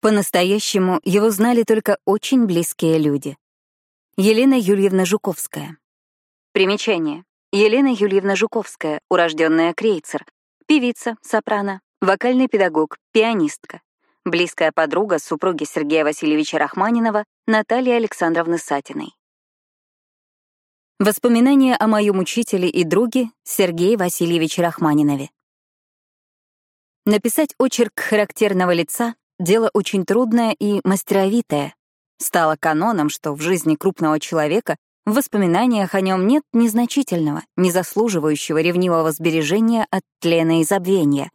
По-настоящему его знали только очень близкие люди. Елена Юльевна Жуковская. Примечание. Елена Юльевна Жуковская, урожденная Крейцер, певица, сопрано, вокальный педагог, пианистка, близкая подруга супруги Сергея Васильевича Рахманинова Натальи Александровны Сатиной. Воспоминания о моем учителе и друге Сергее Васильевиче Рахманинове. Написать очерк характерного лица — дело очень трудное и мастеровитое. Стало каноном, что в жизни крупного человека в воспоминаниях о нем нет незначительного, не заслуживающего ревнивого сбережения от тлена и забвения.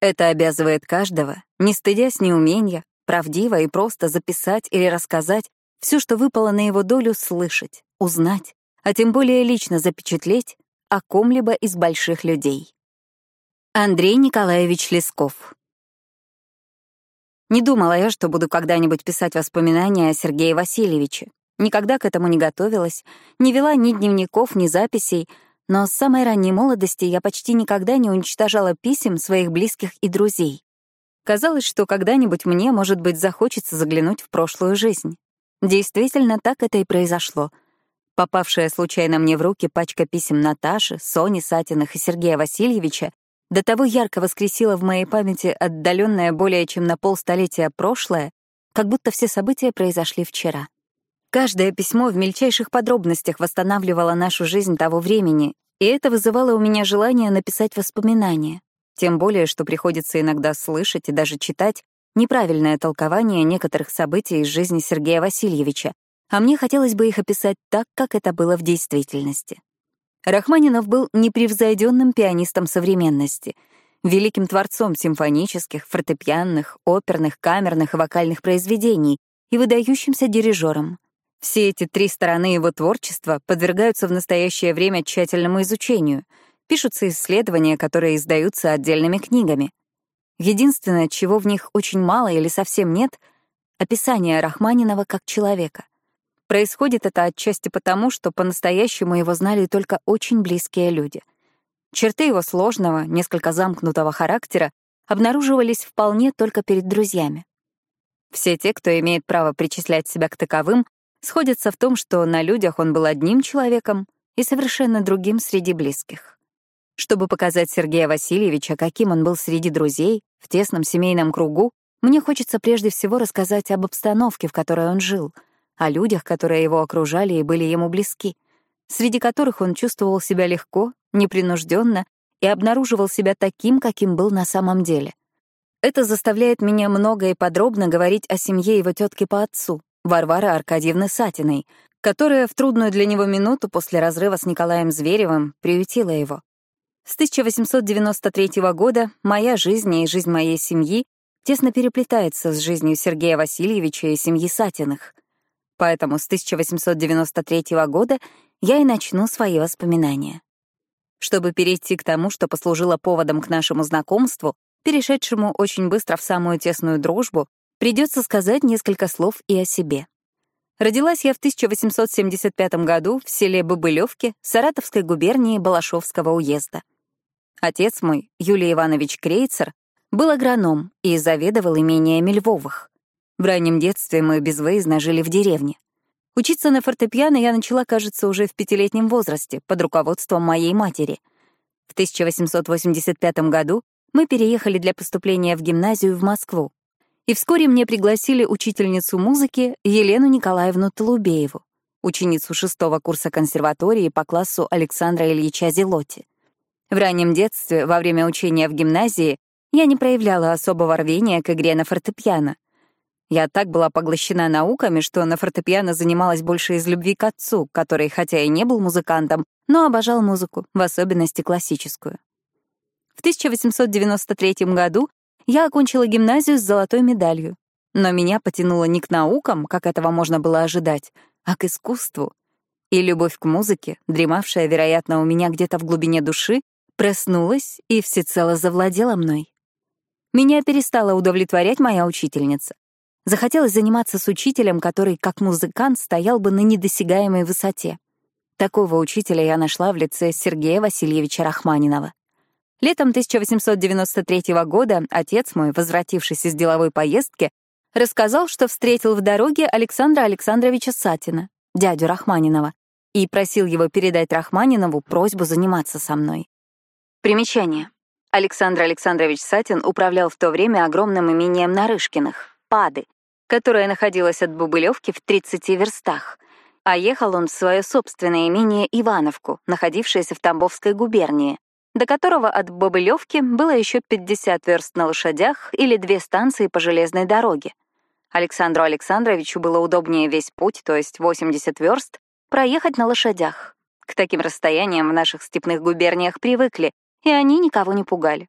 Это обязывает каждого, не стыдясь неумения, правдиво и просто записать или рассказать все, что выпало на его долю, слышать, узнать, а тем более лично запечатлеть о ком-либо из больших людей. Андрей Николаевич Лесков Не думала я, что буду когда-нибудь писать воспоминания о Сергее Васильевиче. Никогда к этому не готовилась, не вела ни дневников, ни записей, но с самой ранней молодости я почти никогда не уничтожала писем своих близких и друзей. Казалось, что когда-нибудь мне, может быть, захочется заглянуть в прошлую жизнь. Действительно, так это и произошло. Попавшая случайно мне в руки пачка писем Наташи, Сони Сатиных и Сергея Васильевича до того ярко воскресила в моей памяти отдаленное более чем на полстолетия прошлое, как будто все события произошли вчера. Каждое письмо в мельчайших подробностях восстанавливало нашу жизнь того времени, и это вызывало у меня желание написать воспоминания. Тем более, что приходится иногда слышать и даже читать неправильное толкование некоторых событий из жизни Сергея Васильевича, а мне хотелось бы их описать так, как это было в действительности. Рахманинов был непревзойденным пианистом современности, великим творцом симфонических, фортепианных, оперных, камерных и вокальных произведений и выдающимся дирижером. Все эти три стороны его творчества подвергаются в настоящее время тщательному изучению, пишутся исследования, которые издаются отдельными книгами. Единственное, чего в них очень мало или совсем нет — описание Рахманинова как человека. Происходит это отчасти потому, что по-настоящему его знали только очень близкие люди. Черты его сложного, несколько замкнутого характера обнаруживались вполне только перед друзьями. Все те, кто имеет право причислять себя к таковым, сходятся в том, что на людях он был одним человеком и совершенно другим среди близких. Чтобы показать Сергея Васильевича, каким он был среди друзей, в тесном семейном кругу, мне хочется прежде всего рассказать об обстановке, в которой он жил — о людях, которые его окружали и были ему близки, среди которых он чувствовал себя легко, непринужденно и обнаруживал себя таким, каким был на самом деле. Это заставляет меня много и подробно говорить о семье его тетки по отцу, Варвары Аркадьевны Сатиной, которая в трудную для него минуту после разрыва с Николаем Зверевым приютила его. С 1893 года моя жизнь и жизнь моей семьи тесно переплетается с жизнью Сергея Васильевича и семьи Сатиных. Поэтому с 1893 года я и начну свои воспоминания. Чтобы перейти к тому, что послужило поводом к нашему знакомству, перешедшему очень быстро в самую тесную дружбу, придется сказать несколько слов и о себе. Родилась я в 1875 году в селе Бобылевке Саратовской губернии Балашовского уезда. Отец мой, Юлий Иванович Крейцер, был агроном и заведовал имениями Львовых. В раннем детстве мы безвыездно жили в деревне. Учиться на фортепиано я начала, кажется, уже в пятилетнем возрасте, под руководством моей матери. В 1885 году мы переехали для поступления в гимназию в Москву. И вскоре мне пригласили учительницу музыки Елену Николаевну Толубееву, ученицу шестого курса консерватории по классу Александра Ильича Зелоти. В раннем детстве, во время учения в гимназии, я не проявляла особого рвения к игре на фортепиано — я так была поглощена науками, что на фортепиано занималась больше из любви к отцу, который, хотя и не был музыкантом, но обожал музыку, в особенности классическую. В 1893 году я окончила гимназию с золотой медалью, но меня потянуло не к наукам, как этого можно было ожидать, а к искусству. И любовь к музыке, дремавшая, вероятно, у меня где-то в глубине души, проснулась и всецело завладела мной. Меня перестала удовлетворять моя учительница. Захотелось заниматься с учителем, который, как музыкант, стоял бы на недосягаемой высоте. Такого учителя я нашла в лице Сергея Васильевича Рахманинова. Летом 1893 года отец мой, возвратившись из деловой поездки, рассказал, что встретил в дороге Александра Александровича Сатина, дядю Рахманинова, и просил его передать Рахманинову просьбу заниматься со мной. Примечание. Александр Александрович Сатин управлял в то время огромным имением Нарышкиных, Пады, которое находилось от Бубылевки в 30 верстах, а ехал он в свое собственное имение Ивановку, находившееся в Тамбовской губернии, до которого от Бобылевки было еще 50 верст на лошадях или две станции по железной дороге. Александру Александровичу было удобнее весь путь, то есть 80 верст, проехать на лошадях. К таким расстояниям в наших степных губерниях привыкли, и они никого не пугали.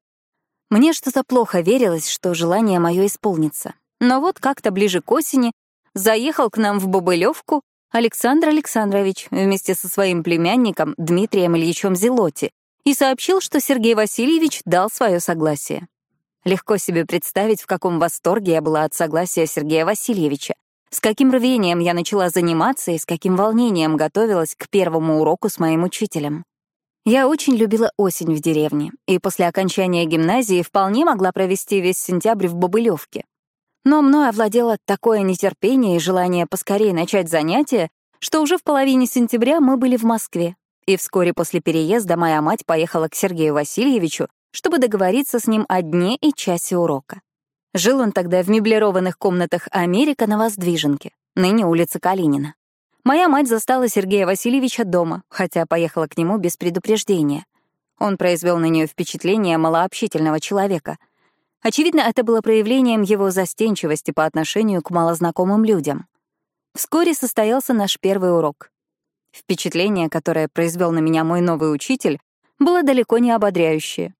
Мне что-то плохо верилось, что желание мое исполнится. Но вот как-то ближе к осени заехал к нам в Бобылевку Александр Александрович вместе со своим племянником Дмитрием Ильичем Зелоти, и сообщил, что Сергей Васильевич дал свое согласие. Легко себе представить, в каком восторге я была от согласия Сергея Васильевича, с каким рвением я начала заниматься и с каким волнением готовилась к первому уроку с моим учителем. Я очень любила осень в деревне, и после окончания гимназии вполне могла провести весь сентябрь в Бобылевке. Но мной овладело такое нетерпение и желание поскорее начать занятия, что уже в половине сентября мы были в Москве, и вскоре после переезда моя мать поехала к Сергею Васильевичу, чтобы договориться с ним о дне и часе урока. Жил он тогда в меблированных комнатах Америка на Воздвиженке, ныне улица Калинина. Моя мать застала Сергея Васильевича дома, хотя поехала к нему без предупреждения. Он произвел на нее впечатление малообщительного человека. Очевидно, это было проявлением его застенчивости по отношению к малознакомым людям. Вскоре состоялся наш первый урок. Впечатление, которое произвел на меня мой новый учитель, было далеко не ободряющее.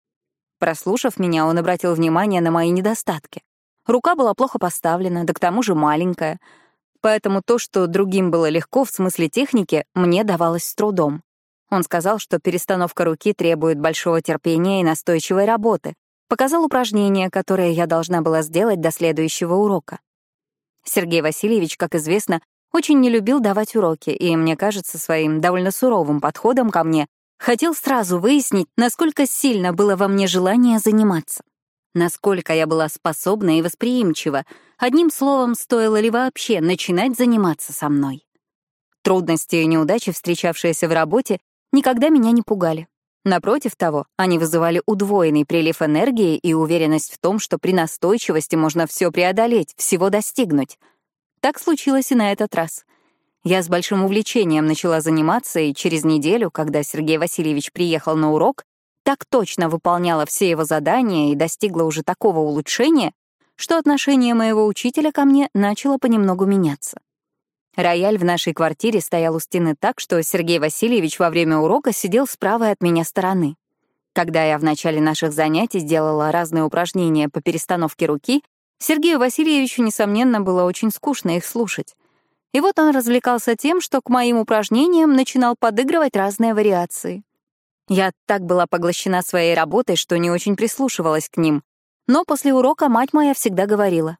Прослушав меня, он обратил внимание на мои недостатки. Рука была плохо поставлена, да к тому же маленькая. Поэтому то, что другим было легко в смысле техники, мне давалось с трудом. Он сказал, что перестановка руки требует большого терпения и настойчивой работы. Показал упражнение, которое я должна была сделать до следующего урока. Сергей Васильевич, как известно, очень не любил давать уроки, и, мне кажется, своим довольно суровым подходом ко мне хотел сразу выяснить, насколько сильно было во мне желание заниматься. Насколько я была способна и восприимчива. Одним словом, стоило ли вообще начинать заниматься со мной. Трудности и неудачи, встречавшиеся в работе, никогда меня не пугали. Напротив того, они вызывали удвоенный прилив энергии и уверенность в том, что при настойчивости можно все преодолеть, всего достигнуть — так случилось и на этот раз. Я с большим увлечением начала заниматься, и через неделю, когда Сергей Васильевич приехал на урок, так точно выполняла все его задания и достигла уже такого улучшения, что отношение моего учителя ко мне начало понемногу меняться. Рояль в нашей квартире стоял у стены так, что Сергей Васильевич во время урока сидел с правой от меня стороны. Когда я в начале наших занятий сделала разные упражнения по перестановке руки, Сергею Васильевичу, несомненно, было очень скучно их слушать. И вот он развлекался тем, что к моим упражнениям начинал подыгрывать разные вариации. Я так была поглощена своей работой, что не очень прислушивалась к ним. Но после урока мать моя всегда говорила.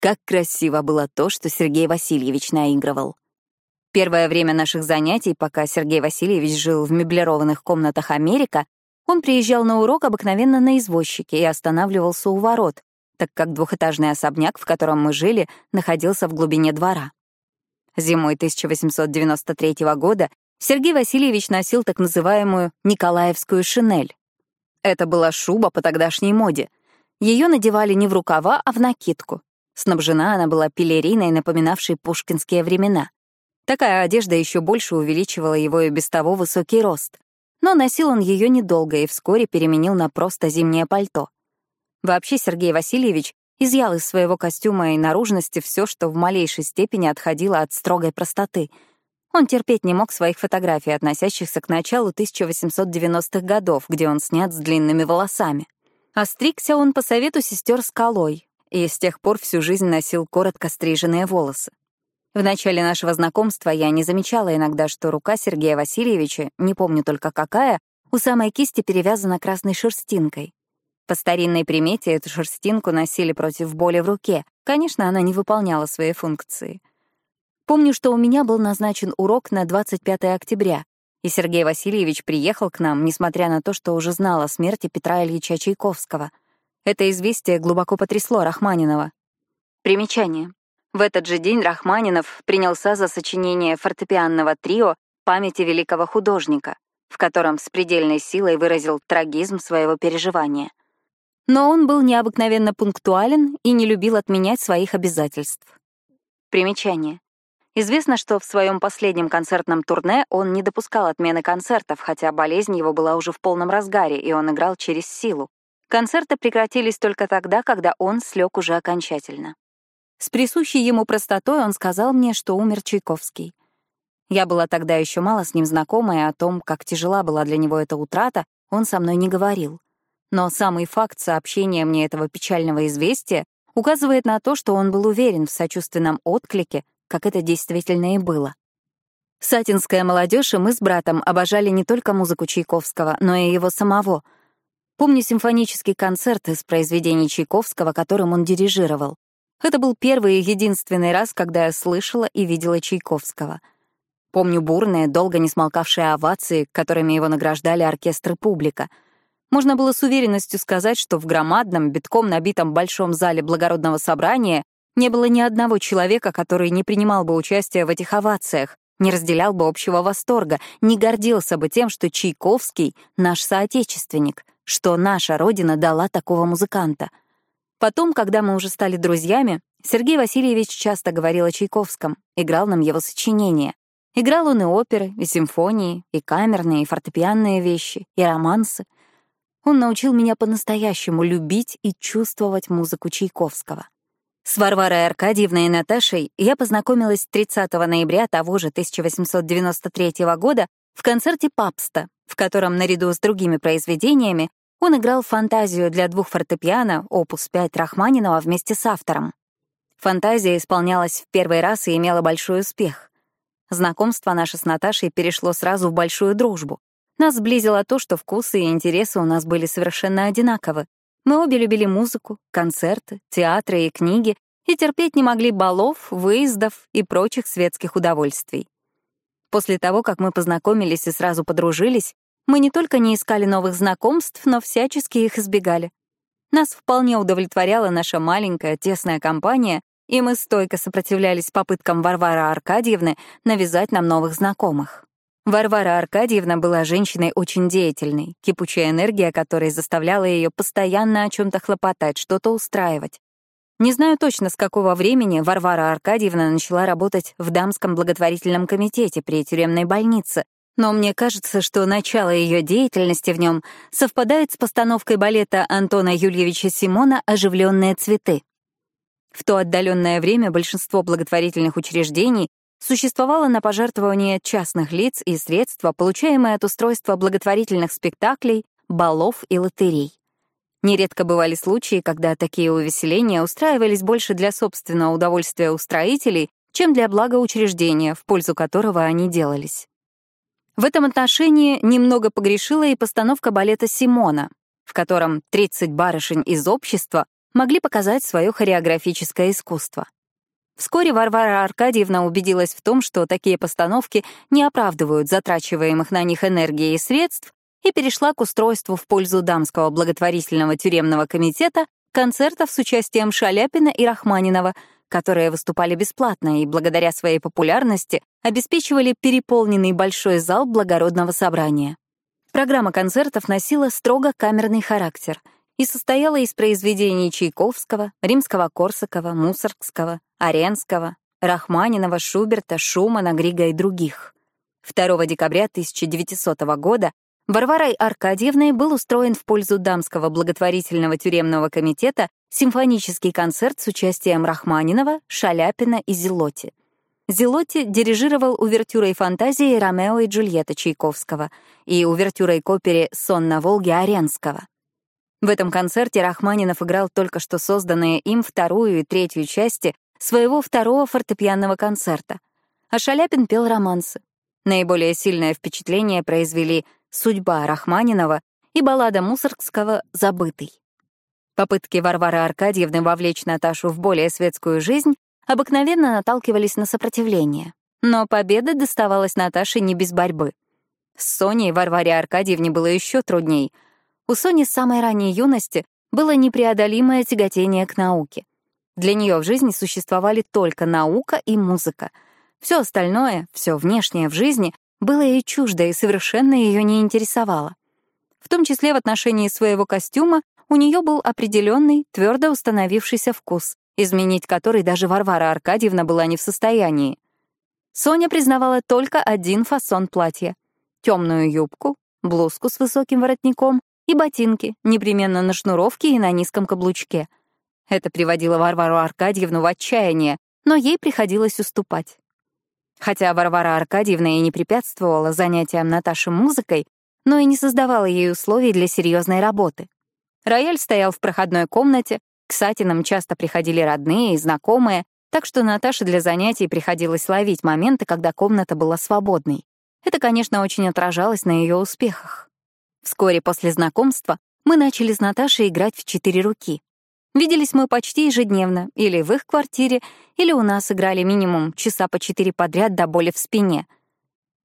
Как красиво было то, что Сергей Васильевич наигрывал. Первое время наших занятий, пока Сергей Васильевич жил в меблированных комнатах Америка, он приезжал на урок обыкновенно на извозчике и останавливался у ворот, так как двухэтажный особняк, в котором мы жили, находился в глубине двора. Зимой 1893 года Сергей Васильевич носил так называемую «николаевскую шинель». Это была шуба по тогдашней моде. Ее надевали не в рукава, а в накидку. Снабжена она была пелериной, напоминавшей пушкинские времена. Такая одежда еще больше увеличивала его и без того высокий рост. Но носил он ее недолго и вскоре переменил на просто зимнее пальто — Вообще Сергей Васильевич изъял из своего костюма и наружности все, что в малейшей степени отходило от строгой простоты. Он терпеть не мог своих фотографий, относящихся к началу 1890-х годов, где он снят с длинными волосами. Остригся он по совету сестер Скалой, и с тех пор всю жизнь носил коротко стриженные волосы. В начале нашего знакомства я не замечала иногда, что рука Сергея Васильевича, не помню только какая, у самой кисти перевязана красной шерстинкой. По старинной примете эту шерстинку носили против боли в руке. Конечно, она не выполняла свои функции. Помню, что у меня был назначен урок на 25 октября, и Сергей Васильевич приехал к нам, несмотря на то, что уже знал о смерти Петра Ильича Чайковского. Это известие глубоко потрясло Рахманинова. Примечание. В этот же день Рахманинов принялся за сочинение фортепианного трио «Памяти великого художника», в котором с предельной силой выразил трагизм своего переживания. Но он был необыкновенно пунктуален и не любил отменять своих обязательств. Примечание. Известно, что в своем последнем концертном турне он не допускал отмены концертов, хотя болезнь его была уже в полном разгаре, и он играл через силу. Концерты прекратились только тогда, когда он слег уже окончательно. С присущей ему простотой он сказал мне, что умер Чайковский. Я была тогда еще мало с ним знакома, и о том, как тяжела была для него эта утрата, он со мной не говорил. Но самый факт сообщения мне этого печального известия указывает на то, что он был уверен в сочувственном отклике, как это действительно и было. Сатинская молодежь и мы с братом обожали не только музыку Чайковского, но и его самого. Помню симфонический концерт из произведений Чайковского, которым он дирижировал. Это был первый и единственный раз, когда я слышала и видела Чайковского. Помню бурные, долго не смолкавшие овации, которыми его награждали оркестр и публика. Можно было с уверенностью сказать, что в громадном, битком набитом большом зале благородного собрания не было ни одного человека, который не принимал бы участие в этих овациях, не разделял бы общего восторга, не гордился бы тем, что Чайковский — наш соотечественник, что наша Родина дала такого музыканта — Потом, когда мы уже стали друзьями, Сергей Васильевич часто говорил о Чайковском, играл нам его сочинения. Играл он и оперы, и симфонии, и камерные, и фортепианные вещи, и романсы. Он научил меня по-настоящему любить и чувствовать музыку Чайковского. С Варварой Аркадьевной и Наташей я познакомилась 30 ноября того же 1893 года в концерте Папста, в котором наряду с другими произведениями он играл фантазию для двух фортепиано, опус 5 Рахманинова вместе с автором. Фантазия исполнялась в первый раз и имела большой успех. Знакомство наше с Наташей перешло сразу в большую дружбу. Нас сблизило то, что вкусы и интересы у нас были совершенно одинаковы. Мы обе любили музыку, концерты, театры и книги и терпеть не могли балов, выездов и прочих светских удовольствий. После того, как мы познакомились и сразу подружились, мы не только не искали новых знакомств, но всячески их избегали. Нас вполне удовлетворяла наша маленькая, тесная компания, и мы стойко сопротивлялись попыткам Варвары Аркадьевны навязать нам новых знакомых. Варвара Аркадьевна была женщиной очень деятельной, кипучая энергия которой заставляла ее постоянно о чем то хлопотать, что-то устраивать. Не знаю точно, с какого времени Варвара Аркадьевна начала работать в дамском благотворительном комитете при тюремной больнице, но мне кажется, что начало ее деятельности в нем совпадает с постановкой балета Антона Юльевича Симона «Оживленные цветы». В то отдаленное время большинство благотворительных учреждений существовало на пожертвования частных лиц и средства, получаемые от устройства благотворительных спектаклей, балов и лотерей. Нередко бывали случаи, когда такие увеселения устраивались больше для собственного удовольствия устроителей, чем для блага учреждения, в пользу которого они делались. В этом отношении немного погрешила и постановка балета «Симона», в котором 30 барышень из общества могли показать свое хореографическое искусство. Вскоре Варвара Аркадьевна убедилась в том, что такие постановки не оправдывают затрачиваемых на них энергии и средств, и перешла к устройству в пользу дамского благотворительного тюремного комитета концертов с участием Шаляпина и Рахманинова, которые выступали бесплатно и, благодаря своей популярности, обеспечивали переполненный большой зал благородного собрания. Программа концертов носила строго камерный характер и состояла из произведений Чайковского, Римского-Корсакова, Мусоргского, Аренского, Рахманинова, Шуберта, Шумана, Грига и других. 2 декабря 1900 года Варварой Аркадьевной был устроен в пользу дамского благотворительного тюремного комитета симфонический концерт с участием Рахманинова, Шаляпина и Зелоти. Зелоти дирижировал увертюрой фантазии Ромео и Джульетта Чайковского и увертюрой к опере «Сон на Волге» Аренского. В этом концерте Рахманинов играл только что созданные им вторую и третью части своего второго фортепианного концерта, а Шаляпин пел романсы. Наиболее сильное впечатление произвели «Судьба Рахманинова» и баллада Мусоргского «Забытый». Попытки Варвары Аркадьевны вовлечь Наташу в более светскую жизнь обыкновенно наталкивались на сопротивление. Но победа доставалась Наташе не без борьбы. С Соней Варваре Аркадьевне было еще трудней. У Сони с самой ранней юности было непреодолимое тяготение к науке. Для нее в жизни существовали только наука и музыка. Все остальное, все внешнее в жизни было ей чуждо и совершенно ее не интересовало. В том числе в отношении своего костюма у нее был определенный, твердо установившийся вкус, изменить который даже Варвара Аркадьевна была не в состоянии. Соня признавала только один фасон платья — темную юбку, блузку с высоким воротником и ботинки, непременно на шнуровке и на низком каблучке. Это приводило Варвару Аркадьевну в отчаяние, но ей приходилось уступать. Хотя Варвара Аркадьевна и не препятствовала занятиям Наташи музыкой, но и не создавала ей условий для серьезной работы. Рояль стоял в проходной комнате, к Сатинам часто приходили родные и знакомые, так что Наташе для занятий приходилось ловить моменты, когда комната была свободной. Это, конечно, очень отражалось на ее успехах. Вскоре после знакомства мы начали с Наташей играть в четыре руки. Виделись мы почти ежедневно, или в их квартире, или у нас играли минимум часа по четыре подряд до боли в спине.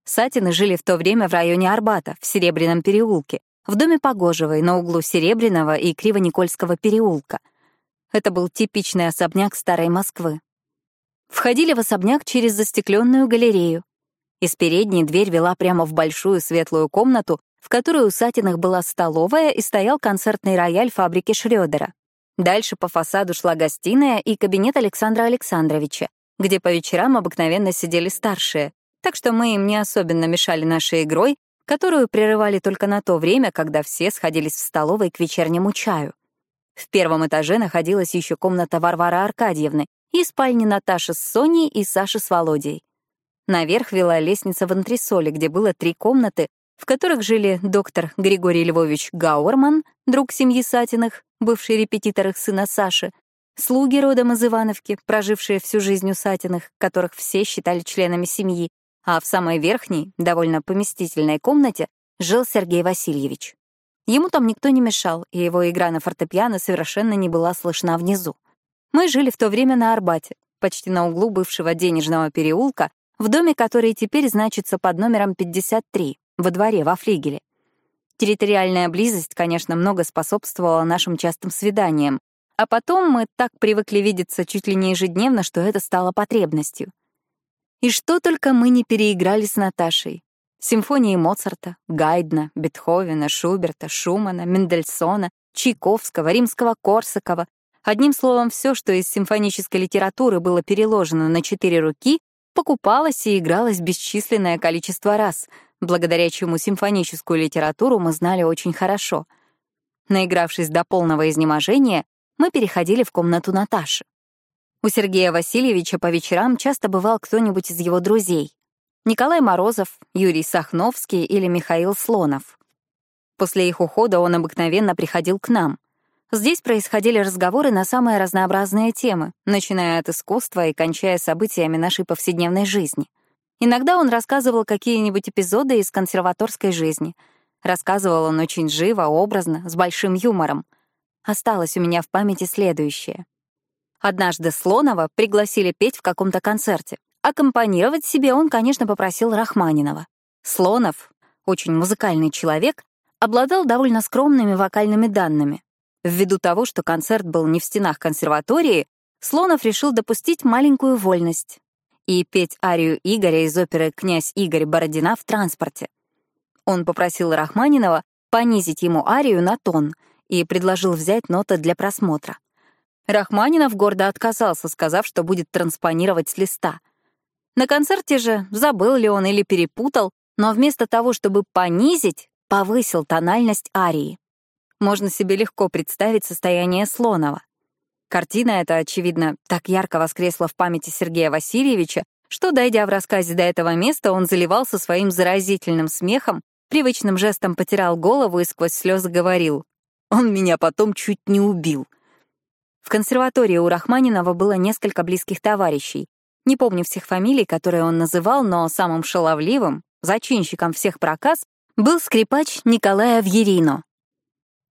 Сатины жили в то время в районе Арбата, в Серебряном переулке, в доме Погожевой на углу Серебряного и Кривоникольского переулка. Это был типичный особняк старой Москвы. Входили в особняк через застекленную галерею. Из передней дверь вела прямо в большую светлую комнату, в которой у Сатиных была столовая и стоял концертный рояль фабрики Шрёдера. Дальше по фасаду шла гостиная и кабинет Александра Александровича, где по вечерам обыкновенно сидели старшие, так что мы им не особенно мешали нашей игрой, которую прерывали только на то время, когда все сходились в столовой к вечернему чаю. В первом этаже находилась еще комната Варвары Аркадьевны и спальни Наташи с Соней и Саши с Володей. Наверх вела лестница в антресоле, где было три комнаты, в которых жили доктор Григорий Львович Гауэрман, друг семьи Сатиных, бывший репетитор их сына Саши, слуги родом из Ивановки, прожившие всю жизнь у Сатиных, которых все считали членами семьи, а в самой верхней, довольно поместительной комнате жил Сергей Васильевич. Ему там никто не мешал, и его игра на фортепиано совершенно не была слышна внизу. Мы жили в то время на Арбате, почти на углу бывшего денежного переулка, в доме, который теперь значится под номером 53, во дворе, во флигеле. Территориальная близость, конечно, много способствовала нашим частым свиданиям, а потом мы так привыкли видеться чуть ли не ежедневно, что это стало потребностью. И что только мы не переиграли с Наташей. Симфонии Моцарта, Гайдна, Бетховена, Шуберта, Шумана, Мендельсона, Чайковского, Римского-Корсакова. Одним словом, все, что из симфонической литературы было переложено на четыре руки, покупалось и игралось бесчисленное количество раз, благодаря чему симфоническую литературу мы знали очень хорошо. Наигравшись до полного изнеможения, мы переходили в комнату Наташи. У Сергея Васильевича по вечерам часто бывал кто-нибудь из его друзей. Николай Морозов, Юрий Сахновский или Михаил Слонов. После их ухода он обыкновенно приходил к нам. Здесь происходили разговоры на самые разнообразные темы, начиная от искусства и кончая событиями нашей повседневной жизни. Иногда он рассказывал какие-нибудь эпизоды из консерваторской жизни. Рассказывал он очень живо, образно, с большим юмором. Осталось у меня в памяти следующее. Однажды Слонова пригласили петь в каком-то концерте. Аккомпанировать себе он, конечно, попросил Рахманинова. Слонов, очень музыкальный человек, обладал довольно скромными вокальными данными. Ввиду того, что концерт был не в стенах консерватории, Слонов решил допустить маленькую вольность и петь арию Игоря из оперы «Князь Игорь Бородина» в транспорте. Он попросил Рахманинова понизить ему арию на тон и предложил взять ноты для просмотра. Рахманинов гордо отказался, сказав, что будет транспонировать с листа. На концерте же, забыл ли он или перепутал, но вместо того, чтобы понизить, повысил тональность арии. Можно себе легко представить состояние Слонова. Картина эта, очевидно, так ярко воскресла в памяти Сергея Васильевича, что, дойдя в рассказе до этого места, он заливался своим заразительным смехом, привычным жестом потирал голову и сквозь слезы говорил. «Он меня потом чуть не убил». В консерватории у Рахманинова было несколько близких товарищей. Не помню всех фамилий, которые он называл, но самым шаловливым, зачинщиком всех проказ, был скрипач Николай Авьерино,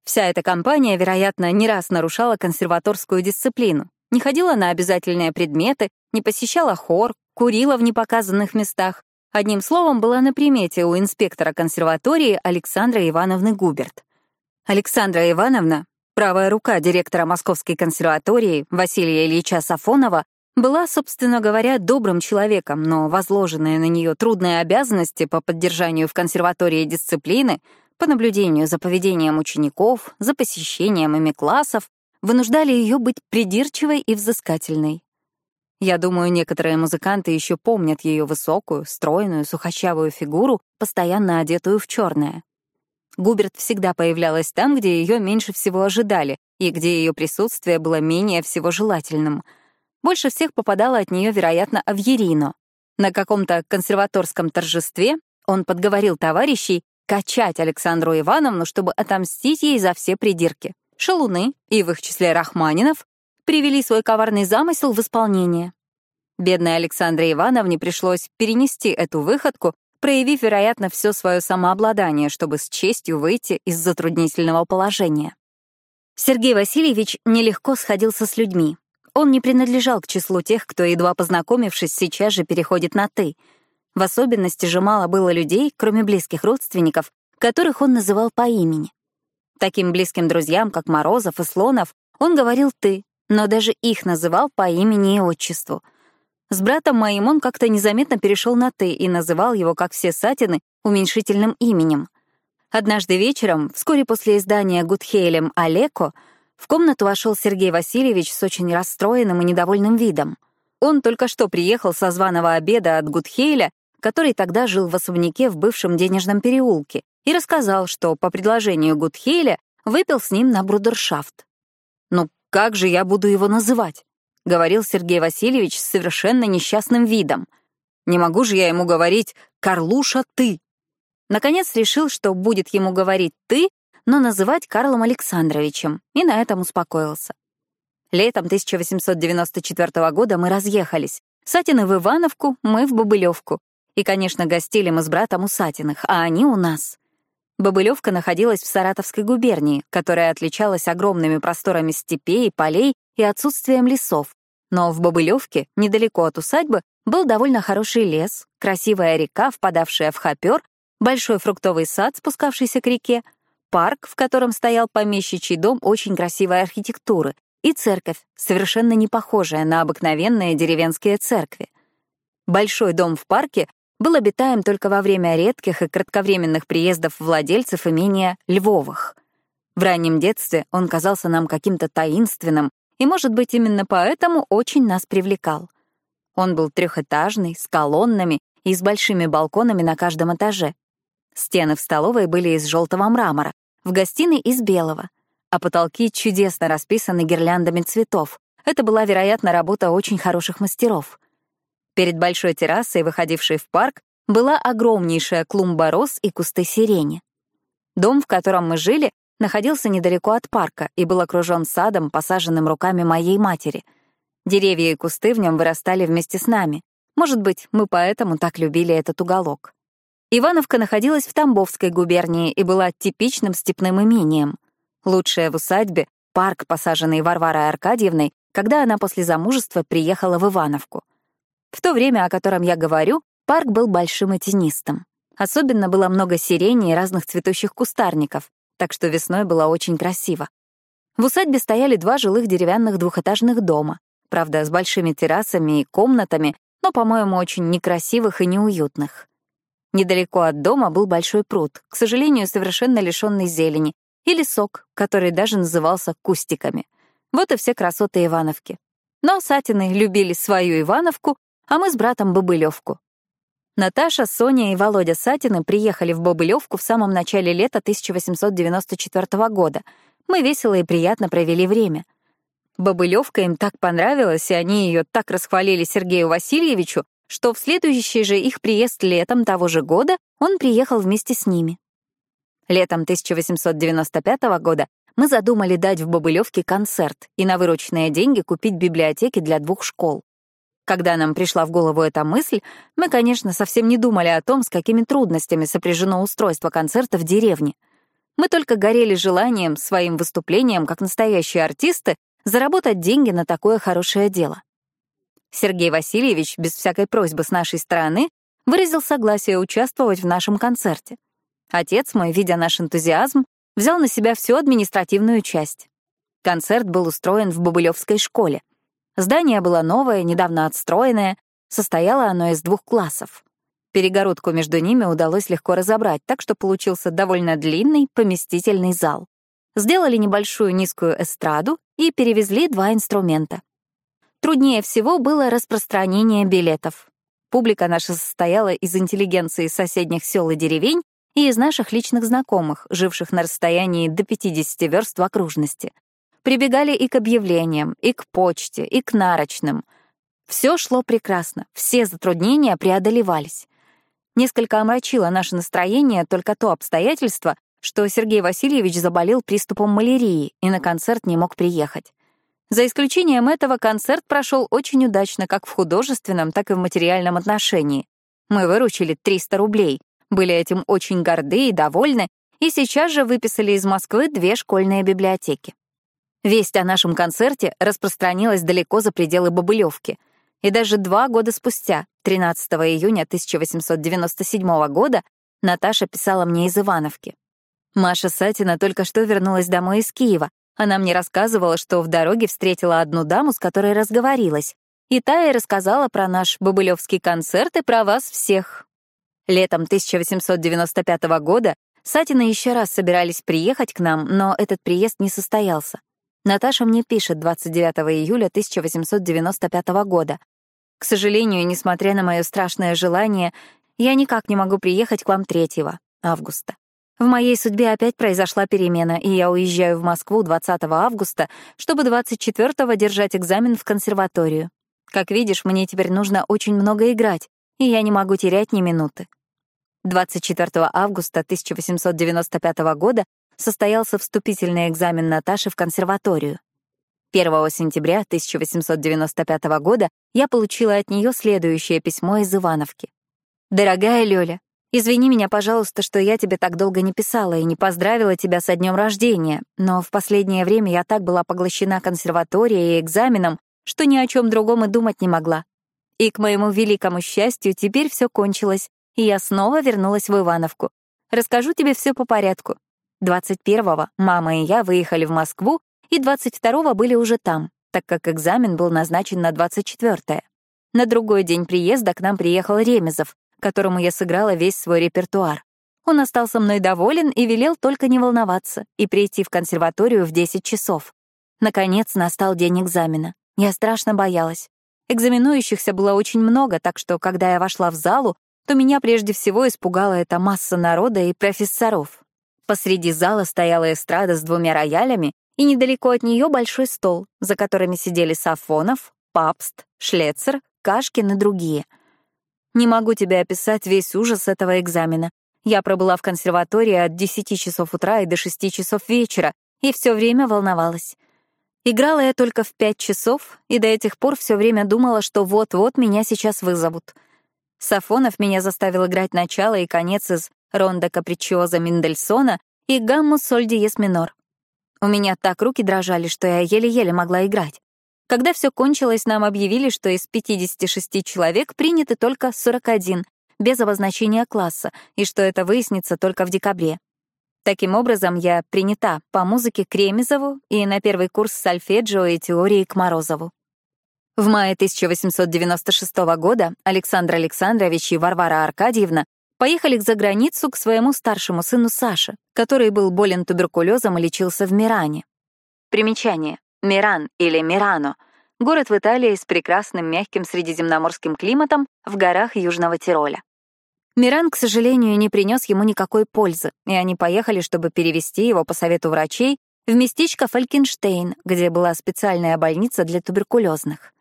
Вся эта компания, вероятно, не раз нарушала консерваторскую дисциплину, не ходила на обязательные предметы, не посещала хор, курила в непоказанных местах. Одним словом, была на примете у инспектора консерватории Александра Ивановны Губерт. Александра Ивановна, Правая рука директора Московской консерватории Василия Ильича Сафонова была, собственно говоря, добрым человеком, но возложенные на нее трудные обязанности по поддержанию в консерватории дисциплины, по наблюдению за поведением учеников, за посещением ими классов, вынуждали ее быть придирчивой и взыскательной. Я думаю, некоторые музыканты еще помнят ее высокую, стройную, сухощавую фигуру, постоянно одетую в черное. Губерт всегда появлялась там, где ее меньше всего ожидали и где ее присутствие было менее всего желательным. Больше всех попадало от нее, вероятно, Авьерино. На каком-то консерваторском торжестве он подговорил товарищей качать Александру Ивановну, чтобы отомстить ей за все придирки. Шалуны, и в их числе Рахманинов, привели свой коварный замысел в исполнение. Бедной Александре Ивановне пришлось перенести эту выходку, проявив, вероятно, все свое самообладание, чтобы с честью выйти из затруднительного положения. Сергей Васильевич нелегко сходился с людьми. Он не принадлежал к числу тех, кто, едва познакомившись, сейчас же переходит на «ты». В особенности же мало было людей, кроме близких родственников, которых он называл по имени. Таким близким друзьям, как Морозов и Слонов, он говорил «ты», но даже их называл по имени и отчеству. С братом моим он как-то незаметно перешел на «ты» и называл его, как все сатины, уменьшительным именем. Однажды вечером, вскоре после издания Гудхейлем «Олеко», в комнату вошел Сергей Васильевич с очень расстроенным и недовольным видом. Он только что приехал со званого обеда от Гудхейля, который тогда жил в особняке в бывшем денежном переулке, и рассказал, что по предложению Гудхейля выпил с ним на брудершафт. «Ну как же я буду его называть?» — говорил Сергей Васильевич с совершенно несчастным видом. «Не могу же я ему говорить «Карлуша, ты». Наконец решил, что будет ему говорить «ты», но называть Карлом Александровичем, и на этом успокоился. Летом 1894 года мы разъехались. Сатины в Ивановку, мы в Бобылевку. И, конечно, гостили мы с братом у Сатиных, а они у нас. Бобылевка находилась в Саратовской губернии, которая отличалась огромными просторами степей, полей и отсутствием лесов. Но в Бобылевке, недалеко от усадьбы, был довольно хороший лес, красивая река, впадавшая в Хопер, большой фруктовый сад, спускавшийся к реке, парк, в котором стоял помещичий дом очень красивой архитектуры, и церковь, совершенно не похожая на обыкновенные деревенские церкви. Большой дом в парке был обитаем только во время редких и кратковременных приездов владельцев имения Львовых. В раннем детстве он казался нам каким-то таинственным, и, может быть, именно поэтому очень нас привлекал. Он был трехэтажный, с колоннами и с большими балконами на каждом этаже. Стены в столовой были из желтого мрамора, в гостиной — из белого, а потолки чудесно расписаны гирляндами цветов. Это была, вероятно, работа очень хороших мастеров. Перед большой террасой, выходившей в парк, была огромнейшая клумба роз и кусты сирени. Дом, в котором мы жили, находился недалеко от парка и был окружен садом, посаженным руками моей матери. Деревья и кусты в нем вырастали вместе с нами. Может быть, мы поэтому так любили этот уголок. Ивановка находилась в Тамбовской губернии и была типичным степным имением. Лучшее в усадьбе — парк, посаженный Варварой Аркадьевной, когда она после замужества приехала в Ивановку. В то время, о котором я говорю, парк был большим и тенистым. Особенно было много сирени и разных цветущих кустарников, так что весной было очень красиво. В усадьбе стояли два жилых деревянных двухэтажных дома, правда, с большими террасами и комнатами, но, по-моему, очень некрасивых и неуютных. Недалеко от дома был большой пруд, к сожалению, совершенно лишенный зелени, и лесок, который даже назывался кустиками. Вот и все красоты Ивановки. Но Сатины любили свою Ивановку а мы с братом Бобылевку. Наташа, Соня и Володя Сатины приехали в Бобылевку в самом начале лета 1894 года. Мы весело и приятно провели время. Бобылевка им так понравилась, и они ее так расхвалили Сергею Васильевичу, что в следующий же их приезд летом того же года он приехал вместе с ними. Летом 1895 года мы задумали дать в Бобылевке концерт и на вырученные деньги купить библиотеки для двух школ. Когда нам пришла в голову эта мысль, мы, конечно, совсем не думали о том, с какими трудностями сопряжено устройство концерта в деревне. Мы только горели желанием своим выступлением, как настоящие артисты, заработать деньги на такое хорошее дело. Сергей Васильевич, без всякой просьбы с нашей стороны, выразил согласие участвовать в нашем концерте. Отец мой, видя наш энтузиазм, взял на себя всю административную часть. Концерт был устроен в Бобылевской школе. Здание было новое, недавно отстроенное, состояло оно из двух классов. Перегородку между ними удалось легко разобрать, так что получился довольно длинный, поместительный зал. Сделали небольшую низкую эстраду и перевезли два инструмента. Труднее всего было распространение билетов. Публика наша состояла из интеллигенции соседних сел и деревень и из наших личных знакомых, живших на расстоянии до 50 верст в окружности. Прибегали и к объявлениям, и к почте, и к нарочным. Все шло прекрасно, все затруднения преодолевались. Несколько омрачило наше настроение только то обстоятельство, что Сергей Васильевич заболел приступом малярии и на концерт не мог приехать. За исключением этого, концерт прошел очень удачно как в художественном, так и в материальном отношении. Мы выручили 300 рублей, были этим очень горды и довольны, и сейчас же выписали из Москвы две школьные библиотеки. Весть о нашем концерте распространилась далеко за пределы Бобылевки. И даже два года спустя, 13 июня 1897 года, Наташа писала мне из Ивановки. Маша Сатина только что вернулась домой из Киева, она мне рассказывала, что в дороге встретила одну даму, с которой разговорилась. И та и рассказала про наш бобылевский концерт и про вас всех. Летом 1895 года Сатины еще раз собирались приехать к нам, но этот приезд не состоялся. Наташа мне пишет 29 июля 1895 года. К сожалению, несмотря на мое страшное желание, я никак не могу приехать к вам 3 августа. В моей судьбе опять произошла перемена, и я уезжаю в Москву 20 августа, чтобы 24-го держать экзамен в консерваторию. Как видишь, мне теперь нужно очень много играть, и я не могу терять ни минуты. 24 августа 1895 года состоялся вступительный экзамен Наташи в консерваторию. 1 сентября 1895 года я получила от нее следующее письмо из Ивановки. «Дорогая Лёля, Извини меня, пожалуйста, что я тебе так долго не писала и не поздравила тебя со днем рождения, но в последнее время я так была поглощена консерваторией и экзаменом, что ни о чем другом и думать не могла. И к моему великому счастью теперь все кончилось, и я снова вернулась в Ивановку. Расскажу тебе все по порядку. 21-го мама и я выехали в Москву, и 22-го были уже там, так как экзамен был назначен на 24-е. На другой день приезда к нам приехал Ремезов, которому я сыграла весь свой репертуар. Он остался мной доволен и велел только не волноваться и прийти в консерваторию в 10 часов. Наконец настал день экзамена. Я страшно боялась. Экзаменующихся было очень много, так что, когда я вошла в залу, то меня прежде всего испугала эта масса народа и профессоров. Посреди зала стояла эстрада с двумя роялями, и недалеко от нее большой стол, за которыми сидели Сафонов, Папст, Шлецер, Кашкин и другие — не могу тебе описать весь ужас этого экзамена. Я пробыла в консерватории от 10 часов утра и до 6 часов вечера, и все время волновалась. Играла я только в 5 часов, и до этих пор все время думала, что вот-вот меня сейчас вызовут. Сафонов меня заставил играть начало и конец из «Ронда капричоза» Мендельсона и «Гамму соль диез минор». У меня так руки дрожали, что я еле-еле могла играть. Когда все кончилось, нам объявили, что из 56 человек приняты только 41, без обозначения класса, и что это выяснится только в декабре. Таким образом, я принята по музыке к Ремезову и на первый курс сольфеджио и теории к Морозову. В мае 1896 года Александр Александрович и Варвара Аркадьевна поехали за границу к своему старшему сыну Саше, который был болен туберкулезом и лечился в Миране. Примечание. Миран или Мирано — город в Италии с прекрасным мягким средиземноморским климатом в горах Южного Тироля. Миран, к сожалению, не принес ему никакой пользы, и они поехали, чтобы перевести его по совету врачей в местечко Фалькенштейн, где была специальная больница для туберкулезных.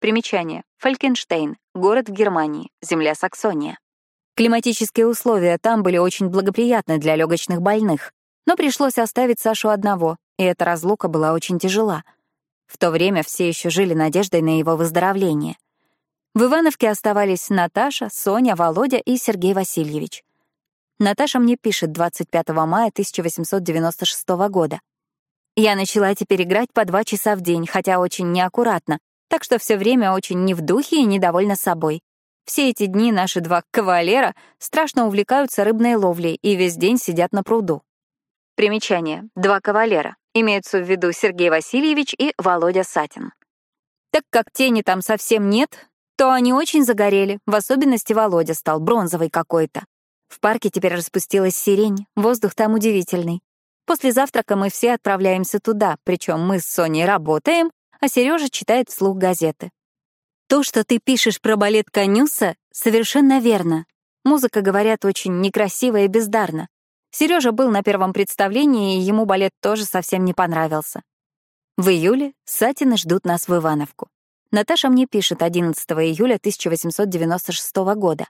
Примечание. Фалькенштейн — город в Германии, земля Саксония. Климатические условия там были очень благоприятны для легочных больных, но пришлось оставить Сашу одного, и эта разлука была очень тяжела. В то время все еще жили надеждой на его выздоровление. В Ивановке оставались Наташа, Соня, Володя и Сергей Васильевич. Наташа мне пишет 25 мая 1896 года. Я начала теперь играть по два часа в день, хотя очень неаккуратно, так что все время очень не в духе и недовольна собой. Все эти дни наши два кавалера страшно увлекаются рыбной ловлей и весь день сидят на пруду. Примечание. Два кавалера Имеются в виду Сергей Васильевич и Володя Сатин. Так как тени там совсем нет, то они очень загорели, в особенности Володя стал бронзовый какой-то. В парке теперь распустилась сирень, воздух там удивительный. После завтрака мы все отправляемся туда, причем мы с Соней работаем, а Сережа читает вслух газеты. То, что ты пишешь про балет Конюса, совершенно верно. Музыка, говорят, очень некрасивая и бездарна. Сережа был на первом представлении, и ему балет тоже совсем не понравился. В июле Сатины ждут нас в Ивановку. Наташа мне пишет 11 июля 1896 года.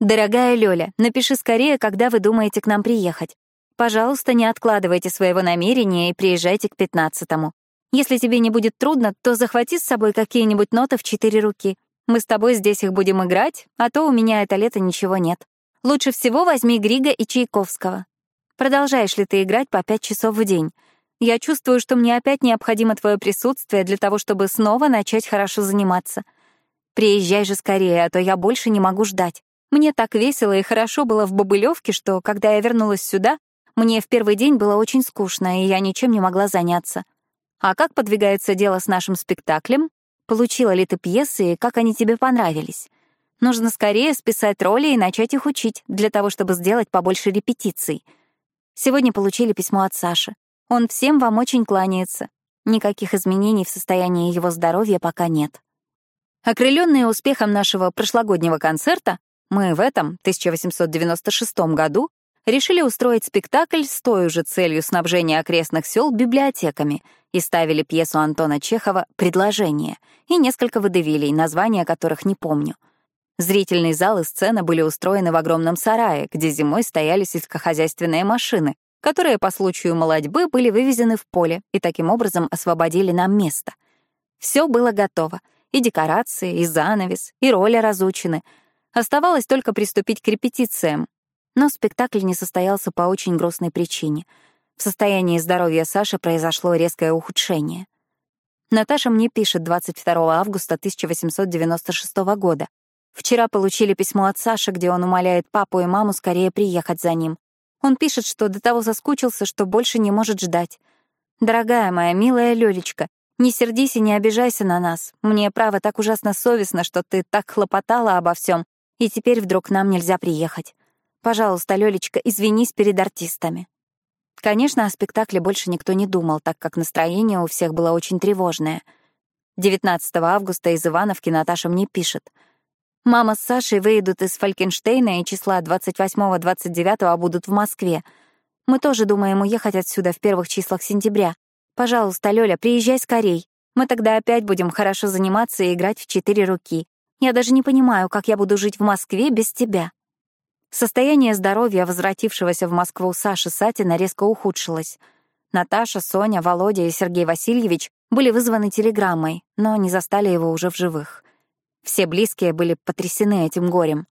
«Дорогая Лёля, напиши скорее, когда вы думаете к нам приехать. Пожалуйста, не откладывайте своего намерения и приезжайте к 15-му. Если тебе не будет трудно, то захвати с собой какие-нибудь ноты в четыре руки. Мы с тобой здесь их будем играть, а то у меня это лето ничего нет. Лучше всего возьми Грига и Чайковского. Продолжаешь ли ты играть по пять часов в день? Я чувствую, что мне опять необходимо твое присутствие для того, чтобы снова начать хорошо заниматься. Приезжай же скорее, а то я больше не могу ждать. Мне так весело и хорошо было в Бобылевке, что, когда я вернулась сюда, мне в первый день было очень скучно, и я ничем не могла заняться. А как подвигается дело с нашим спектаклем? Получила ли ты пьесы и как они тебе понравились? Нужно скорее списать роли и начать их учить, для того, чтобы сделать побольше репетиций. Сегодня получили письмо от Саши. Он всем вам очень кланяется. Никаких изменений в состоянии его здоровья пока нет. Окрыленные успехом нашего прошлогоднего концерта, мы в этом, 1896 году, решили устроить спектакль с той же целью снабжения окрестных сел библиотеками и ставили пьесу Антона Чехова «Предложение» и несколько водевилей, названия которых не помню. Зрительный зал и сцена были устроены в огромном сарае, где зимой стояли сельскохозяйственные машины, которые по случаю молодьбы были вывезены в поле и таким образом освободили нам место. Все было готово — и декорации, и занавес, и роли разучены. Оставалось только приступить к репетициям, но спектакль не состоялся по очень грустной причине. В состоянии здоровья Саши произошло резкое ухудшение. Наташа мне пишет 22 августа 1896 года. Вчера получили письмо от Саши, где он умоляет папу и маму скорее приехать за ним. Он пишет, что до того соскучился, что больше не может ждать. «Дорогая моя, милая Лёлечка, не сердись и не обижайся на нас. Мне, право, так ужасно совестно, что ты так хлопотала обо всем, и теперь вдруг нам нельзя приехать. Пожалуйста, Лёлечка, извинись перед артистами. Конечно, о спектакле больше никто не думал, так как настроение у всех было очень тревожное. 19 августа из Ивановки Наташа мне пишет. «Мама с Сашей выйдут из Фалькенштейна и числа 28-29 будут в Москве. Мы тоже думаем уехать отсюда в первых числах сентября. Пожалуйста, Лёля, приезжай скорей. Мы тогда опять будем хорошо заниматься и играть в четыре руки. Я даже не понимаю, как я буду жить в Москве без тебя». Состояние здоровья возвратившегося в Москву Саши Сатина резко ухудшилось. Наташа, Соня, Володя и Сергей Васильевич были вызваны телеграммой, но не застали его уже в живых. Все близкие были потрясены этим горем.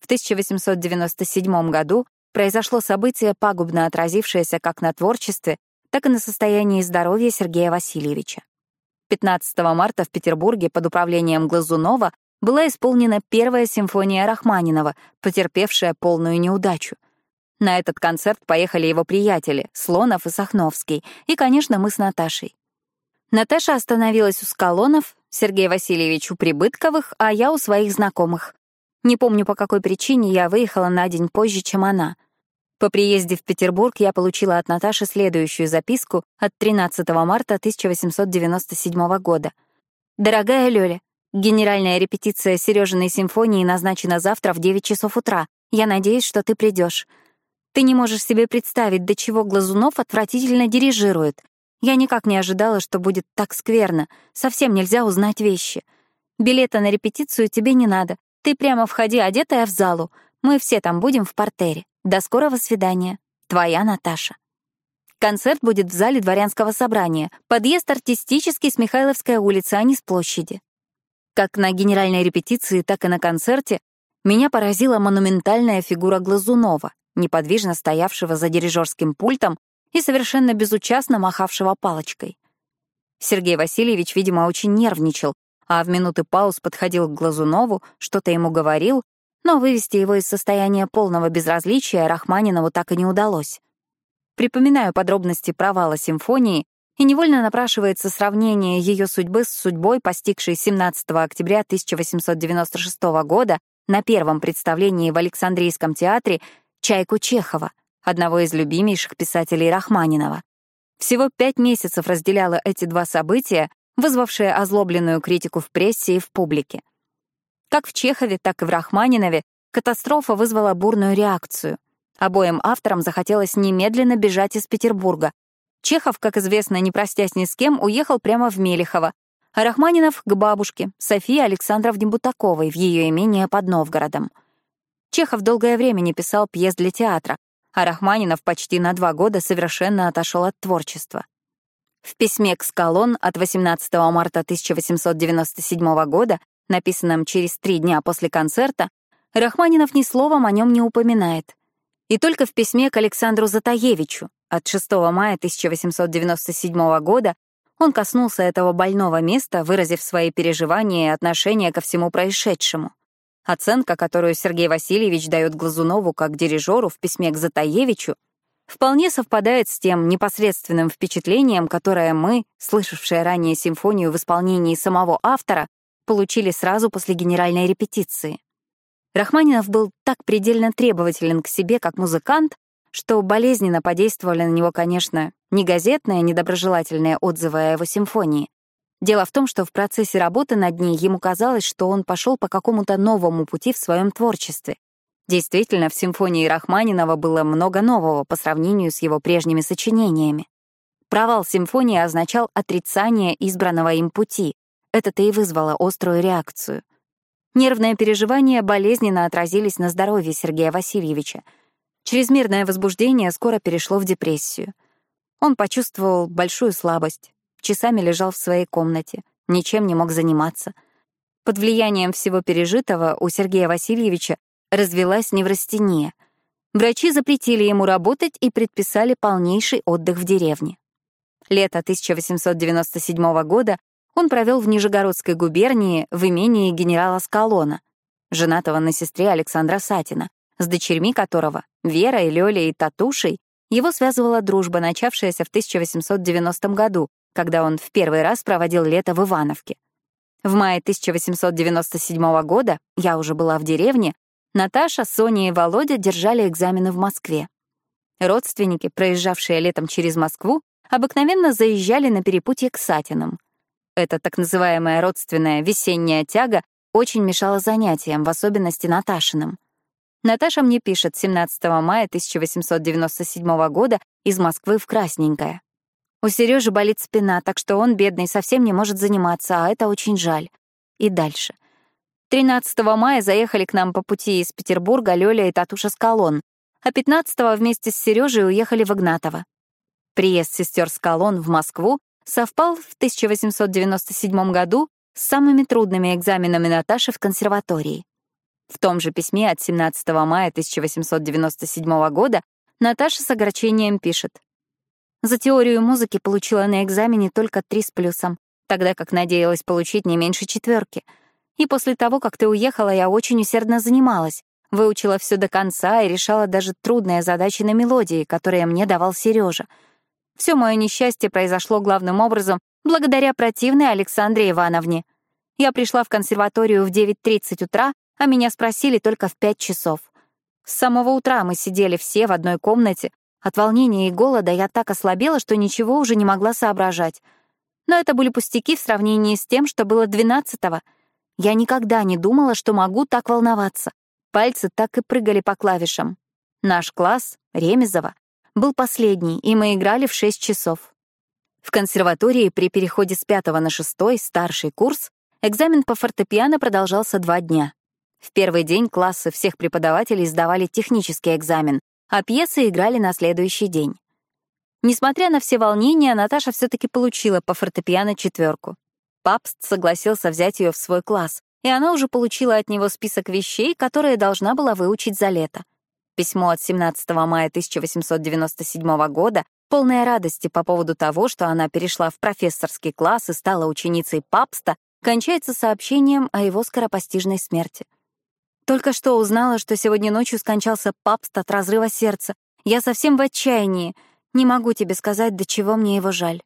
В 1897 году произошло событие, пагубно отразившееся как на творчестве, так и на состоянии здоровья Сергея Васильевича. 15 марта в Петербурге под управлением Глазунова была исполнена первая симфония Рахманинова, потерпевшая полную неудачу. На этот концерт поехали его приятели, Слонов и Сахновский, и, конечно, мы с Наташей. Наташа остановилась у Скалонов, Сергей Васильевич у Прибытковых, а я у своих знакомых. Не помню, по какой причине я выехала на день позже, чем она. По приезде в Петербург я получила от Наташи следующую записку от 13 марта 1897 года. «Дорогая Лёля, Генеральная репетиция Сережиной симфонии назначена завтра в 9 часов утра. Я надеюсь, что ты придешь. Ты не можешь себе представить, до чего Глазунов отвратительно дирижирует. Я никак не ожидала, что будет так скверно. Совсем нельзя узнать вещи. Билета на репетицию тебе не надо. Ты прямо входи, одетая в залу. Мы все там будем в портере. До скорого свидания. Твоя Наташа. Концерт будет в зале дворянского собрания. Подъезд артистический с Михайловской улицы, а не с площади. Как на генеральной репетиции, так и на концерте меня поразила монументальная фигура Глазунова, неподвижно стоявшего за дирижерским пультом и совершенно безучастно махавшего палочкой. Сергей Васильевич, видимо, очень нервничал, а в минуты пауз подходил к Глазунову, что-то ему говорил, но вывести его из состояния полного безразличия Рахманинову так и не удалось. Припоминаю подробности провала симфонии, и невольно напрашивается сравнение ее судьбы с судьбой, постигшей 17 октября 1896 года на первом представлении в Александрийском театре «Чайку Чехова», одного из любимейших писателей Рахманинова. Всего пять месяцев разделяло эти два события, вызвавшие озлобленную критику в прессе и в публике. Как в Чехове, так и в Рахманинове катастрофа вызвала бурную реакцию. Обоим авторам захотелось немедленно бежать из Петербурга. Чехов, как известно, не простясь ни с кем, уехал прямо в Мелехово, а Рахманинов — к бабушке, Софии Александровне Бутаковой, в ее имение под Новгородом. Чехов долгое время не писал пьес для театра, а Рахманинов почти на два года совершенно отошел от творчества. В письме к Скалон от 18 марта 1897 года, написанном через три дня после концерта, Рахманинов ни словом о нем не упоминает. И только в письме к Александру Затаевичу от 6 мая 1897 года он коснулся этого больного места, выразив свои переживания и отношение ко всему происшедшему. Оценка, которую Сергей Васильевич дает Глазунову как дирижеру в письме к Затаевичу, вполне совпадает с тем непосредственным впечатлением, которое мы, слышавшие ранее симфонию в исполнении самого автора, получили сразу после генеральной репетиции. Рахманинов был так предельно требователен к себе как музыкант, что болезненно подействовали на него, конечно, не газетные недоброжелательные отзывы о его симфонии. Дело в том, что в процессе работы над ней ему казалось, что он пошел по какому-то новому пути в своем творчестве. Действительно, в симфонии Рахманинова было много нового по сравнению с его прежними сочинениями. Провал симфонии означал отрицание избранного им пути. Это-то и вызвало острую реакцию. Нервные переживания болезненно отразились на здоровье Сергея Васильевича. Чрезмерное возбуждение скоро перешло в депрессию. Он почувствовал большую слабость, часами лежал в своей комнате, ничем не мог заниматься. Под влиянием всего пережитого у Сергея Васильевича развелась неврастения. Врачи запретили ему работать и предписали полнейший отдых в деревне. Лето 1897 года он провел в Нижегородской губернии в имении генерала Скалона, женатого на сестре Александра Сатина, с дочерьми которого, Верой, Лёлей и Татушей, его связывала дружба, начавшаяся в 1890 году, когда он в первый раз проводил лето в Ивановке. В мае 1897 года, я уже была в деревне, Наташа, Соня и Володя держали экзамены в Москве. Родственники, проезжавшие летом через Москву, обыкновенно заезжали на перепутье к Сатинам. Эта так называемая родственная весенняя тяга очень мешала занятиям, в особенности Наташиным. Наташа мне пишет 17 мая 1897 года из Москвы в Красненькое. У Сережи болит спина, так что он, бедный, совсем не может заниматься, а это очень жаль. И дальше. 13 мая заехали к нам по пути из Петербурга Лёля и Татуша с колонн, а 15 вместе с Сережей уехали в Игнатово. Приезд сестер с колонн в Москву совпал в 1897 году с самыми трудными экзаменами Наташи в консерватории. В том же письме от 17 мая 1897 года Наташа с огорчением пишет. «За теорию музыки получила на экзамене только три с плюсом, тогда как надеялась получить не меньше четверки — и после того, как ты уехала, я очень усердно занималась, выучила все до конца и решала даже трудные задачи на мелодии, которые мне давал Сережа. Все мое несчастье произошло главным образом благодаря противной Александре Ивановне. Я пришла в консерваторию в 9.30 утра, а меня спросили только в 5 часов. С самого утра мы сидели все в одной комнате. От волнения и голода я так ослабела, что ничего уже не могла соображать. Но это были пустяки в сравнении с тем, что было 12-го — я никогда не думала, что могу так волноваться. Пальцы так и прыгали по клавишам. Наш класс, Ремезова, был последний, и мы играли в 6 часов. В консерватории при переходе с пятого на шестой, старший курс, экзамен по фортепиано продолжался два дня. В первый день классы всех преподавателей сдавали технический экзамен, а пьесы играли на следующий день. Несмотря на все волнения, Наташа все таки получила по фортепиано четверку. Папст согласился взять ее в свой класс, и она уже получила от него список вещей, которые должна была выучить за лето. Письмо от 17 мая 1897 года, полное радости по поводу того, что она перешла в профессорский класс и стала ученицей Папста, кончается сообщением о его скоропостижной смерти. Только что узнала, что сегодня ночью скончался Папст от разрыва сердца. Я совсем в отчаянии. Не могу тебе сказать, до чего мне его жаль.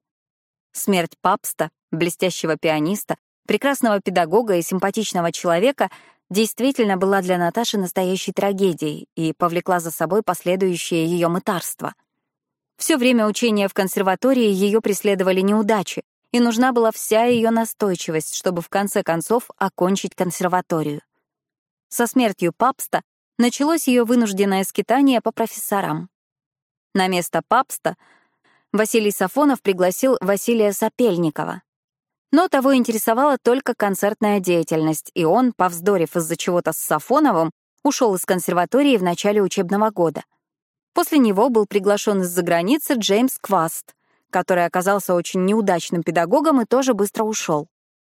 Смерть Папста, блестящего пианиста, прекрасного педагога и симпатичного человека, действительно была для Наташи настоящей трагедией и повлекла за собой последующее ее мытарство. Все время учения в консерватории ее преследовали неудачи, и нужна была вся ее настойчивость, чтобы в конце концов окончить консерваторию. Со смертью Папста началось ее вынужденное скитание по профессорам. На место Папста Василий Сафонов пригласил Василия Сапельникова. Но того интересовала только концертная деятельность, и он, повздорив из-за чего-то с Сафоновым, ушел из консерватории в начале учебного года. После него был приглашен из-за границы Джеймс Кваст, который оказался очень неудачным педагогом и тоже быстро ушел.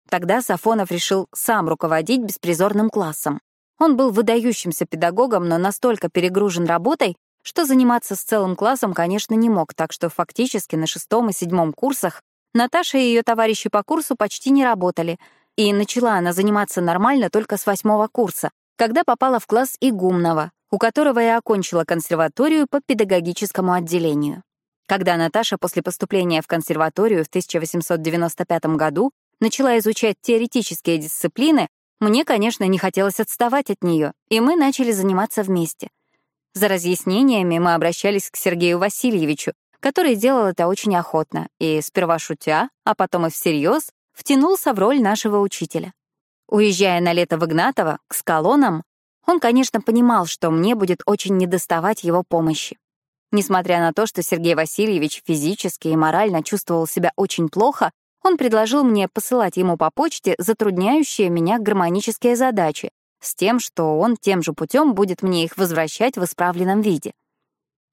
Тогда Сафонов решил сам руководить беспризорным классом. Он был выдающимся педагогом, но настолько перегружен работой, что заниматься с целым классом, конечно, не мог, так что фактически на шестом и седьмом курсах Наташа и ее товарищи по курсу почти не работали, и начала она заниматься нормально только с восьмого курса, когда попала в класс Игумного, у которого и окончила консерваторию по педагогическому отделению. Когда Наташа после поступления в консерваторию в 1895 году начала изучать теоретические дисциплины, мне, конечно, не хотелось отставать от нее, и мы начали заниматься вместе. За разъяснениями мы обращались к Сергею Васильевичу, который делал это очень охотно и, сперва шутя, а потом и всерьез, втянулся в роль нашего учителя. Уезжая на лето в Игнатово, к скалонам, он, конечно, понимал, что мне будет очень недоставать его помощи. Несмотря на то, что Сергей Васильевич физически и морально чувствовал себя очень плохо, он предложил мне посылать ему по почте затрудняющие меня гармонические задачи, с тем, что он тем же путем будет мне их возвращать в исправленном виде.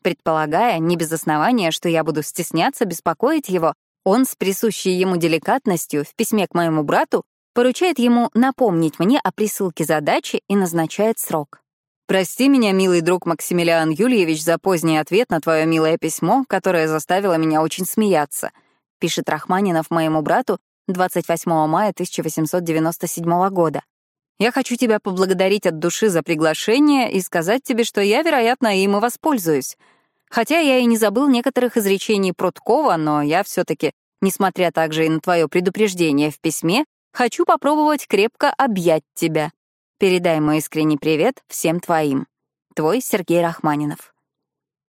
Предполагая, не без основания, что я буду стесняться беспокоить его, он с присущей ему деликатностью в письме к моему брату поручает ему напомнить мне о присылке задачи и назначает срок. Прости меня, милый друг Максимилиан Юльевич, за поздний ответ на твое милое письмо, которое заставило меня очень смеяться, пишет Рахманинов моему брату 28 мая 1897 года. Я хочу тебя поблагодарить от души за приглашение и сказать тебе, что я, вероятно, им и воспользуюсь. Хотя я и не забыл некоторых изречений Пруткова, но я все таки несмотря также и на твое предупреждение в письме, хочу попробовать крепко объять тебя. Передай мой искренний привет всем твоим. Твой Сергей Рахманинов.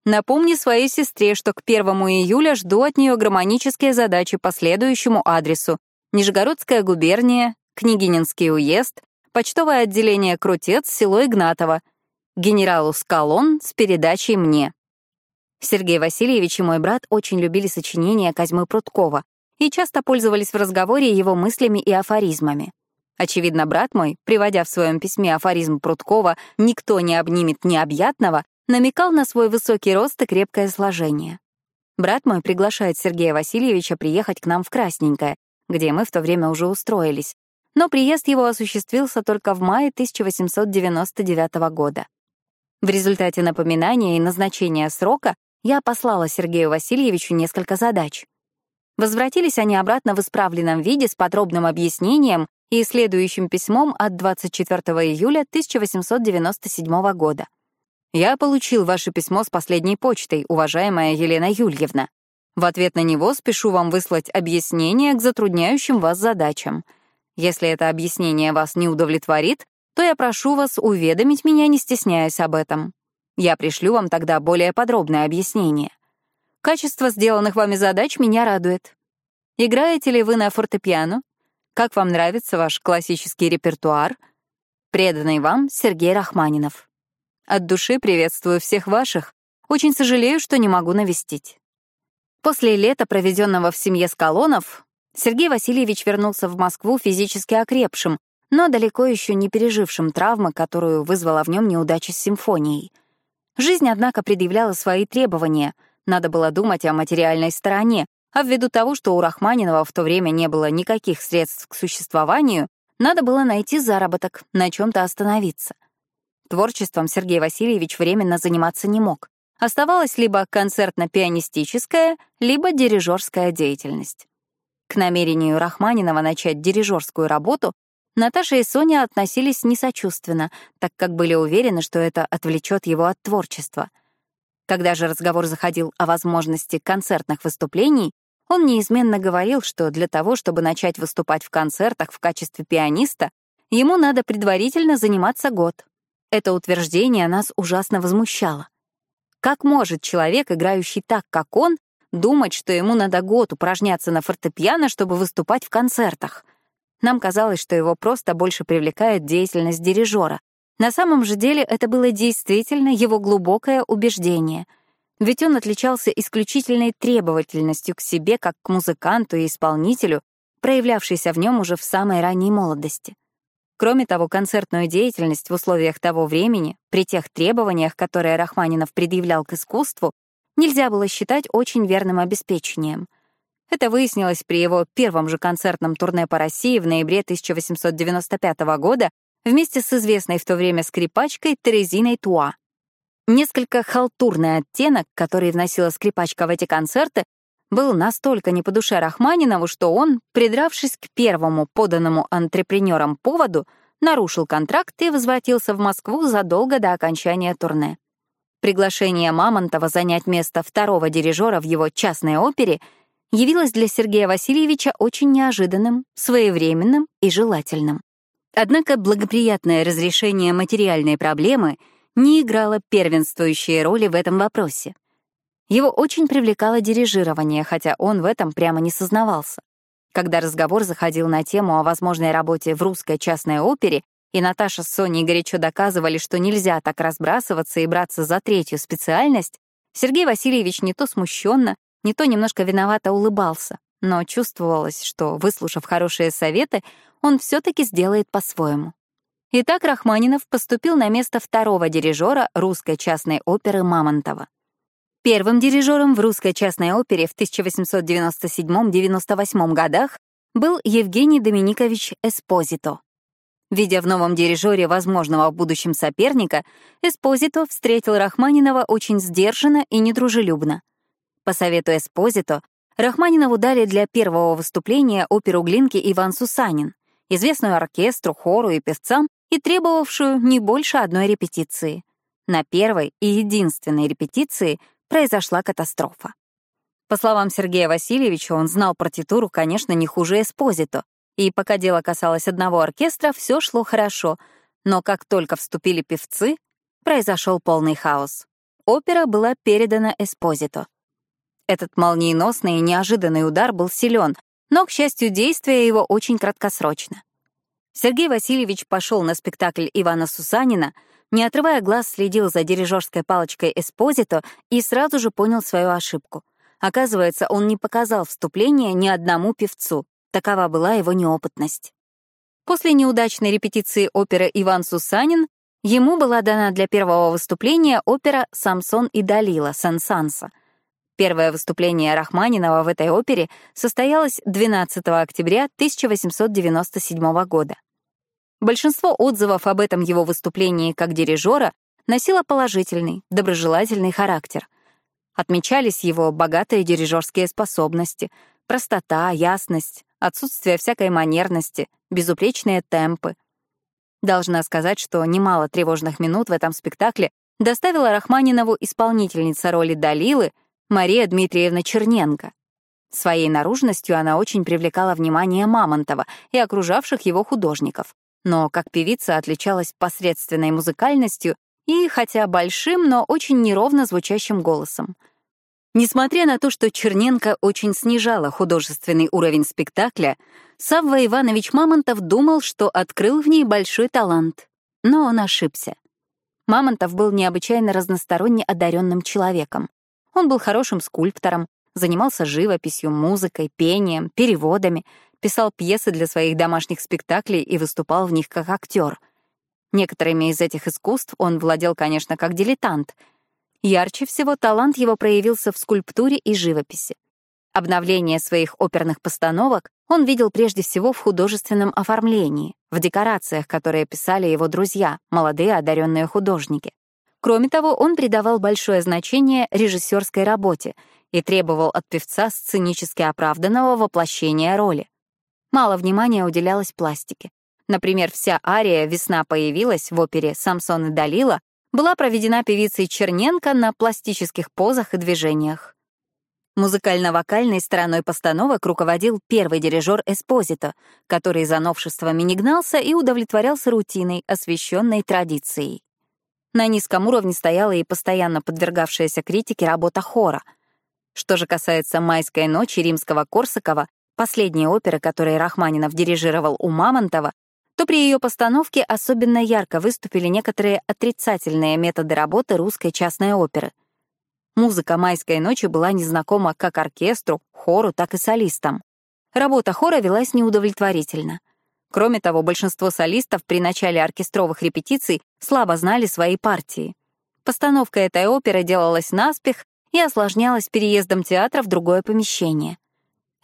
Напомни своей сестре, что к 1 июля жду от нее гармонические задачи по следующему адресу. Нижегородская губерния, Княгининский уезд, почтовое отделение Крутец, село Игнатово, генералу Скалон с передачей мне. Сергей Васильевич и мой брат очень любили сочинения Козьмы Пруткова и часто пользовались в разговоре его мыслями и афоризмами. Очевидно, брат мой, приводя в своем письме афоризм Пруткова «Никто не обнимет необъятного», намекал на свой высокий рост и крепкое сложение. Брат мой приглашает Сергея Васильевича приехать к нам в Красненькое, где мы в то время уже устроились, но приезд его осуществился только в мае 1899 года. В результате напоминания и назначения срока я послала Сергею Васильевичу несколько задач. Возвратились они обратно в исправленном виде с подробным объяснением и следующим письмом от 24 июля 1897 года. «Я получил ваше письмо с последней почтой, уважаемая Елена Юльевна. В ответ на него спешу вам выслать объяснение к затрудняющим вас задачам. Если это объяснение вас не удовлетворит, то я прошу вас уведомить меня, не стесняясь об этом. Я пришлю вам тогда более подробное объяснение. Качество сделанных вами задач меня радует. Играете ли вы на фортепиано? Как вам нравится ваш классический репертуар? Преданный вам Сергей Рахманинов. От души приветствую всех ваших. Очень сожалею, что не могу навестить. После лета, проведенного в семье Скалонов, Сергей Васильевич вернулся в Москву физически окрепшим, но далеко еще не пережившим травмы, которую вызвала в нем неудача с симфонией. Жизнь, однако, предъявляла свои требования. Надо было думать о материальной стороне, а ввиду того, что у Рахманинова в то время не было никаких средств к существованию, надо было найти заработок, на чем-то остановиться. Творчеством Сергей Васильевич временно заниматься не мог. Оставалась либо концертно-пианистическая, либо дирижерская деятельность. К намерению Рахманинова начать дирижерскую работу Наташа и Соня относились несочувственно, так как были уверены, что это отвлечет его от творчества. Когда же разговор заходил о возможности концертных выступлений, он неизменно говорил, что для того, чтобы начать выступать в концертах в качестве пианиста, ему надо предварительно заниматься год. Это утверждение нас ужасно возмущало. Как может человек, играющий так, как он, думать, что ему надо год упражняться на фортепиано, чтобы выступать в концертах? Нам казалось, что его просто больше привлекает деятельность дирижера. На самом же деле это было действительно его глубокое убеждение. Ведь он отличался исключительной требовательностью к себе как к музыканту и исполнителю, проявлявшейся в нем уже в самой ранней молодости. Кроме того, концертную деятельность в условиях того времени, при тех требованиях, которые Рахманинов предъявлял к искусству, нельзя было считать очень верным обеспечением. Это выяснилось при его первом же концертном турне по России в ноябре 1895 года вместе с известной в то время скрипачкой Терезиной Туа. Несколько халтурный оттенок, который вносила скрипачка в эти концерты, был настолько не по душе Рахманинову, что он, придравшись к первому поданному антрепренерам поводу, нарушил контракт и возвратился в Москву задолго до окончания турне. Приглашение Мамонтова занять место второго дирижера в его частной опере явилось для Сергея Васильевича очень неожиданным, своевременным и желательным. Однако благоприятное разрешение материальной проблемы не играло первенствующей роли в этом вопросе. Его очень привлекало дирижирование, хотя он в этом прямо не сознавался. Когда разговор заходил на тему о возможной работе в русской частной опере, и Наташа с Соней горячо доказывали, что нельзя так разбрасываться и браться за третью специальность, Сергей Васильевич не то смущенно, не то немножко виновато улыбался, но чувствовалось, что, выслушав хорошие советы, он все-таки сделает по-своему. Итак, Рахманинов поступил на место второго дирижера русской частной оперы Мамонтова. Первым дирижером в русской частной опере в 1897-98 годах был Евгений Доминикович Эспозито. Видя в новом дирижере возможного в будущем соперника, Эспозито встретил Рахманинова очень сдержанно и недружелюбно. По совету Эспозито, Рахманинову дали для первого выступления оперу Глинки Иван Сусанин, известную оркестру, хору и певцам и требовавшую не больше одной репетиции. На первой и единственной репетиции произошла катастрофа. По словам Сергея Васильевича, он знал партитуру, конечно, не хуже Эспозито, и пока дело касалось одного оркестра, все шло хорошо, но как только вступили певцы, произошел полный хаос. Опера была передана Эспозито. Этот молниеносный и неожиданный удар был силен, но, к счастью, действие его очень краткосрочно. Сергей Васильевич пошел на спектакль Ивана Сусанина — не отрывая глаз, следил за дирижерской палочкой Эспозито и сразу же понял свою ошибку. Оказывается, он не показал вступления ни одному певцу. Такова была его неопытность. После неудачной репетиции оперы «Иван Сусанин» ему была дана для первого выступления опера «Самсон и Далила» Сен-Санса. Первое выступление Рахманинова в этой опере состоялось 12 октября 1897 года. Большинство отзывов об этом его выступлении как дирижера носило положительный, доброжелательный характер. Отмечались его богатые дирижерские способности, простота, ясность, отсутствие всякой манерности, безупречные темпы. Должна сказать, что немало тревожных минут в этом спектакле доставила Рахманинову исполнительница роли Далилы Мария Дмитриевна Черненко. Своей наружностью она очень привлекала внимание Мамонтова и окружавших его художников но как певица отличалась посредственной музыкальностью и, хотя большим, но очень неровно звучащим голосом. Несмотря на то, что Черненко очень снижала художественный уровень спектакля, Савва Иванович Мамонтов думал, что открыл в ней большой талант. Но он ошибся. Мамонтов был необычайно разносторонне одаренным человеком. Он был хорошим скульптором, занимался живописью, музыкой, пением, переводами, писал пьесы для своих домашних спектаклей и выступал в них как актер. Некоторыми из этих искусств он владел, конечно, как дилетант. Ярче всего талант его проявился в скульптуре и живописи. Обновление своих оперных постановок он видел прежде всего в художественном оформлении, в декорациях, которые писали его друзья, молодые одаренные художники. Кроме того, он придавал большое значение режиссерской работе и требовал от певца сценически оправданного воплощения роли. Мало внимания уделялось пластике. Например, вся ария «Весна появилась» в опере «Самсон и Далила» была проведена певицей Черненко на пластических позах и движениях. Музыкально-вокальной стороной постановок руководил первый дирижер Эспозито, который за новшествами не гнался и удовлетворялся рутиной, освещенной традицией. На низком уровне стояла и постоянно подвергавшаяся критике работа хора. Что же касается «Майской ночи» римского Корсакова, последней оперы, которой Рахманинов дирижировал у Мамонтова, то при ее постановке особенно ярко выступили некоторые отрицательные методы работы русской частной оперы. Музыка «Майской ночи» была незнакома как оркестру, хору, так и солистам. Работа хора велась неудовлетворительно — Кроме того, большинство солистов при начале оркестровых репетиций слабо знали свои партии. Постановка этой оперы делалась наспех и осложнялась переездом театра в другое помещение.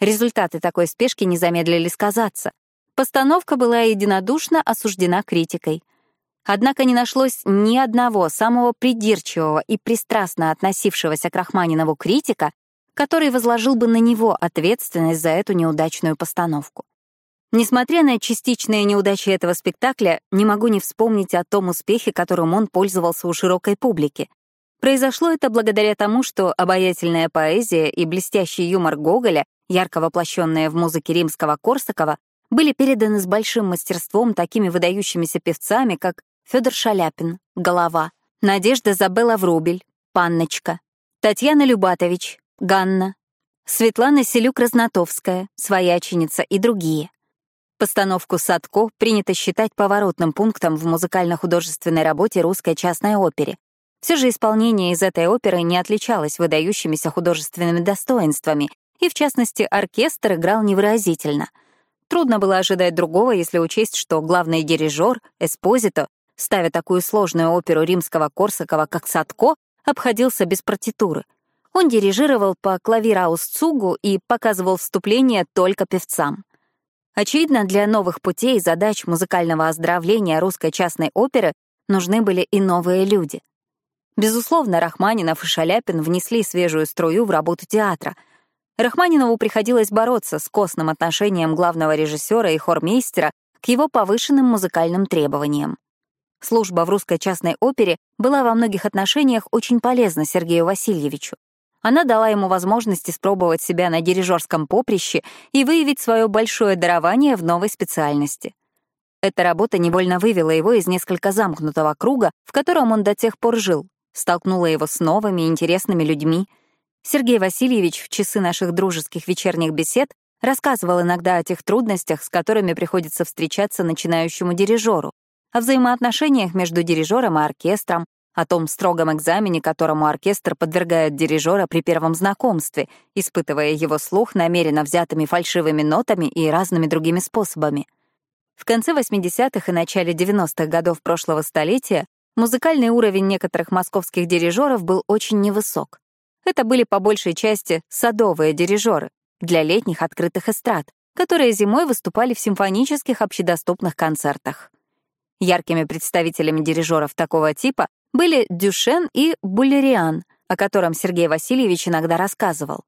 Результаты такой спешки не замедлили сказаться. Постановка была единодушно осуждена критикой. Однако не нашлось ни одного самого придирчивого и пристрастно относившегося к Рахманинову критика, который возложил бы на него ответственность за эту неудачную постановку. Несмотря на частичные неудачи этого спектакля, не могу не вспомнить о том успехе, которым он пользовался у широкой публики. Произошло это благодаря тому, что обаятельная поэзия и блестящий юмор Гоголя, ярко воплощенные в музыке римского Корсакова, были переданы с большим мастерством такими выдающимися певцами, как Федор Шаляпин, «Голова», Надежда Забела Врубель, «Панночка», Татьяна Любатович, «Ганна», Светлана Селюк-Разнотовская, «Свояченица» и другие. Постановку Садко принято считать поворотным пунктом в музыкально-художественной работе русской частной опере. Все же исполнение из этой оперы не отличалось выдающимися художественными достоинствами, и, в частности, оркестр играл невыразительно. Трудно было ожидать другого, если учесть, что главный дирижер, Эспозито, ставя такую сложную оперу римского Корсакова, как Садко, обходился без партитуры. Он дирижировал по клавираус-цугу и показывал вступление только певцам. Очевидно, для новых путей и задач музыкального оздоровления русской частной оперы нужны были и новые люди. Безусловно, Рахманинов и Шаляпин внесли свежую струю в работу театра. Рахманинову приходилось бороться с костным отношением главного режиссера и хормейстера к его повышенным музыкальным требованиям. Служба в русской частной опере была во многих отношениях очень полезна Сергею Васильевичу. Она дала ему возможность испробовать себя на дирижерском поприще и выявить свое большое дарование в новой специальности. Эта работа невольно вывела его из несколько замкнутого круга, в котором он до тех пор жил, столкнула его с новыми интересными людьми. Сергей Васильевич в часы наших дружеских вечерних бесед рассказывал иногда о тех трудностях, с которыми приходится встречаться начинающему дирижеру, о взаимоотношениях между дирижером и оркестром, о том строгом экзамене, которому оркестр подвергает дирижера при первом знакомстве, испытывая его слух намеренно взятыми фальшивыми нотами и разными другими способами. В конце 80-х и начале 90-х годов прошлого столетия музыкальный уровень некоторых московских дирижеров был очень невысок. Это были по большей части садовые дирижеры для летних открытых эстрад, которые зимой выступали в симфонических общедоступных концертах. Яркими представителями дирижеров такого типа были Дюшен и Буллериан, о котором Сергей Васильевич иногда рассказывал.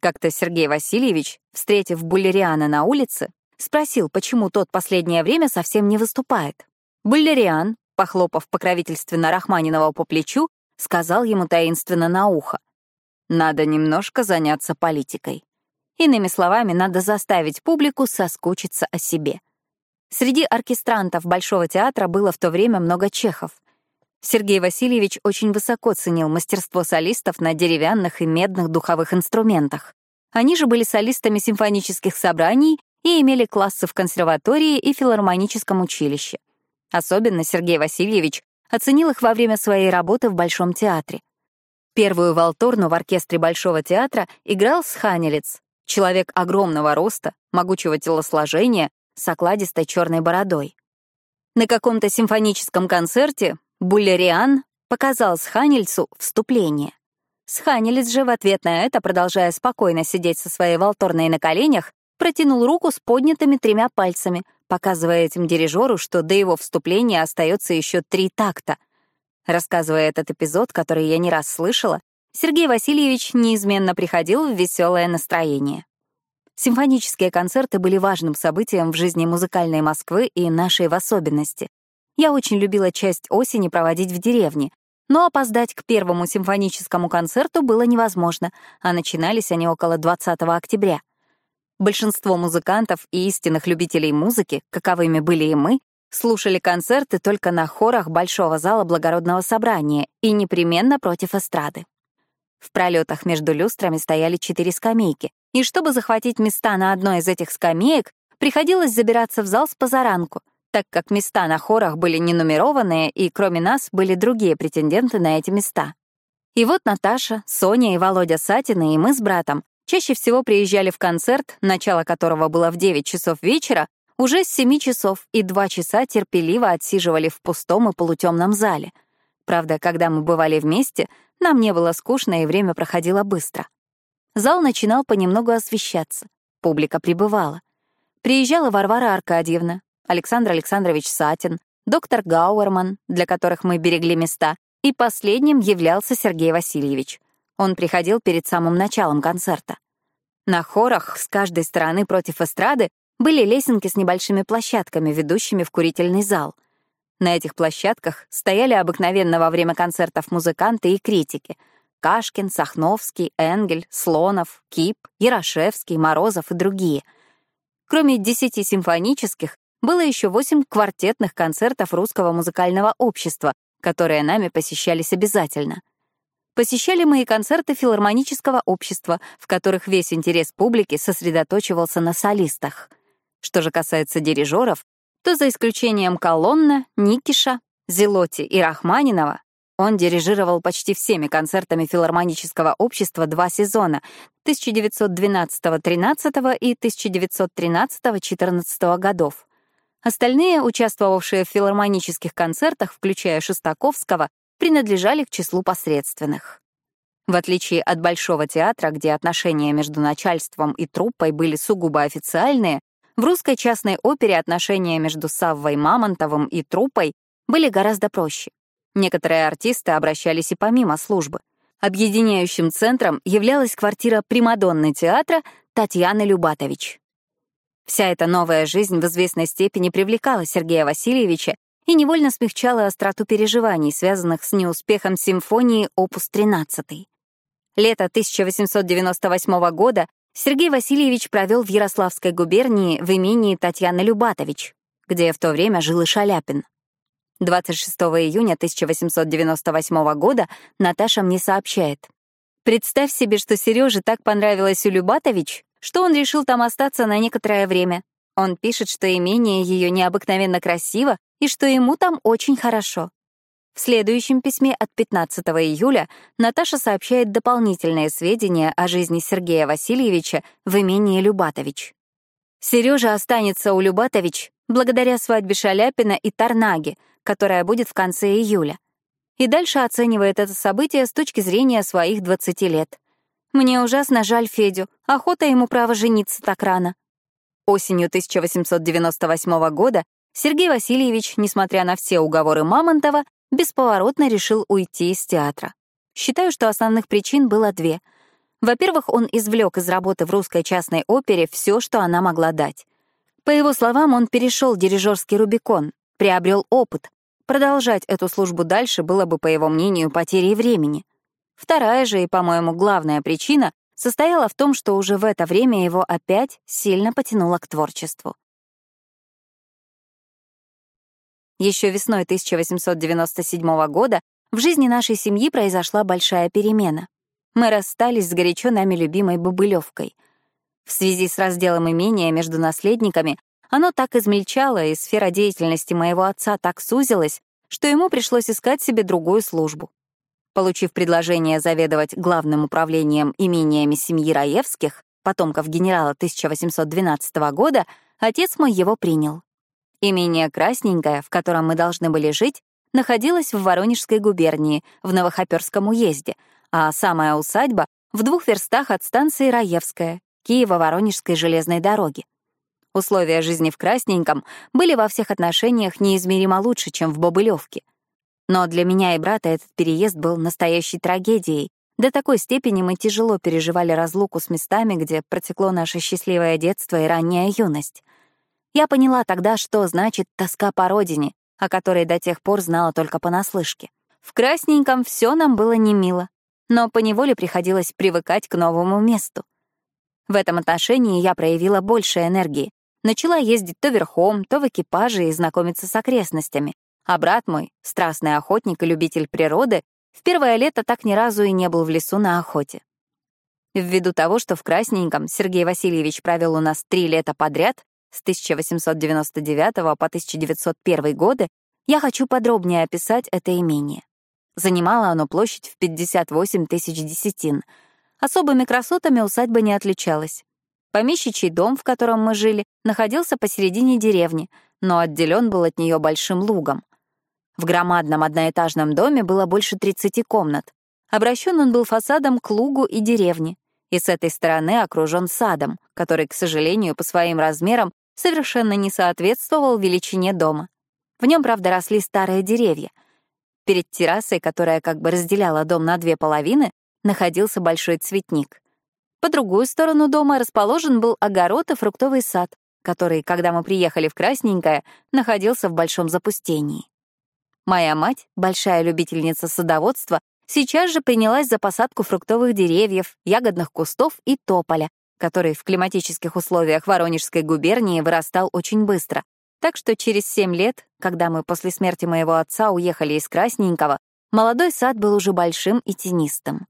Как-то Сергей Васильевич, встретив Буллериана на улице, спросил, почему тот последнее время совсем не выступает. Буллериан, похлопав покровительственно Рахманинова по плечу, сказал ему таинственно на ухо. «Надо немножко заняться политикой. Иными словами, надо заставить публику соскучиться о себе». Среди оркестрантов Большого театра было в то время много чехов. Сергей Васильевич очень высоко ценил мастерство солистов на деревянных и медных духовых инструментах. Они же были солистами симфонических собраний и имели классы в консерватории и филармоническом училище. Особенно Сергей Васильевич оценил их во время своей работы в Большом театре. Первую валторну в оркестре Большого театра играл Сханелец, человек огромного роста, могучего телосложения, с окладистой черной бородой. На каком-то симфоническом концерте Буллериан показал Сханельцу вступление. Сханелец же в ответ на это, продолжая спокойно сидеть со своей волторной на коленях, протянул руку с поднятыми тремя пальцами, показывая этим дирижеру, что до его вступления остается еще три такта. Рассказывая этот эпизод, который я не раз слышала, Сергей Васильевич неизменно приходил в веселое настроение. Симфонические концерты были важным событием в жизни музыкальной Москвы и нашей в особенности. Я очень любила часть осени проводить в деревне, но опоздать к первому симфоническому концерту было невозможно, а начинались они около 20 октября. Большинство музыкантов и истинных любителей музыки, каковыми были и мы, слушали концерты только на хорах Большого зала благородного собрания и непременно против эстрады. В пролетах между люстрами стояли четыре скамейки, и чтобы захватить места на одной из этих скамеек, приходилось забираться в зал с позаранку, так как места на хорах были не нумерованные, и кроме нас были другие претенденты на эти места. И вот Наташа, Соня и Володя Сатины и мы с братом чаще всего приезжали в концерт, начало которого было в 9 часов вечера, уже с семи часов и два часа терпеливо отсиживали в пустом и полутемном зале. Правда, когда мы бывали вместе, нам не было скучно, и время проходило быстро. Зал начинал понемногу освещаться. Публика прибывала. Приезжала Варвара Аркадьевна, Александр Александрович Сатин, доктор Гауэрман, для которых мы берегли места, и последним являлся Сергей Васильевич. Он приходил перед самым началом концерта. На хорах с каждой стороны против эстрады были лесенки с небольшими площадками, ведущими в курительный зал. На этих площадках стояли обыкновенно во время концертов музыканты и критики — Кашкин, Сахновский, Энгель, Слонов, Кип, Ярошевский, Морозов и другие. Кроме десяти симфонических, было еще восемь квартетных концертов Русского музыкального общества, которые нами посещались обязательно. Посещали мы и концерты филармонического общества, в которых весь интерес публики сосредоточивался на солистах — что же касается дирижеров, то за исключением Колонна, Никиша, Зелоти и Рахманинова он дирижировал почти всеми концертами филармонического общества два сезона 1912-13 и 1913-14 годов. Остальные, участвовавшие в филармонических концертах, включая Шостаковского, принадлежали к числу посредственных. В отличие от Большого театра, где отношения между начальством и труппой были сугубо официальные, в русской частной опере отношения между Саввой Мамонтовым и труппой были гораздо проще. Некоторые артисты обращались и помимо службы. Объединяющим центром являлась квартира Примадонны театра Татьяны Любатович. Вся эта новая жизнь в известной степени привлекала Сергея Васильевича и невольно смягчала остроту переживаний, связанных с неуспехом симфонии опус 13. Лето 1898 года Сергей Васильевич провел в Ярославской губернии в имении Татьяны Любатович, где в то время жил и Шаляпин. 26 июня 1898 года Наташа мне сообщает. «Представь себе, что Сереже так понравилось у Любатович, что он решил там остаться на некоторое время. Он пишет, что имение ее необыкновенно красиво и что ему там очень хорошо. В следующем письме от 15 июля Наташа сообщает дополнительные сведения о жизни Сергея Васильевича в имении Любатович. Сережа останется у Любатович благодаря свадьбе Шаляпина и Тарнаги, которая будет в конце июля. И дальше оценивает это событие с точки зрения своих 20 лет. Мне ужасно жаль Федю, охота ему право жениться так рано. Осенью 1898 года Сергей Васильевич, несмотря на все уговоры Мамонтова, бесповоротно решил уйти из театра. Считаю, что основных причин было две. Во-первых, он извлек из работы в русской частной опере все, что она могла дать. По его словам, он перешел дирижерский Рубикон, приобрел опыт. Продолжать эту службу дальше было бы, по его мнению, потерей времени. Вторая же и, по-моему, главная причина состояла в том, что уже в это время его опять сильно потянуло к творчеству. Еще весной 1897 года в жизни нашей семьи произошла большая перемена. Мы расстались с горячо нами любимой Бобылевкой. В связи с разделом имения между наследниками оно так измельчало, и сфера деятельности моего отца так сузилась, что ему пришлось искать себе другую службу. Получив предложение заведовать главным управлением имениями семьи Раевских, потомков генерала 1812 года, отец мой его принял. Имение Красненькое, в котором мы должны были жить, находилось в Воронежской губернии, в Новохоперском уезде, а самая усадьба — в двух верстах от станции Раевская, Киево-Воронежской железной дороги. Условия жизни в Красненьком были во всех отношениях неизмеримо лучше, чем в Бобылевке. Но для меня и брата этот переезд был настоящей трагедией. До такой степени мы тяжело переживали разлуку с местами, где протекло наше счастливое детство и ранняя юность. Я поняла тогда, что значит тоска по родине, о которой до тех пор знала только понаслышке. В красненьком все нам было не мило, но поневоле приходилось привыкать к новому месту. В этом отношении я проявила больше энергии. Начала ездить то верхом, то в экипаже и знакомиться с окрестностями. А брат мой, страстный охотник и любитель природы, в первое лето так ни разу и не был в лесу на охоте. Ввиду того, что в Красненьком Сергей Васильевич провел у нас три лета подряд, с 1899 по 1901 годы, я хочу подробнее описать это имение. Занимало оно площадь в 58 тысяч десятин. Особыми красотами усадьба не отличалась. Помещичий дом, в котором мы жили, находился посередине деревни, но отделен был от нее большим лугом. В громадном одноэтажном доме было больше 30 комнат. Обращен он был фасадом к лугу и деревне, и с этой стороны окружен садом, который, к сожалению, по своим размерам совершенно не соответствовал величине дома. В нем, правда, росли старые деревья. Перед террасой, которая как бы разделяла дом на две половины, находился большой цветник. По другую сторону дома расположен был огород и фруктовый сад, который, когда мы приехали в Красненькое, находился в большом запустении. Моя мать, большая любительница садоводства, сейчас же принялась за посадку фруктовых деревьев, ягодных кустов и тополя, который в климатических условиях Воронежской губернии вырастал очень быстро. Так что через семь лет, когда мы после смерти моего отца уехали из Красненького, молодой сад был уже большим и тенистым.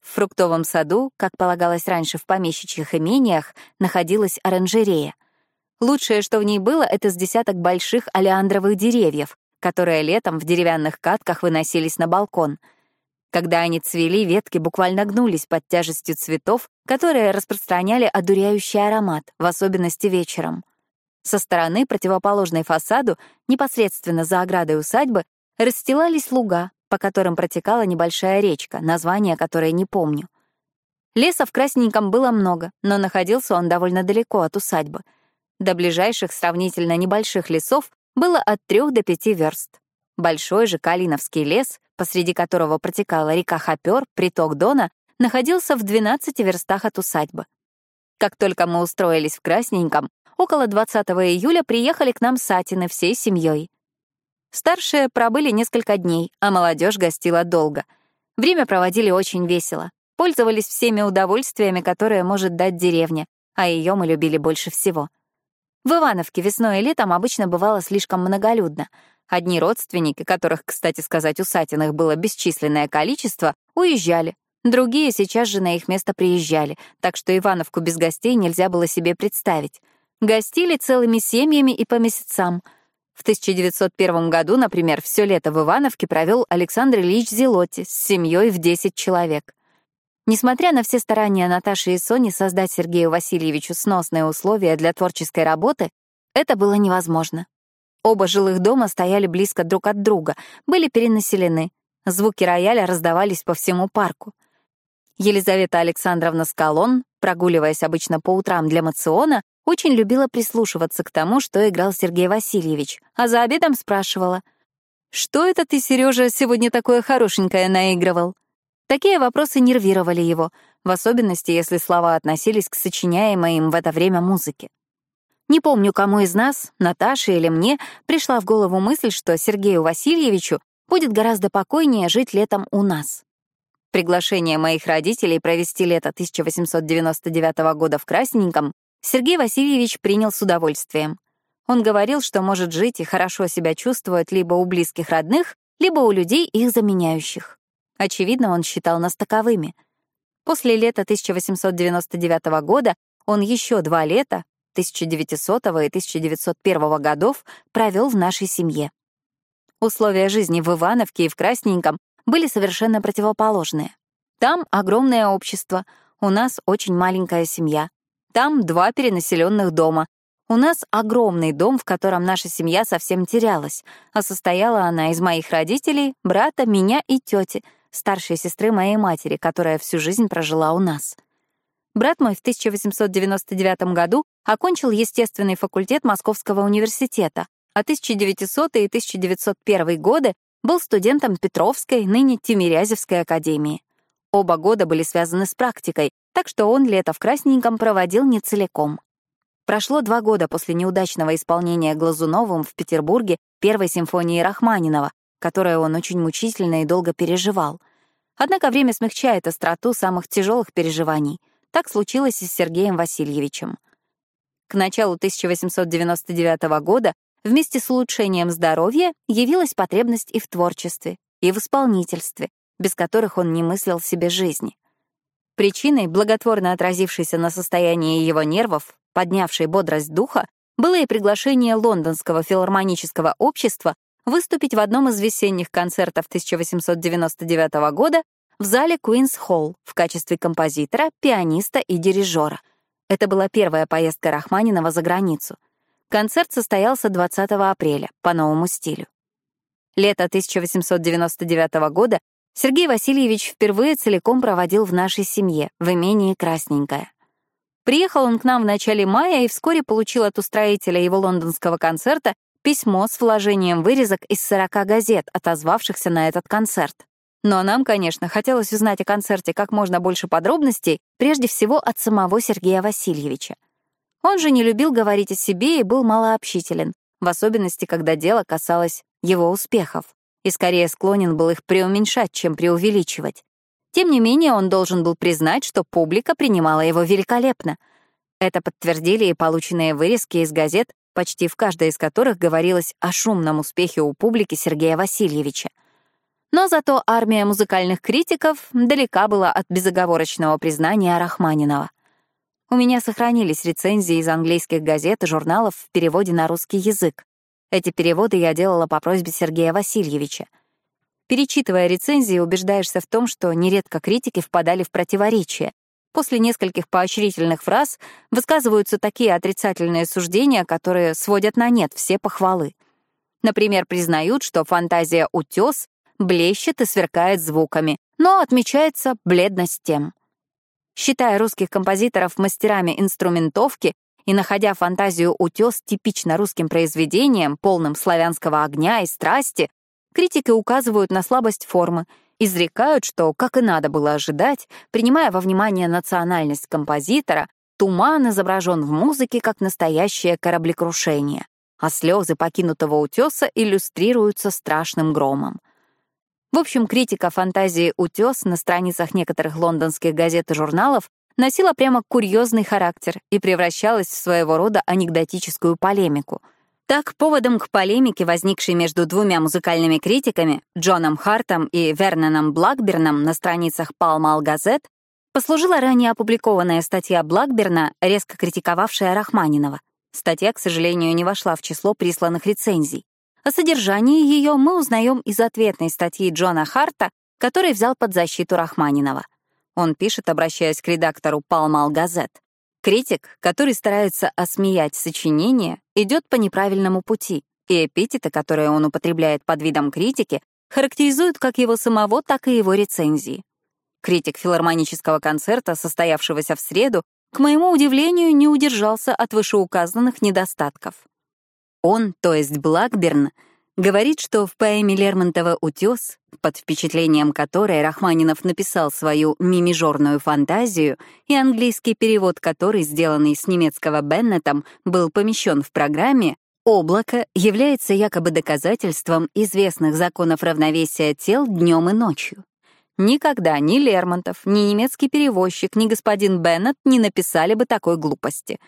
В фруктовом саду, как полагалось раньше в помещичьих имениях, находилась оранжерея. Лучшее, что в ней было, это с десяток больших олеандровых деревьев, которые летом в деревянных катках выносились на балкон — когда они цвели, ветки буквально гнулись под тяжестью цветов, которые распространяли одуряющий аромат, в особенности вечером. Со стороны, противоположной фасаду, непосредственно за оградой усадьбы, расстилались луга, по которым протекала небольшая речка, название которой не помню. Леса в Красненьком было много, но находился он довольно далеко от усадьбы. До ближайших сравнительно небольших лесов было от трех до пяти верст. Большой же Калиновский лес, посреди которого протекала река Хопер, приток Дона, находился в 12 верстах от усадьбы. Как только мы устроились в Красненьком, около 20 июля приехали к нам Сатины всей семьей. Старшие пробыли несколько дней, а молодежь гостила долго. Время проводили очень весело. Пользовались всеми удовольствиями, которые может дать деревня, а ее мы любили больше всего. В Ивановке весной и летом обычно бывало слишком многолюдно — Одни родственники, которых, кстати сказать, у Сатиных было бесчисленное количество, уезжали. Другие сейчас же на их место приезжали, так что Ивановку без гостей нельзя было себе представить. Гостили целыми семьями и по месяцам. В 1901 году, например, все лето в Ивановке провел Александр Ильич Зелотти с семьей в 10 человек. Несмотря на все старания Наташи и Сони создать Сергею Васильевичу сносные условия для творческой работы, это было невозможно. Оба жилых дома стояли близко друг от друга, были перенаселены. Звуки рояля раздавались по всему парку. Елизавета Александровна Скалон, прогуливаясь обычно по утрам для мациона, очень любила прислушиваться к тому, что играл Сергей Васильевич, а за обедом спрашивала, «Что это ты, Сережа, сегодня такое хорошенькое наигрывал?» Такие вопросы нервировали его, в особенности, если слова относились к сочиняемой им в это время музыке. Не помню, кому из нас, Наташе или мне, пришла в голову мысль, что Сергею Васильевичу будет гораздо покойнее жить летом у нас. Приглашение моих родителей провести лето 1899 года в Красненьком Сергей Васильевич принял с удовольствием. Он говорил, что может жить и хорошо себя чувствовать либо у близких родных, либо у людей, их заменяющих. Очевидно, он считал нас таковыми. После лета 1899 года он еще два лета, 1900 и 1901 годов провел в нашей семье. Условия жизни в Ивановке и в Красненьком были совершенно противоположные. Там огромное общество, у нас очень маленькая семья. Там два перенаселенных дома. У нас огромный дом, в котором наша семья совсем терялась, а состояла она из моих родителей, брата, меня и тети, старшей сестры моей матери, которая всю жизнь прожила у нас. Брат мой в 1899 году окончил естественный факультет Московского университета, а 1900 и 1901 годы был студентом Петровской, ныне Тимирязевской академии. Оба года были связаны с практикой, так что он лето в Красненьком проводил не целиком. Прошло два года после неудачного исполнения Глазуновым в Петербурге первой симфонии Рахманинова, которую он очень мучительно и долго переживал. Однако время смягчает остроту самых тяжелых переживаний. Так случилось и с Сергеем Васильевичем. К началу 1899 года вместе с улучшением здоровья явилась потребность и в творчестве, и в исполнительстве, без которых он не мыслил себе жизни. Причиной, благотворно отразившейся на состоянии его нервов, поднявшей бодрость духа, было и приглашение Лондонского филармонического общества выступить в одном из весенних концертов 1899 года в зале Queen's Hall в качестве композитора, пианиста и дирижера. Это была первая поездка Рахманинова за границу. Концерт состоялся 20 апреля по новому стилю. Лето 1899 года Сергей Васильевич впервые целиком проводил в нашей семье, в имении Красненькое. Приехал он к нам в начале мая и вскоре получил от устроителя его лондонского концерта письмо с вложением вырезок из 40 газет, отозвавшихся на этот концерт. Но нам, конечно, хотелось узнать о концерте как можно больше подробностей, прежде всего от самого Сергея Васильевича. Он же не любил говорить о себе и был малообщителен, в особенности, когда дело касалось его успехов, и скорее склонен был их преуменьшать, чем преувеличивать. Тем не менее, он должен был признать, что публика принимала его великолепно. Это подтвердили и полученные вырезки из газет, почти в каждой из которых говорилось о шумном успехе у публики Сергея Васильевича. Но зато армия музыкальных критиков далека была от безоговорочного признания Рахманинова. У меня сохранились рецензии из английских газет и журналов в переводе на русский язык. Эти переводы я делала по просьбе Сергея Васильевича. Перечитывая рецензии, убеждаешься в том, что нередко критики впадали в противоречие. После нескольких поощрительных фраз высказываются такие отрицательные суждения, которые сводят на нет все похвалы. Например, признают, что фантазия «Утес» блещет и сверкает звуками, но отмечается бледность тем. Считая русских композиторов мастерами инструментовки и находя фантазию «Утес» типично русским произведением, полным славянского огня и страсти, Критики указывают на слабость формы, изрекают, что, как и надо было ожидать, принимая во внимание национальность композитора, туман изображен в музыке как настоящее кораблекрушение, а слезы покинутого утеса иллюстрируются страшным громом. В общем, критика фантазии «Утес» на страницах некоторых лондонских газет и журналов носила прямо курьезный характер и превращалась в своего рода анекдотическую полемику — так, поводом к полемике, возникшей между двумя музыкальными критиками, Джоном Хартом и Верноном Блакберном на страницах Pall Mall послужила ранее опубликованная статья Блакберна, резко критиковавшая Рахманинова. Статья, к сожалению, не вошла в число присланных рецензий. О содержании ее мы узнаем из ответной статьи Джона Харта, который взял под защиту Рахманинова. Он пишет, обращаясь к редактору Pall Mall Критик, который старается осмеять сочинение, идет по неправильному пути, и эпитеты, которые он употребляет под видом критики, характеризуют как его самого, так и его рецензии. Критик филармонического концерта, состоявшегося в среду, к моему удивлению, не удержался от вышеуказанных недостатков. Он, то есть Блакберн, говорит, что в поэме Лермонтова «Утес», под впечатлением которой Рахманинов написал свою мимижорную фантазию, и английский перевод которой, сделанный с немецкого Беннетом, был помещен в программе, облако является якобы доказательством известных законов равновесия тел днем и ночью. Никогда ни Лермонтов, ни немецкий перевозчик, ни господин Беннет не написали бы такой глупости.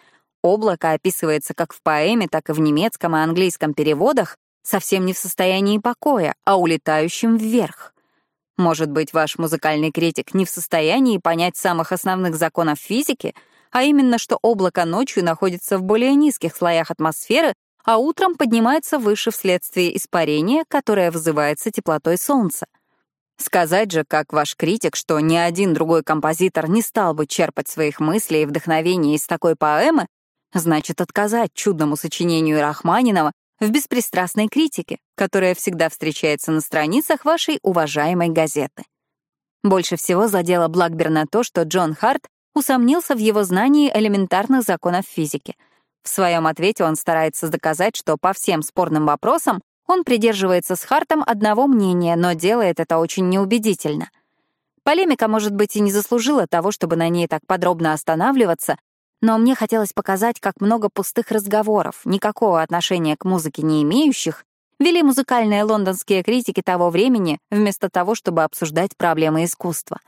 Облако описывается как в поэме, так и в немецком и английском переводах совсем не в состоянии покоя, а улетающим вверх. Может быть, ваш музыкальный критик не в состоянии понять самых основных законов физики, а именно, что облако ночью находится в более низких слоях атмосферы, а утром поднимается выше вследствие испарения, которое вызывается теплотой Солнца. Сказать же, как ваш критик, что ни один другой композитор не стал бы черпать своих мыслей и вдохновения из такой поэмы, значит отказать чудному сочинению Рахманинова в беспристрастной критике, которая всегда встречается на страницах вашей уважаемой газеты. Больше всего задело Блакберна то, что Джон Харт усомнился в его знании элементарных законов физики. В своем ответе он старается доказать, что по всем спорным вопросам он придерживается с Хартом одного мнения, но делает это очень неубедительно. Полемика, может быть, и не заслужила того, чтобы на ней так подробно останавливаться, но мне хотелось показать, как много пустых разговоров, никакого отношения к музыке не имеющих, вели музыкальные лондонские критики того времени, вместо того, чтобы обсуждать проблемы искусства.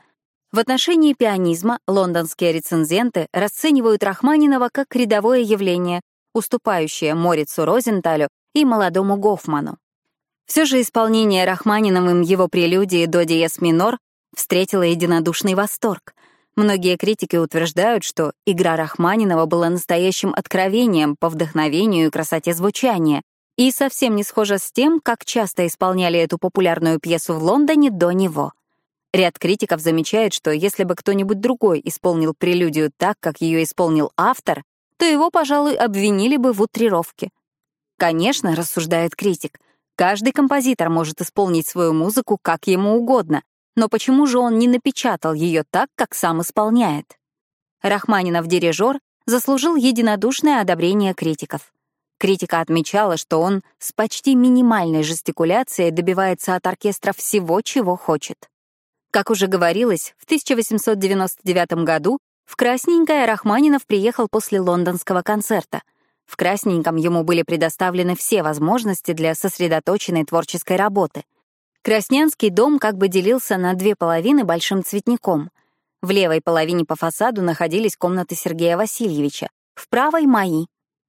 В отношении пианизма лондонские рецензенты расценивают Рахманинова как рядовое явление, уступающее Морицу Розенталю и молодому Гофману. Все же исполнение Рахманиновым его прелюдии до диез минор встретило единодушный восторг. Многие критики утверждают, что игра Рахманинова была настоящим откровением по вдохновению и красоте звучания, и совсем не схожа с тем, как часто исполняли эту популярную пьесу в Лондоне до него. Ряд критиков замечает, что если бы кто-нибудь другой исполнил прелюдию так, как ее исполнил автор, то его, пожалуй, обвинили бы в утрировке. Конечно, рассуждает критик, каждый композитор может исполнить свою музыку как ему угодно, но почему же он не напечатал ее так, как сам исполняет? Рахманинов дирижер заслужил единодушное одобрение критиков. Критика отмечала, что он с почти минимальной жестикуляцией добивается от оркестра всего, чего хочет. Как уже говорилось, в 1899 году в Красненькое Рахманинов приехал после лондонского концерта. В Красненьком ему были предоставлены все возможности для сосредоточенной творческой работы. Краснянский дом как бы делился на две половины большим цветником. В левой половине по фасаду находились комнаты Сергея Васильевича, в правой — мои.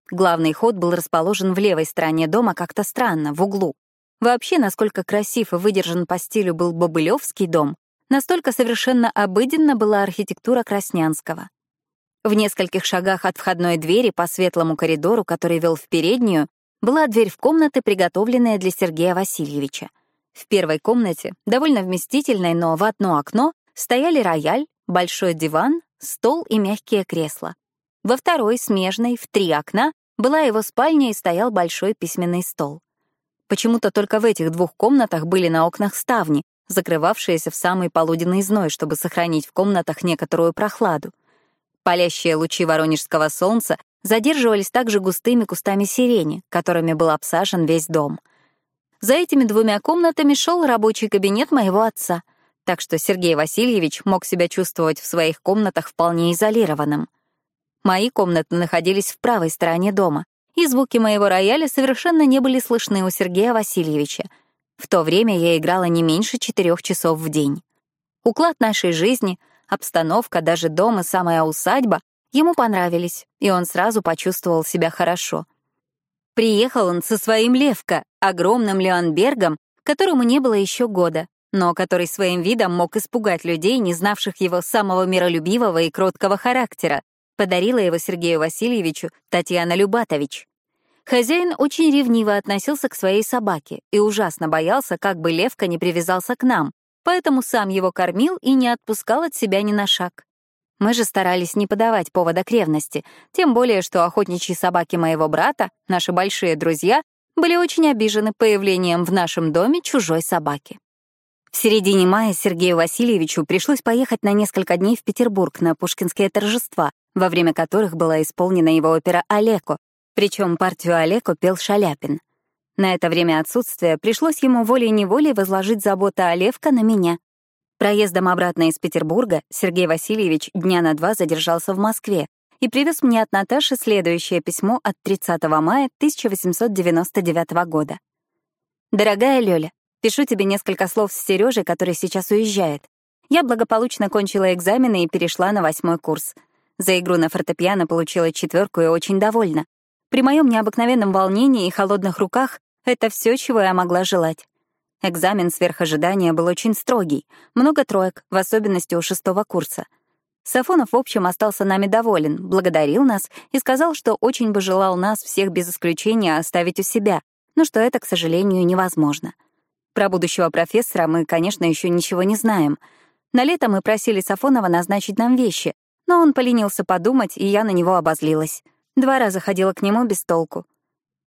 Главный ход был расположен в левой стороне дома как-то странно, в углу. Вообще, насколько красив и выдержан по стилю был Бобылевский дом, Настолько совершенно обыденна была архитектура Краснянского. В нескольких шагах от входной двери по светлому коридору, который вел в переднюю, была дверь в комнаты, приготовленная для Сергея Васильевича. В первой комнате, довольно вместительной, но в одно окно, стояли рояль, большой диван, стол и мягкие кресла. Во второй, смежной, в три окна, была его спальня и стоял большой письменный стол. Почему-то только в этих двух комнатах были на окнах ставни, закрывавшиеся в самый полуденный зной, чтобы сохранить в комнатах некоторую прохладу. Палящие лучи воронежского солнца задерживались также густыми кустами сирени, которыми был обсажен весь дом. За этими двумя комнатами шел рабочий кабинет моего отца, так что Сергей Васильевич мог себя чувствовать в своих комнатах вполне изолированным. Мои комнаты находились в правой стороне дома, и звуки моего рояля совершенно не были слышны у Сергея Васильевича — в то время я играла не меньше четырех часов в день. Уклад нашей жизни, обстановка, даже дом и самая усадьба ему понравились, и он сразу почувствовал себя хорошо. Приехал он со своим Левко, огромным Леонбергом, которому не было еще года, но который своим видом мог испугать людей, не знавших его самого миролюбивого и кроткого характера. Подарила его Сергею Васильевичу Татьяна Любатович. Хозяин очень ревниво относился к своей собаке и ужасно боялся, как бы Левка не привязался к нам, поэтому сам его кормил и не отпускал от себя ни на шаг. Мы же старались не подавать повода к ревности, тем более, что охотничьи собаки моего брата, наши большие друзья, были очень обижены появлением в нашем доме чужой собаки. В середине мая Сергею Васильевичу пришлось поехать на несколько дней в Петербург на пушкинские торжества, во время которых была исполнена его опера «Олеко», причем партию Олеко пел Шаляпин. На это время отсутствия пришлось ему волей-неволей возложить заботу о Левко на меня. Проездом обратно из Петербурга Сергей Васильевич дня на два задержался в Москве и привез мне от Наташи следующее письмо от 30 мая 1899 года. «Дорогая Лёля, пишу тебе несколько слов с Сережей, который сейчас уезжает. Я благополучно кончила экзамены и перешла на восьмой курс. За игру на фортепиано получила четверку и очень довольна. При моем необыкновенном волнении и холодных руках это все, чего я могла желать. Экзамен сверх ожидания был очень строгий, много троек, в особенности у шестого курса. Сафонов, в общем, остался нами доволен, благодарил нас и сказал, что очень бы желал нас всех без исключения оставить у себя, но что это, к сожалению, невозможно. Про будущего профессора мы, конечно, еще ничего не знаем. На лето мы просили Сафонова назначить нам вещи, но он поленился подумать, и я на него обозлилась. Два раза ходила к нему без толку.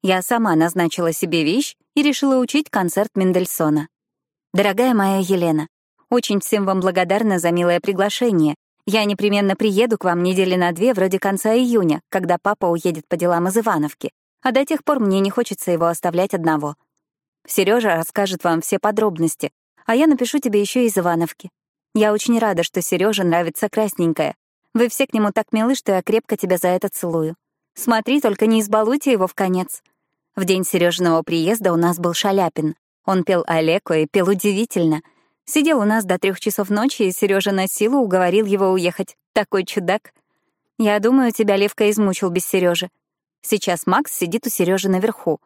Я сама назначила себе вещь и решила учить концерт Мендельсона. Дорогая моя Елена, очень всем вам благодарна за милое приглашение. Я непременно приеду к вам недели на две, вроде конца июня, когда папа уедет по делам из Ивановки, а до тех пор мне не хочется его оставлять одного. Сережа расскажет вам все подробности, а я напишу тебе еще из Ивановки. Я очень рада, что Сереже нравится красненькая. Вы все к нему так милы, что я крепко тебя за это целую. Смотри, только не избалуйте его в конец. В день Сережиного приезда у нас был Шаляпин. Он пел Олеко и пел удивительно. Сидел у нас до трех часов ночи, и Сережа на силу уговорил его уехать. Такой чудак. Я думаю, тебя Левка измучил без Сережи. Сейчас Макс сидит у Сережи наверху.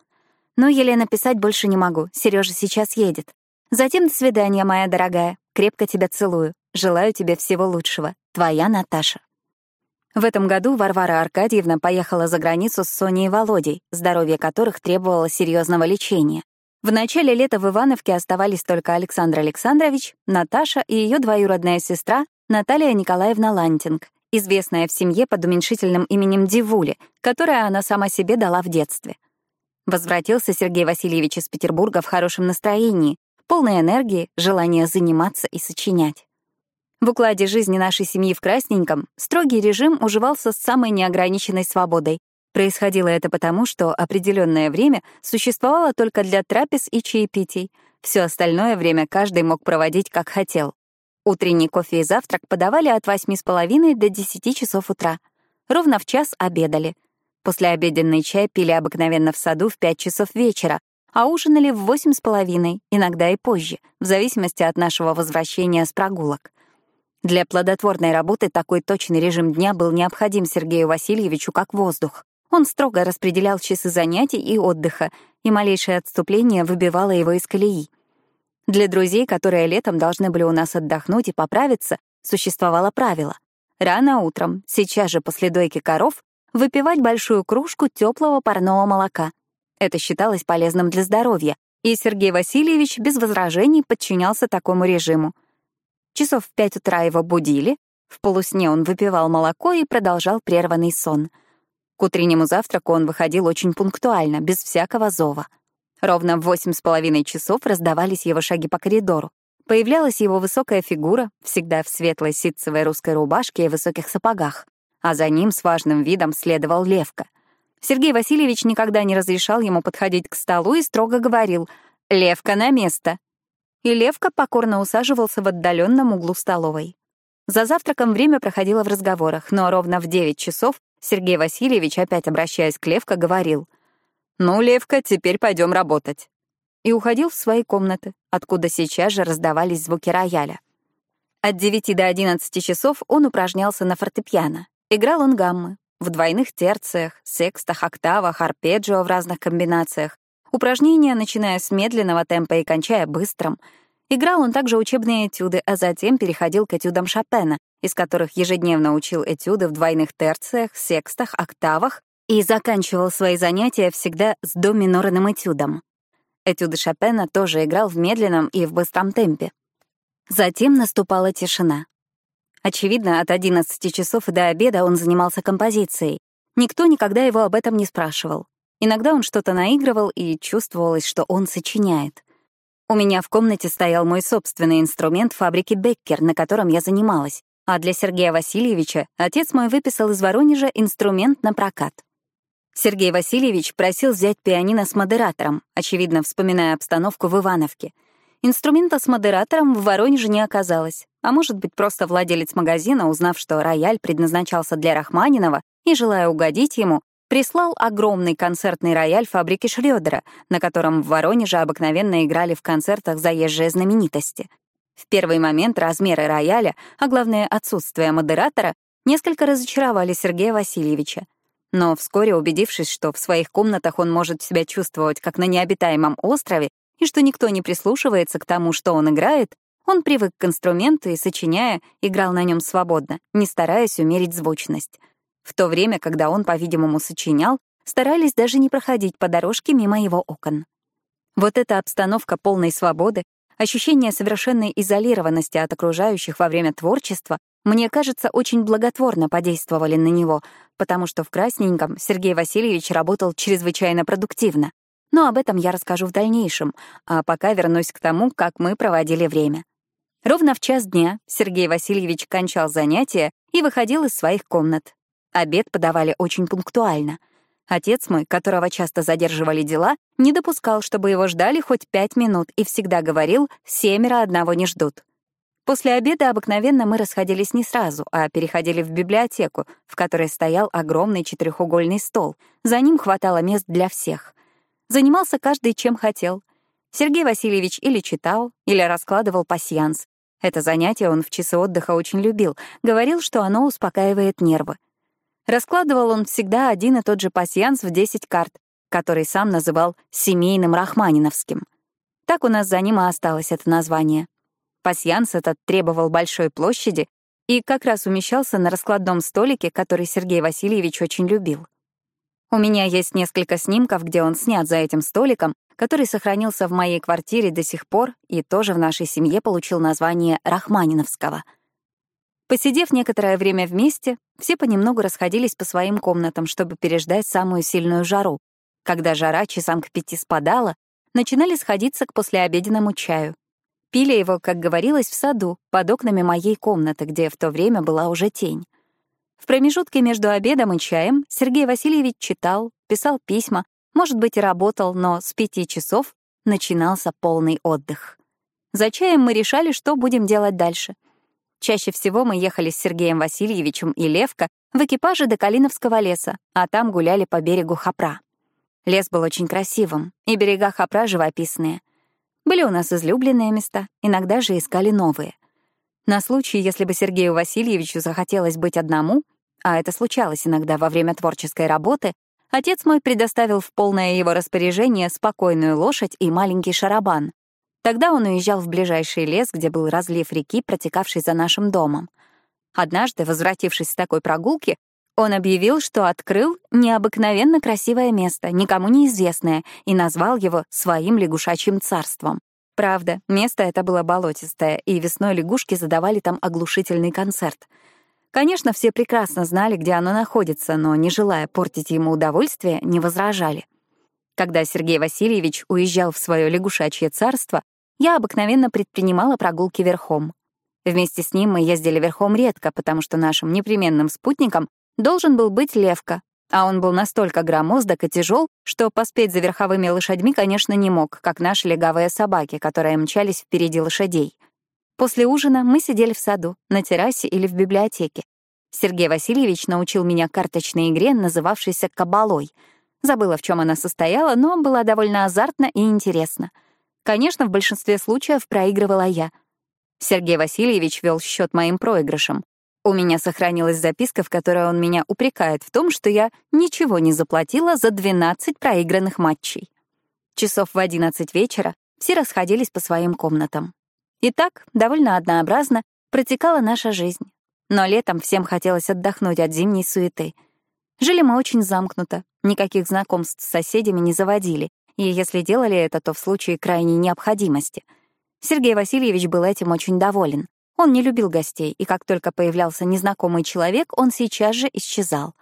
Но, Елена, писать больше не могу. Сережа сейчас едет. Затем до свидания, моя дорогая. Крепко тебя целую. Желаю тебе всего лучшего. Твоя Наташа. В этом году Варвара Аркадьевна поехала за границу с Соней и Володей, здоровье которых требовало серьезного лечения. В начале лета в Ивановке оставались только Александр Александрович, Наташа и ее двоюродная сестра Наталья Николаевна Лантинг, известная в семье под уменьшительным именем Дивули, которое она сама себе дала в детстве. Возвратился Сергей Васильевич из Петербурга в хорошем настроении, полной энергии, желания заниматься и сочинять. В укладе жизни нашей семьи в Красненьком строгий режим уживался с самой неограниченной свободой. Происходило это потому, что определенное время существовало только для трапез и чаепитий. Все остальное время каждый мог проводить как хотел. Утренний кофе и завтрак подавали от восьми с половиной до десяти часов утра. Ровно в час обедали. После обеденный чай пили обыкновенно в саду в пять часов вечера, а ужинали в восемь с половиной, иногда и позже, в зависимости от нашего возвращения с прогулок. Для плодотворной работы такой точный режим дня был необходим Сергею Васильевичу как воздух. Он строго распределял часы занятий и отдыха, и малейшее отступление выбивало его из колеи. Для друзей, которые летом должны были у нас отдохнуть и поправиться, существовало правило. Рано утром, сейчас же после дойки коров, выпивать большую кружку теплого парного молока. Это считалось полезным для здоровья, и Сергей Васильевич без возражений подчинялся такому режиму. Часов в пять утра его будили, в полусне он выпивал молоко и продолжал прерванный сон. К утреннему завтраку он выходил очень пунктуально, без всякого зова. Ровно в восемь с половиной часов раздавались его шаги по коридору. Появлялась его высокая фигура, всегда в светлой ситцевой русской рубашке и высоких сапогах, а за ним с важным видом следовал Левка. Сергей Васильевич никогда не разрешал ему подходить к столу и строго говорил «Левка на место!» И Левка покорно усаживался в отдаленном углу столовой. За завтраком время проходило в разговорах, но ровно в 9 часов Сергей Васильевич, опять обращаясь к Левка, говорил «Ну, Левка, теперь пойдем работать» и уходил в свои комнаты, откуда сейчас же раздавались звуки рояля. От 9 до 11 часов он упражнялся на фортепиано. Играл он гаммы в двойных терциях, секстах, октавах, арпеджио в разных комбинациях, Упражнения, начиная с медленного темпа и кончая быстрым. Играл он также учебные этюды, а затем переходил к этюдам Шопена, из которых ежедневно учил этюды в двойных терциях, секстах, октавах и заканчивал свои занятия всегда с до минорным этюдом. Этюды Шопена тоже играл в медленном и в быстром темпе. Затем наступала тишина. Очевидно, от 11 часов до обеда он занимался композицией. Никто никогда его об этом не спрашивал. Иногда он что-то наигрывал, и чувствовалось, что он сочиняет. У меня в комнате стоял мой собственный инструмент фабрики Беккер, на котором я занималась, а для Сергея Васильевича отец мой выписал из Воронежа инструмент на прокат. Сергей Васильевич просил взять пианино с модератором, очевидно, вспоминая обстановку в Ивановке. Инструмента с модератором в Воронеже не оказалось, а может быть, просто владелец магазина, узнав, что рояль предназначался для Рахманинова, и, желая угодить ему, прислал огромный концертный рояль фабрики Шрёдера, на котором в Воронеже обыкновенно играли в концертах заезжие знаменитости. В первый момент размеры рояля, а главное отсутствие модератора, несколько разочаровали Сергея Васильевича. Но вскоре, убедившись, что в своих комнатах он может себя чувствовать как на необитаемом острове и что никто не прислушивается к тому, что он играет, он привык к инструменту и, сочиняя, играл на нем свободно, не стараясь умерить звучность. В то время, когда он, по-видимому, сочинял, старались даже не проходить по дорожке мимо его окон. Вот эта обстановка полной свободы, ощущение совершенной изолированности от окружающих во время творчества, мне кажется, очень благотворно подействовали на него, потому что в Красненьком Сергей Васильевич работал чрезвычайно продуктивно. Но об этом я расскажу в дальнейшем, а пока вернусь к тому, как мы проводили время. Ровно в час дня Сергей Васильевич кончал занятия и выходил из своих комнат. Обед подавали очень пунктуально. Отец мой, которого часто задерживали дела, не допускал, чтобы его ждали хоть пять минут и всегда говорил «семеро одного не ждут». После обеда обыкновенно мы расходились не сразу, а переходили в библиотеку, в которой стоял огромный четырехугольный стол. За ним хватало мест для всех. Занимался каждый чем хотел. Сергей Васильевич или читал, или раскладывал пасьянс. Это занятие он в часы отдыха очень любил, говорил, что оно успокаивает нервы. Раскладывал он всегда один и тот же пасьянс в 10 карт, который сам называл «семейным рахманиновским». Так у нас за ним и осталось это название. Пасьянс этот требовал большой площади и как раз умещался на раскладном столике, который Сергей Васильевич очень любил. У меня есть несколько снимков, где он снят за этим столиком, который сохранился в моей квартире до сих пор и тоже в нашей семье получил название Рахманиновского. Посидев некоторое время вместе, все понемногу расходились по своим комнатам, чтобы переждать самую сильную жару. Когда жара часам к пяти спадала, начинали сходиться к послеобеденному чаю. Пили его, как говорилось, в саду, под окнами моей комнаты, где в то время была уже тень. В промежутке между обедом и чаем Сергей Васильевич читал, писал письма, может быть, и работал, но с пяти часов начинался полный отдых. За чаем мы решали, что будем делать дальше. Чаще всего мы ехали с Сергеем Васильевичем и Левко в экипаже до Калиновского леса, а там гуляли по берегу Хапра. Лес был очень красивым, и берега Хапра живописные — были у нас излюбленные места, иногда же искали новые. На случай, если бы Сергею Васильевичу захотелось быть одному, а это случалось иногда во время творческой работы, отец мой предоставил в полное его распоряжение спокойную лошадь и маленький шарабан. Тогда он уезжал в ближайший лес, где был разлив реки, протекавший за нашим домом. Однажды, возвратившись с такой прогулки, он объявил, что открыл необыкновенно красивое место, никому неизвестное, и назвал его своим лягушачьим царством. Правда, место это было болотистое, и весной лягушки задавали там оглушительный концерт. Конечно, все прекрасно знали, где оно находится, но, не желая портить ему удовольствие, не возражали. Когда Сергей Васильевич уезжал в свое лягушачье царство, я обыкновенно предпринимала прогулки верхом. Вместе с ним мы ездили верхом редко, потому что нашим непременным спутником должен был быть Левка, а он был настолько громоздок и тяжел, что поспеть за верховыми лошадьми, конечно, не мог, как наши легавые собаки, которые мчались впереди лошадей. После ужина мы сидели в саду, на террасе или в библиотеке. Сергей Васильевич научил меня карточной игре, называвшейся «кабалой». Забыла, в чем она состояла, но была довольно азартна и интересна. Конечно, в большинстве случаев проигрывала я. Сергей Васильевич вел счет моим проигрышам. У меня сохранилась записка, в которой он меня упрекает в том, что я ничего не заплатила за 12 проигранных матчей. Часов в 11 вечера все расходились по своим комнатам. И так, довольно однообразно, протекала наша жизнь. Но летом всем хотелось отдохнуть от зимней суеты. Жили мы очень замкнуто, никаких знакомств с соседями не заводили, и если делали это, то в случае крайней необходимости. Сергей Васильевич был этим очень доволен. Он не любил гостей, и как только появлялся незнакомый человек, он сейчас же исчезал.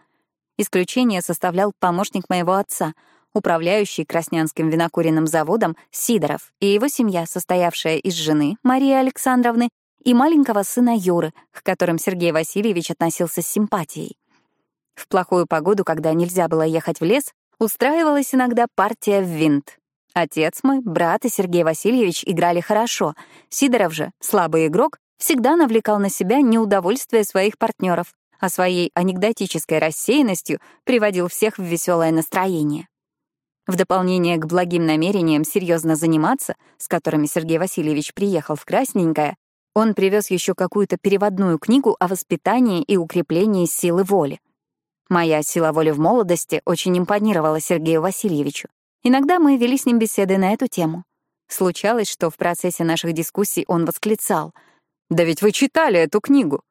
Исключение составлял помощник моего отца, управляющий Краснянским винокуренным заводом Сидоров, и его семья, состоявшая из жены Марии Александровны и маленького сына Юры, к которым Сергей Васильевич относился с симпатией. В плохую погоду, когда нельзя было ехать в лес, устраивалась иногда партия в винт. Отец мой, брат и Сергей Васильевич играли хорошо. Сидоров же, слабый игрок, всегда навлекал на себя неудовольствие своих партнеров, а своей анекдотической рассеянностью приводил всех в веселое настроение. В дополнение к благим намерениям серьезно заниматься, с которыми Сергей Васильевич приехал в Красненькое, он привез еще какую-то переводную книгу о воспитании и укреплении силы воли. Моя сила воли в молодости очень импонировала Сергею Васильевичу. Иногда мы вели с ним беседы на эту тему. Случалось, что в процессе наших дискуссий он восклицал — да ведь вы читали эту книгу.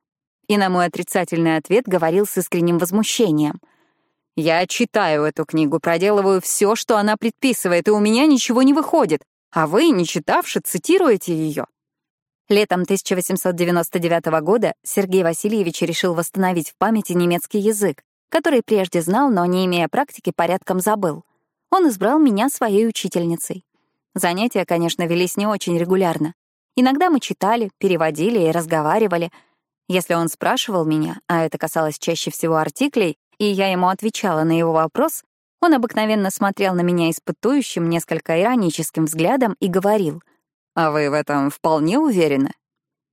И на мой отрицательный ответ говорил с искренним возмущением. Я читаю эту книгу, проделываю все, что она предписывает, и у меня ничего не выходит, а вы, не читавши, цитируете ее. Летом 1899 года Сергей Васильевич решил восстановить в памяти немецкий язык, который прежде знал, но, не имея практики, порядком забыл. Он избрал меня своей учительницей. Занятия, конечно, велись не очень регулярно. Иногда мы читали, переводили и разговаривали. Если он спрашивал меня, а это касалось чаще всего артиклей, и я ему отвечала на его вопрос, он обыкновенно смотрел на меня испытующим, несколько ироническим взглядом и говорил, «А вы в этом вполне уверены?»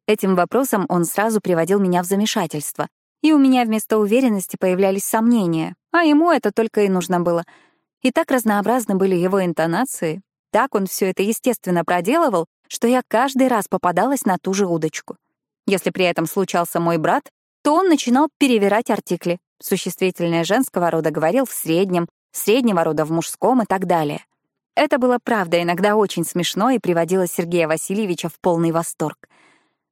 Этим вопросом он сразу приводил меня в замешательство. И у меня вместо уверенности появлялись сомнения, а ему это только и нужно было. И так разнообразны были его интонации, так он все это естественно проделывал, что я каждый раз попадалась на ту же удочку. Если при этом случался мой брат, то он начинал перевирать артикли. Существительное женского рода говорил в среднем, среднего рода в мужском и так далее. Это было, правда, иногда очень смешно и приводило Сергея Васильевича в полный восторг.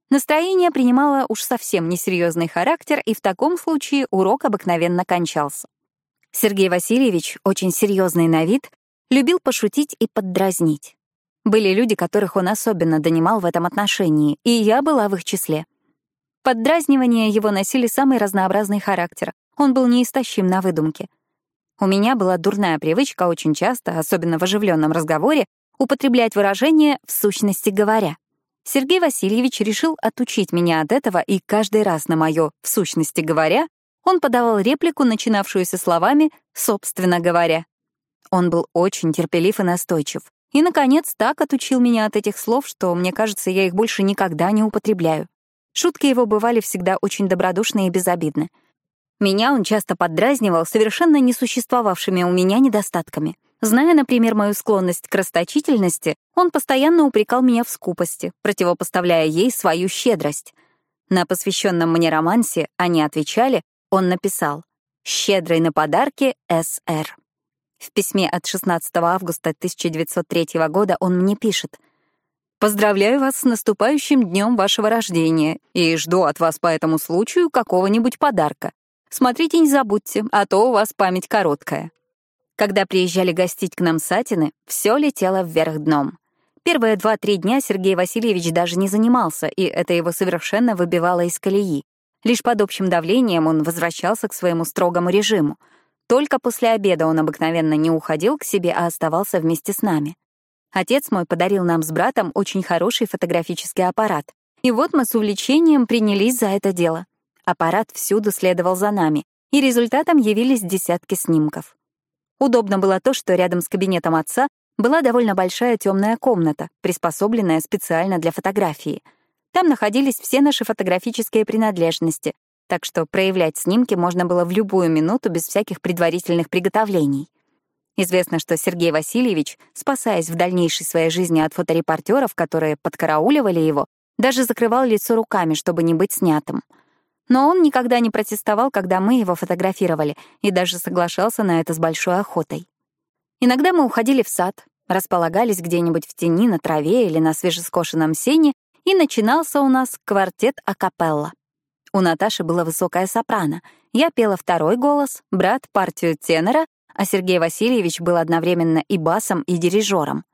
Настроение принимало уж совсем несерьезный характер, и в таком случае урок обыкновенно кончался. Сергей Васильевич, очень серьезный на вид, любил пошутить и поддразнить. Были люди, которых он особенно донимал в этом отношении, и я была в их числе. Поддразнивания его носили самый разнообразный характер. Он был неистощим на выдумке. У меня была дурная привычка очень часто, особенно в оживленном разговоре, употреблять выражение «в сущности говоря». Сергей Васильевич решил отучить меня от этого, и каждый раз на мое «в сущности говоря» он подавал реплику, начинавшуюся словами «собственно говоря». Он был очень терпелив и настойчив. И, наконец, так отучил меня от этих слов, что, мне кажется, я их больше никогда не употребляю. Шутки его бывали всегда очень добродушные и безобидны. Меня он часто поддразнивал совершенно несуществовавшими у меня недостатками. Зная, например, мою склонность к расточительности, он постоянно упрекал меня в скупости, противопоставляя ей свою щедрость. На посвященном мне романсе «Они отвечали» он написал «Щедрый на подарки С.Р.» В письме от 16 августа 1903 года он мне пишет «Поздравляю вас с наступающим днем вашего рождения и жду от вас по этому случаю какого-нибудь подарка. Смотрите, не забудьте, а то у вас память короткая». Когда приезжали гостить к нам Сатины, все летело вверх дном. Первые два-три дня Сергей Васильевич даже не занимался, и это его совершенно выбивало из колеи. Лишь под общим давлением он возвращался к своему строгому режиму. Только после обеда он обыкновенно не уходил к себе, а оставался вместе с нами. Отец мой подарил нам с братом очень хороший фотографический аппарат. И вот мы с увлечением принялись за это дело. Аппарат всюду следовал за нами, и результатом явились десятки снимков. Удобно было то, что рядом с кабинетом отца была довольно большая темная комната, приспособленная специально для фотографии. Там находились все наши фотографические принадлежности, так что проявлять снимки можно было в любую минуту без всяких предварительных приготовлений. Известно, что Сергей Васильевич, спасаясь в дальнейшей своей жизни от фоторепортеров, которые подкарауливали его, даже закрывал лицо руками, чтобы не быть снятым — но он никогда не протестовал, когда мы его фотографировали, и даже соглашался на это с большой охотой. Иногда мы уходили в сад, располагались где-нибудь в тени, на траве или на свежескошенном сене, и начинался у нас квартет акапелла. У Наташи было высокое сопрано. Я пела второй голос, брат — партию тенора, а Сергей Васильевич был одновременно и басом, и дирижером.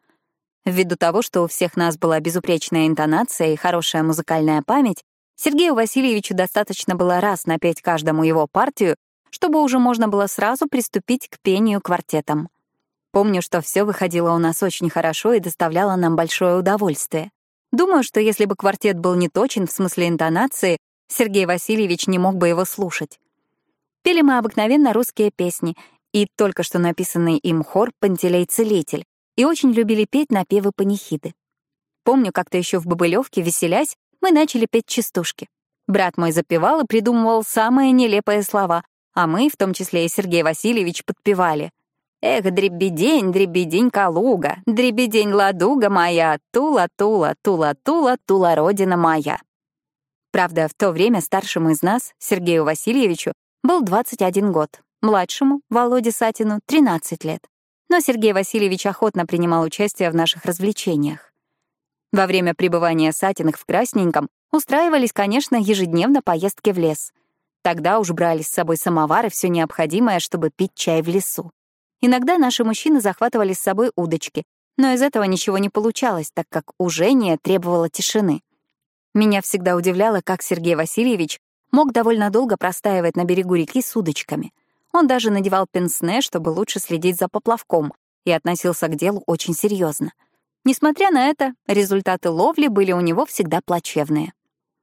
Ввиду того, что у всех нас была безупречная интонация и хорошая музыкальная память, Сергею Васильевичу достаточно было раз напеть каждому его партию, чтобы уже можно было сразу приступить к пению квартетом. Помню, что все выходило у нас очень хорошо и доставляло нам большое удовольствие. Думаю, что если бы квартет был не точен в смысле интонации, Сергей Васильевич не мог бы его слушать. Пели мы обыкновенно русские песни и только что написанный им хор «Пантелей-целитель», и очень любили петь напевы панихиды. Помню, как-то еще в Бобылевке, веселясь, мы начали петь частушки. Брат мой запевал и придумывал самые нелепые слова, а мы, в том числе и Сергей Васильевич, подпевали. «Эх, дребедень, дребедень Калуга, дребедень ладуга моя, тула-тула, тула-тула, тула родина моя». Правда, в то время старшему из нас, Сергею Васильевичу, был 21 год, младшему, Володе Сатину, 13 лет. Но Сергей Васильевич охотно принимал участие в наших развлечениях. Во время пребывания Сатиных в Красненьком устраивались, конечно, ежедневно поездки в лес. Тогда уж брали с собой самовар и все необходимое, чтобы пить чай в лесу. Иногда наши мужчины захватывали с собой удочки, но из этого ничего не получалось, так как ужение требовало тишины. Меня всегда удивляло, как Сергей Васильевич мог довольно долго простаивать на берегу реки с удочками. Он даже надевал пенсне, чтобы лучше следить за поплавком, и относился к делу очень серьезно. Несмотря на это, результаты ловли были у него всегда плачевные.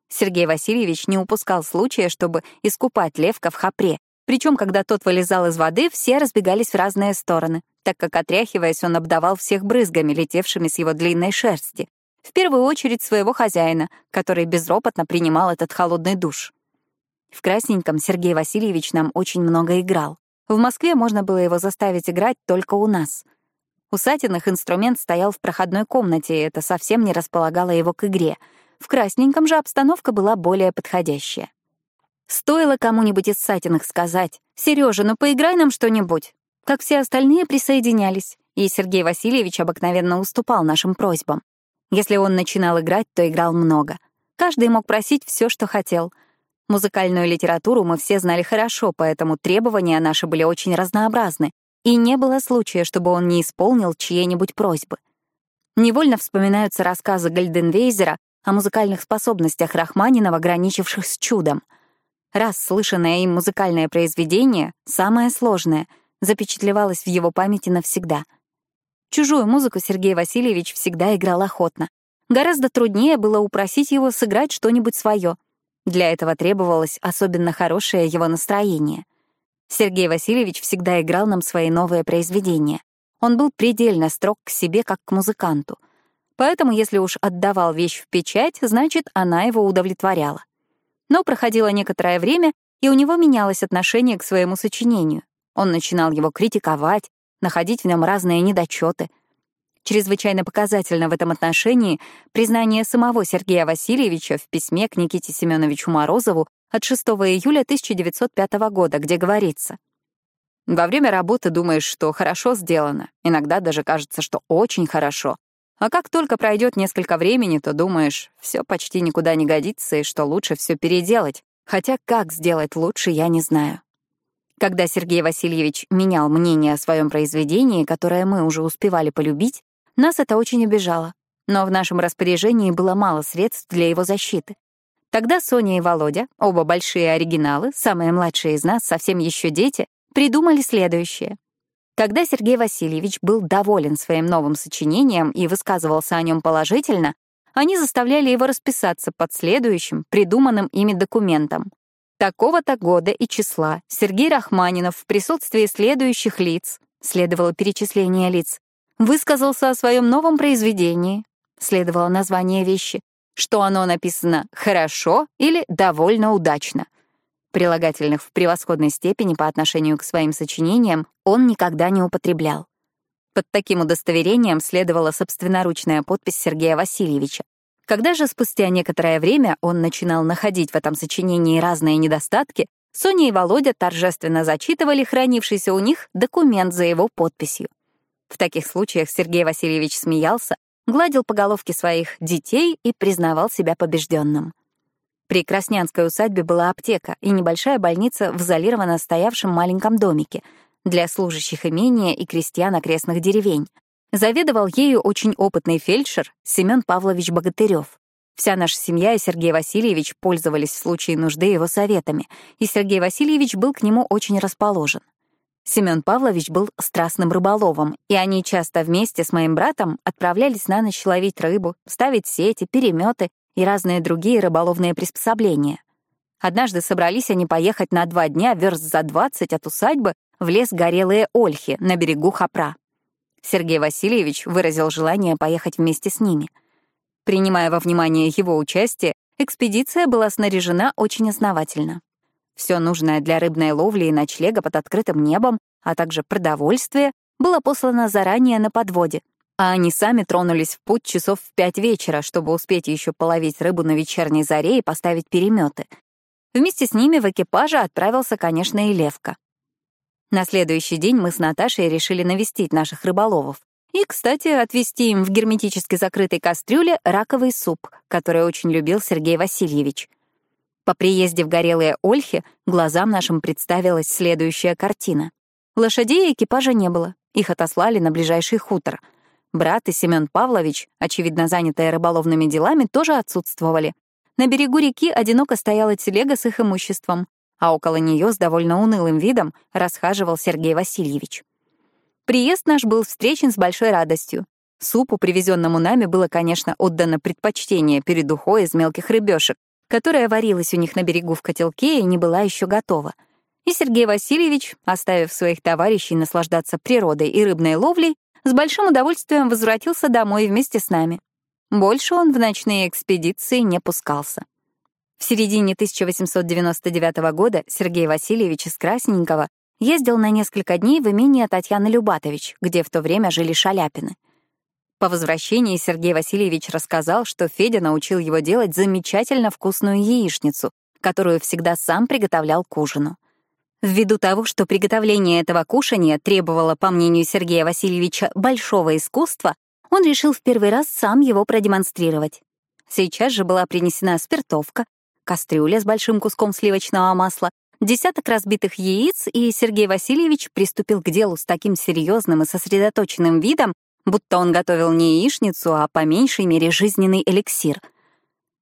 Сергей Васильевич не упускал случая, чтобы искупать левка в хапре, причем, когда тот вылезал из воды, все разбегались в разные стороны, так как, отряхиваясь, он обдавал всех брызгами, летевшими с его длинной шерсти. В первую очередь своего хозяина, который безропотно принимал этот холодный душ. В красненьком Сергей Васильевич нам очень много играл. В Москве можно было его заставить играть только у нас. У Сатиных инструмент стоял в проходной комнате, и это совсем не располагало его к игре. В красненьком же обстановка была более подходящая. Стоило кому-нибудь из Сатиных сказать, «Сережа, ну поиграй нам что-нибудь», как все остальные присоединялись, и Сергей Васильевич обыкновенно уступал нашим просьбам. Если он начинал играть, то играл много. Каждый мог просить все, что хотел. Музыкальную литературу мы все знали хорошо, поэтому требования наши были очень разнообразны, и не было случая, чтобы он не исполнил чьей-нибудь просьбы. Невольно вспоминаются рассказы Гальденвейзера о музыкальных способностях Рахманинова, граничивших с чудом. Раз слышанное им музыкальное произведение, самое сложное, запечатлевалось в его памяти навсегда. Чужую музыку Сергей Васильевич всегда играл охотно. Гораздо труднее было упросить его сыграть что-нибудь свое. Для этого требовалось особенно хорошее его настроение. Сергей Васильевич всегда играл нам свои новые произведения. Он был предельно строг к себе, как к музыканту. Поэтому, если уж отдавал вещь в печать, значит, она его удовлетворяла. Но проходило некоторое время, и у него менялось отношение к своему сочинению. Он начинал его критиковать, находить в нем разные недочеты. Чрезвычайно показательно в этом отношении признание самого Сергея Васильевича в письме к Никите Семеновичу Морозову от 6 июля 1905 года, где говорится «Во время работы думаешь, что хорошо сделано, иногда даже кажется, что очень хорошо, а как только пройдет несколько времени, то думаешь, все почти никуда не годится и что лучше все переделать, хотя как сделать лучше, я не знаю». Когда Сергей Васильевич менял мнение о своем произведении, которое мы уже успевали полюбить, нас это очень обижало. Но в нашем распоряжении было мало средств для его защиты. Тогда Соня и Володя, оба большие оригиналы, самые младшие из нас, совсем еще дети, придумали следующее. Когда Сергей Васильевич был доволен своим новым сочинением и высказывался о нем положительно, они заставляли его расписаться под следующим, придуманным ими документом. Такого-то года и числа Сергей Рахманинов в присутствии следующих лиц, следовало перечисление лиц, высказался о своем новом произведении, следовало название вещи, что оно написано «хорошо» или «довольно удачно». Прилагательных в превосходной степени по отношению к своим сочинениям он никогда не употреблял. Под таким удостоверением следовала собственноручная подпись Сергея Васильевича, когда же спустя некоторое время он начинал находить в этом сочинении разные недостатки, Соня и Володя торжественно зачитывали хранившийся у них документ за его подписью. В таких случаях Сергей Васильевич смеялся, гладил по головке своих детей и признавал себя побежденным. При Краснянской усадьбе была аптека и небольшая больница в изолированно стоявшем маленьком домике для служащих имения и крестьян окрестных деревень. Заведовал ею очень опытный фельдшер Семен Павлович Богатырев. Вся наша семья и Сергей Васильевич пользовались в случае нужды его советами, и Сергей Васильевич был к нему очень расположен. Семен Павлович был страстным рыболовом, и они часто вместе с моим братом отправлялись на ночь ловить рыбу, ставить сети, переметы и разные другие рыболовные приспособления. Однажды собрались они поехать на два дня верст за двадцать от усадьбы в лес Горелые Ольхи на берегу Хапра. Сергей Васильевич выразил желание поехать вместе с ними. Принимая во внимание его участие, экспедиция была снаряжена очень основательно. Все нужное для рыбной ловли и ночлега под открытым небом, а также продовольствие, было послано заранее на подводе, а они сами тронулись в путь часов в пять вечера, чтобы успеть еще половить рыбу на вечерней заре и поставить переметы. Вместе с ними в экипаже отправился, конечно, и Левка. На следующий день мы с Наташей решили навестить наших рыболовов. И, кстати, отвезти им в герметически закрытой кастрюле раковый суп, который очень любил Сергей Васильевич. По приезде в горелые Ольхи глазам нашим представилась следующая картина. Лошадей и экипажа не было, их отослали на ближайший хутор. Брат и Семен Павлович, очевидно занятые рыболовными делами, тоже отсутствовали. На берегу реки одиноко стояла телега с их имуществом а около нее с довольно унылым видом расхаживал Сергей Васильевич. Приезд наш был встречен с большой радостью. Супу, привезенному нами, было, конечно, отдано предпочтение перед ухой из мелких рыбешек, которая варилась у них на берегу в котелке и не была еще готова. И Сергей Васильевич, оставив своих товарищей наслаждаться природой и рыбной ловлей, с большим удовольствием возвратился домой вместе с нами. Больше он в ночные экспедиции не пускался. В середине 1899 года Сергей Васильевич из Красненького ездил на несколько дней в имение Татьяны Любатович, где в то время жили Шаляпины. По возвращении Сергей Васильевич рассказал, что Федя научил его делать замечательно вкусную яичницу, которую всегда сам приготовлял к ужину. Ввиду того, что приготовление этого кушания требовало, по мнению Сергея Васильевича, большого искусства, он решил в первый раз сам его продемонстрировать. Сейчас же была принесена спиртовка, кастрюля с большим куском сливочного масла, десяток разбитых яиц, и Сергей Васильевич приступил к делу с таким серьезным и сосредоточенным видом, будто он готовил не яичницу, а по меньшей мере жизненный эликсир.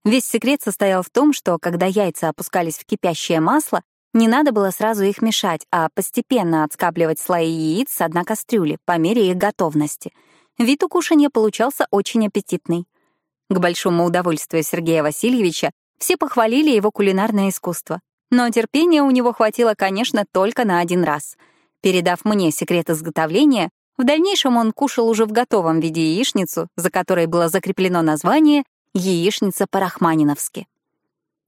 Весь секрет состоял в том, что когда яйца опускались в кипящее масло, не надо было сразу их мешать, а постепенно отскабливать слои яиц с дна кастрюли по мере их готовности. Вид у кушанья получался очень аппетитный. К большому удовольствию Сергея Васильевича все похвалили его кулинарное искусство. Но терпения у него хватило, конечно, только на один раз. Передав мне секрет изготовления, в дальнейшем он кушал уже в готовом виде яичницу, за которой было закреплено название «Яичница по-рахманиновски».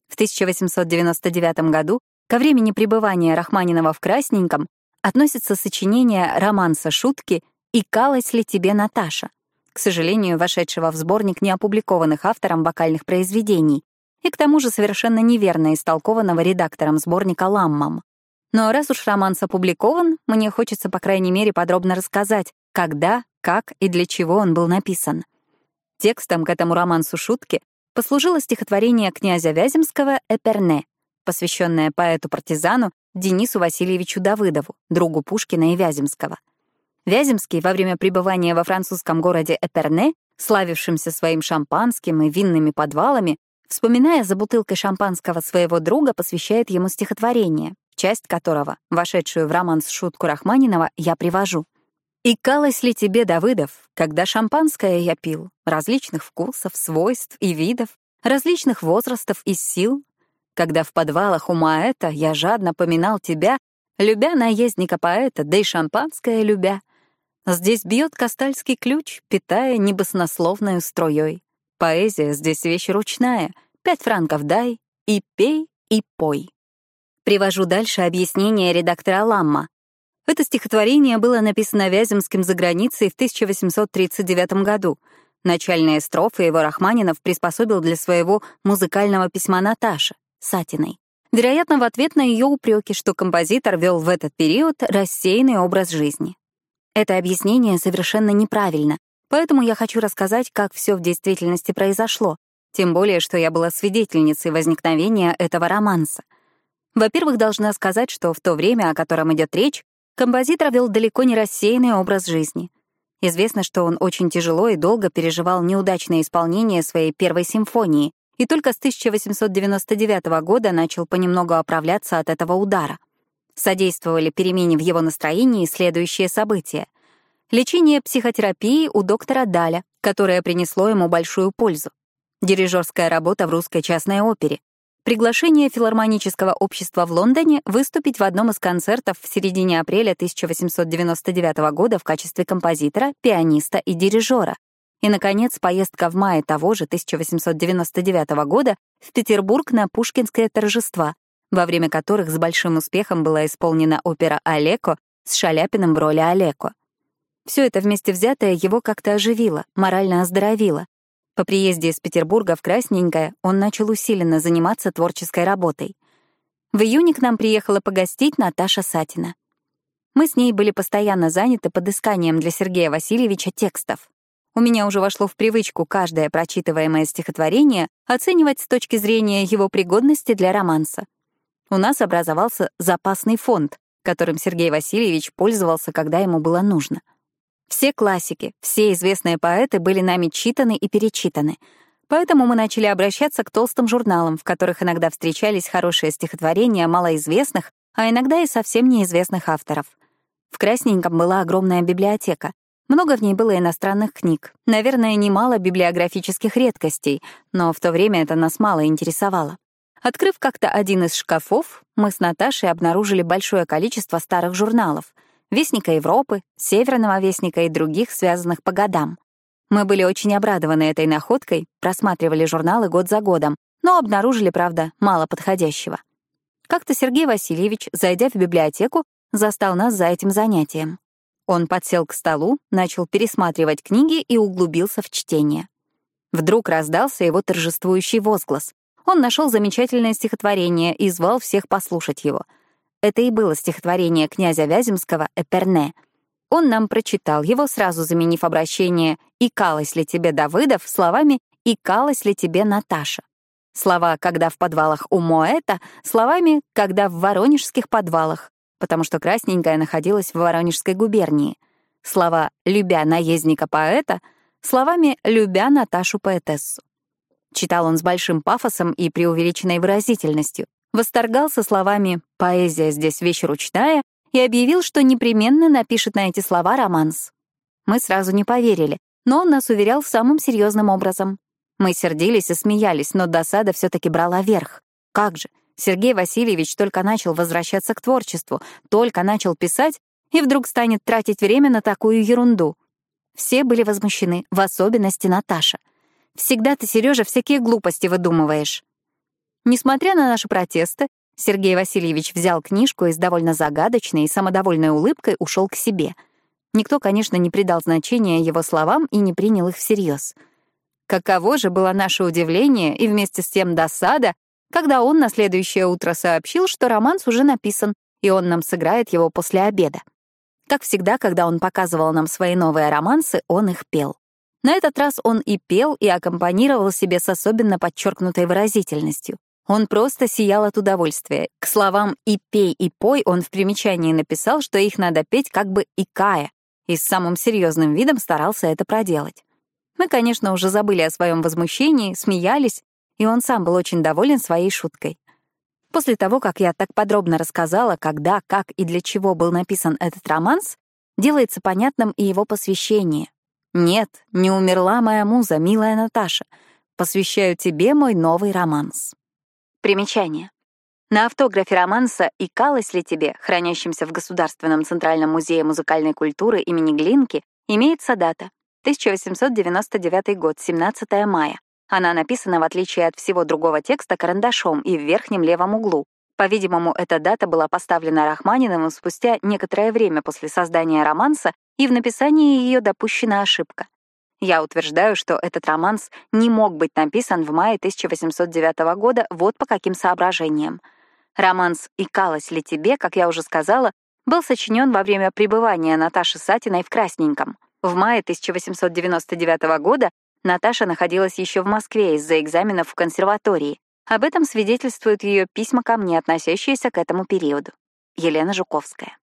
В 1899 году, ко времени пребывания Рахманинова в Красненьком, относится сочинение романса «Шутки» «И калась ли тебе Наташа?», к сожалению, вошедшего в сборник неопубликованных автором вокальных произведений, и к тому же совершенно неверно истолкованного редактором сборника «Ламмом». Но раз уж романс опубликован, мне хочется, по крайней мере, подробно рассказать, когда, как и для чего он был написан. Текстом к этому романсу шутки послужило стихотворение князя Вяземского «Эперне», посвященное поэту-партизану Денису Васильевичу Давыдову, другу Пушкина и Вяземского. Вяземский во время пребывания во французском городе Эперне, славившимся своим шампанским и винными подвалами, Вспоминая за бутылкой шампанского своего друга, посвящает ему стихотворение, часть которого, вошедшую в романс-шутку Рахманинова, я привожу. «И калось ли тебе, Давыдов, когда шампанское я пил, различных вкусов, свойств и видов, различных возрастов и сил, когда в подвалах у Маэта я жадно поминал тебя, любя наездника-поэта, да и шампанское любя. Здесь бьет кастальский ключ, питая небоснословную струей. Поэзия здесь вещь ручная. Пять франков дай, и пей, и пой. Привожу дальше объяснение редактора Ламма. Это стихотворение было написано Вяземским за границей в 1839 году. Начальные строфы его Рахманинов приспособил для своего музыкального письма Наташе, Сатиной. Вероятно, в ответ на ее упреки, что композитор вел в этот период рассеянный образ жизни. Это объяснение совершенно неправильно, Поэтому я хочу рассказать, как все в действительности произошло, тем более, что я была свидетельницей возникновения этого романса. Во-первых, должна сказать, что в то время, о котором идет речь, композитор вел далеко не рассеянный образ жизни. Известно, что он очень тяжело и долго переживал неудачное исполнение своей первой симфонии и только с 1899 года начал понемногу оправляться от этого удара. Содействовали перемене в его настроении следующие события — Лечение психотерапии у доктора Даля, которое принесло ему большую пользу. Дирижерская работа в русской частной опере. Приглашение филармонического общества в Лондоне выступить в одном из концертов в середине апреля 1899 года в качестве композитора, пианиста и дирижера. И, наконец, поездка в мае того же 1899 года в Петербург на Пушкинское торжество, во время которых с большим успехом была исполнена опера «Олеко» с Шаляпиным в роли Олеко. Все это вместе взятое его как-то оживило, морально оздоровило. По приезде из Петербурга в Красненькое он начал усиленно заниматься творческой работой. В июне к нам приехала погостить Наташа Сатина. Мы с ней были постоянно заняты подысканием для Сергея Васильевича текстов. У меня уже вошло в привычку каждое прочитываемое стихотворение оценивать с точки зрения его пригодности для романса. У нас образовался запасный фонд, которым Сергей Васильевич пользовался, когда ему было нужно — все классики, все известные поэты были нами читаны и перечитаны. Поэтому мы начали обращаться к толстым журналам, в которых иногда встречались хорошие стихотворения малоизвестных, а иногда и совсем неизвестных авторов. В Красненьком была огромная библиотека. Много в ней было иностранных книг. Наверное, немало библиографических редкостей, но в то время это нас мало интересовало. Открыв как-то один из шкафов, мы с Наташей обнаружили большое количество старых журналов — Вестника Европы, Северного Вестника и других, связанных по годам. Мы были очень обрадованы этой находкой, просматривали журналы год за годом, но обнаружили, правда, мало подходящего. Как-то Сергей Васильевич, зайдя в библиотеку, застал нас за этим занятием. Он подсел к столу, начал пересматривать книги и углубился в чтение. Вдруг раздался его торжествующий возглас. Он нашел замечательное стихотворение и звал всех послушать его. Это и было стихотворение князя Вяземского «Эперне». Он нам прочитал его, сразу заменив обращение «Икалась ли тебе Давыдов» словами «Икалась ли тебе Наташа». Слова «когда в подвалах у Моэта» словами «когда в воронежских подвалах», потому что Красненькая находилась в Воронежской губернии. Слова «любя наездника-поэта» словами «любя Наташу-поэтессу». Читал он с большим пафосом и преувеличенной выразительностью, восторгался словами «поэзия здесь вещь ручная» и объявил, что непременно напишет на эти слова романс. Мы сразу не поверили, но он нас уверял самым серьезным образом. Мы сердились и смеялись, но досада все таки брала верх. Как же, Сергей Васильевич только начал возвращаться к творчеству, только начал писать, и вдруг станет тратить время на такую ерунду. Все были возмущены, в особенности Наташа. «Всегда ты, Сережа, всякие глупости выдумываешь». Несмотря на наши протесты, Сергей Васильевич взял книжку и с довольно загадочной и самодовольной улыбкой ушел к себе. Никто, конечно, не придал значения его словам и не принял их всерьез. Каково же было наше удивление и вместе с тем досада, когда он на следующее утро сообщил, что романс уже написан, и он нам сыграет его после обеда. Как всегда, когда он показывал нам свои новые романсы, он их пел. На этот раз он и пел, и аккомпанировал себе с особенно подчеркнутой выразительностью. Он просто сиял от удовольствия. К словам «и пей, и пой» он в примечании написал, что их надо петь как бы икая, и с самым серьезным видом старался это проделать. Мы, конечно, уже забыли о своем возмущении, смеялись, и он сам был очень доволен своей шуткой. После того, как я так подробно рассказала, когда, как и для чего был написан этот романс, делается понятным и его посвящение. «Нет, не умерла моя муза, милая Наташа. Посвящаю тебе мой новый романс». Примечание. На автографе романса «Икалось ли тебе», хранящемся в Государственном Центральном музее музыкальной культуры имени Глинки, имеется дата 1899 год, 17 мая. Она написана, в отличие от всего другого текста, карандашом и в верхнем левом углу. По-видимому, эта дата была поставлена Рахманиновым спустя некоторое время после создания романса, и в написании ее допущена ошибка. Я утверждаю, что этот романс не мог быть написан в мае 1809 года вот по каким соображениям. Романс «Икалось ли тебе», как я уже сказала, был сочинен во время пребывания Наташи Сатиной в Красненьком — в мае 1899 года Наташа находилась еще в Москве из-за экзаменов в консерватории. Об этом свидетельствуют ее письма ко мне, относящиеся к этому периоду. Елена Жуковская.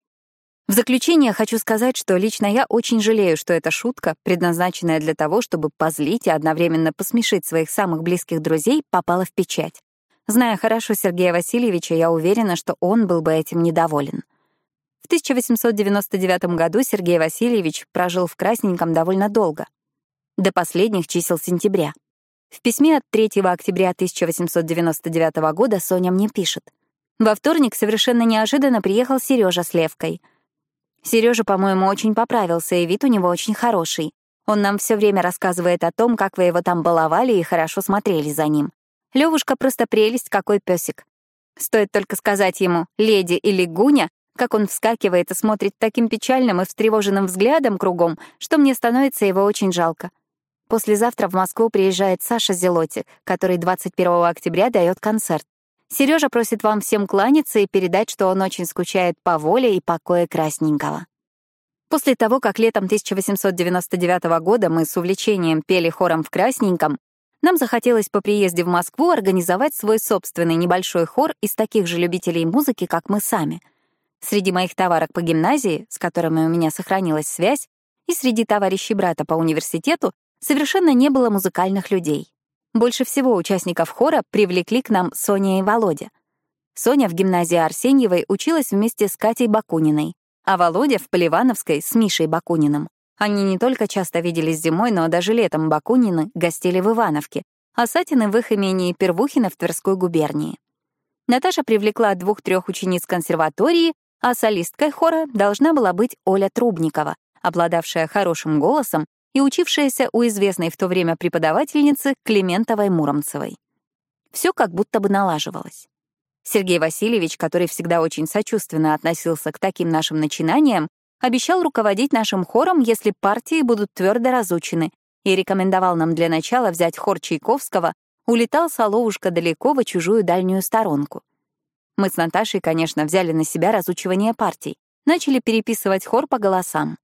В заключение хочу сказать, что лично я очень жалею, что эта шутка, предназначенная для того, чтобы позлить и одновременно посмешить своих самых близких друзей, попала в печать. Зная хорошо Сергея Васильевича, я уверена, что он был бы этим недоволен. В 1899 году Сергей Васильевич прожил в Красненьком довольно долго, до последних чисел сентября. В письме от 3 октября 1899 года Соня мне пишет. Во вторник совершенно неожиданно приехал Сережа с Левкой. Сережа, по-моему, очень поправился, и вид у него очень хороший. Он нам все время рассказывает о том, как вы его там баловали и хорошо смотрели за ним. Левушка просто прелесть, какой песик. Стоит только сказать ему «леди» или «гуня», как он вскакивает и смотрит таким печальным и встревоженным взглядом кругом, что мне становится его очень жалко. Послезавтра в Москву приезжает Саша Зелоти, который 21 октября дает концерт. Сережа просит вам всем кланяться и передать, что он очень скучает по воле и покое Красненького. После того, как летом 1899 года мы с увлечением пели хором в Красненьком, нам захотелось по приезде в Москву организовать свой собственный небольшой хор из таких же любителей музыки, как мы сами — Среди моих товарок по гимназии, с которыми у меня сохранилась связь, и среди товарищей брата по университету совершенно не было музыкальных людей. Больше всего участников хора привлекли к нам Соня и Володя. Соня в гимназии Арсеньевой училась вместе с Катей Бакуниной, а Володя в Поливановской с Мишей Бакуниным. Они не только часто виделись зимой, но даже летом Бакунины гостили в Ивановке, а Сатины в их имении Первухина в Тверской губернии. Наташа привлекла двух-трех учениц консерватории а солисткой хора должна была быть Оля Трубникова, обладавшая хорошим голосом и учившаяся у известной в то время преподавательницы Климентовой Муромцевой. Все как будто бы налаживалось. Сергей Васильевич, который всегда очень сочувственно относился к таким нашим начинаниям, обещал руководить нашим хором, если партии будут твердо разучены, и рекомендовал нам для начала взять хор Чайковского «Улетал Соловушка далеко в чужую дальнюю сторонку». Мы с Наташей, конечно, взяли на себя разучивание партий, начали переписывать хор по голосам.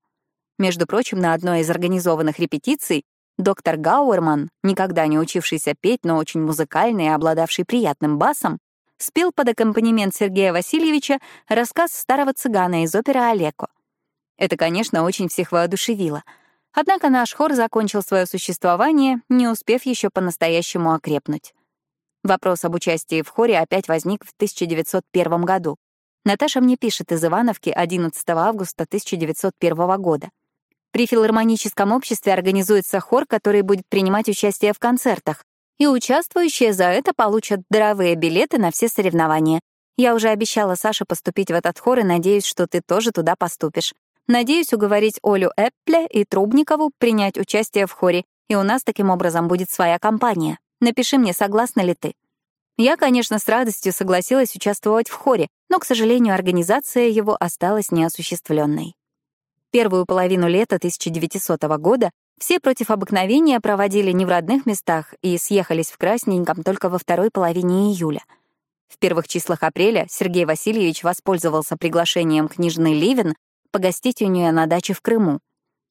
Между прочим, на одной из организованных репетиций доктор Гауэрман, никогда не учившийся петь, но очень музыкальный и обладавший приятным басом, спел под аккомпанемент Сергея Васильевича рассказ старого цыгана из оперы «Олеко». Это, конечно, очень всех воодушевило. Однако наш хор закончил свое существование, не успев еще по-настоящему окрепнуть. Вопрос об участии в хоре опять возник в 1901 году. Наташа мне пишет из Ивановки 11 августа 1901 года. При филармоническом обществе организуется хор, который будет принимать участие в концертах, и участвующие за это получат даровые билеты на все соревнования. Я уже обещала Саше поступить в этот хор и надеюсь, что ты тоже туда поступишь. Надеюсь уговорить Олю Эппле и Трубникову принять участие в хоре, и у нас таким образом будет своя компания. Напиши мне, согласна ли ты. Я, конечно, с радостью согласилась участвовать в хоре, но, к сожалению, организация его осталась неосуществленной. Первую половину лета 1900 года все против обыкновения проводили не в родных местах и съехались в Красненьком только во второй половине июля. В первых числах апреля Сергей Васильевич воспользовался приглашением княжны Ливен погостить у нее на даче в Крыму.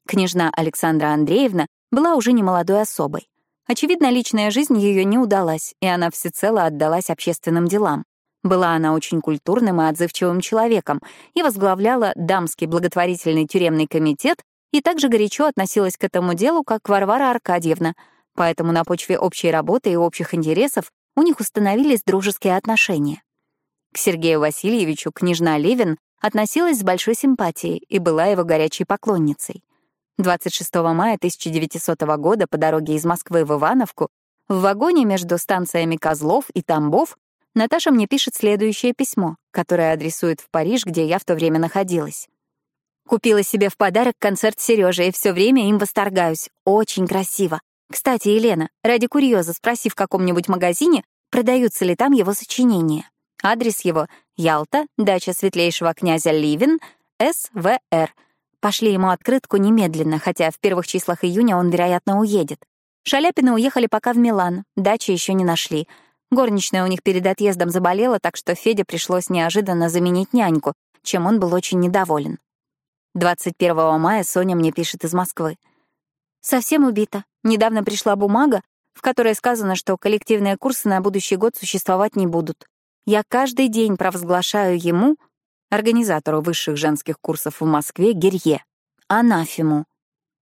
Княжна Александра Андреевна была уже не молодой особой. Очевидно, личная жизнь ее не удалась, и она всецело отдалась общественным делам. Была она очень культурным и отзывчивым человеком и возглавляла дамский благотворительный тюремный комитет и также горячо относилась к этому делу, как Варвара Аркадьевна, поэтому на почве общей работы и общих интересов у них установились дружеские отношения. К Сергею Васильевичу княжна Левин относилась с большой симпатией и была его горячей поклонницей. 26 мая 1900 года по дороге из Москвы в Ивановку в вагоне между станциями Козлов и Тамбов Наташа мне пишет следующее письмо, которое адресует в Париж, где я в то время находилась. Купила себе в подарок концерт Сережи и все время им восторгаюсь. Очень красиво. Кстати, Елена, ради курьеза спроси в каком-нибудь магазине, продаются ли там его сочинения. Адрес его — Ялта, дача светлейшего князя Ливин, СВР — Пошли ему открытку немедленно, хотя в первых числах июня он, вероятно, уедет. Шаляпины уехали пока в Милан, дачи еще не нашли. Горничная у них перед отъездом заболела, так что Феде пришлось неожиданно заменить няньку, чем он был очень недоволен. 21 мая Соня мне пишет из Москвы. «Совсем убита. Недавно пришла бумага, в которой сказано, что коллективные курсы на будущий год существовать не будут. Я каждый день провозглашаю ему, организатору высших женских курсов в Москве Герье, анафему.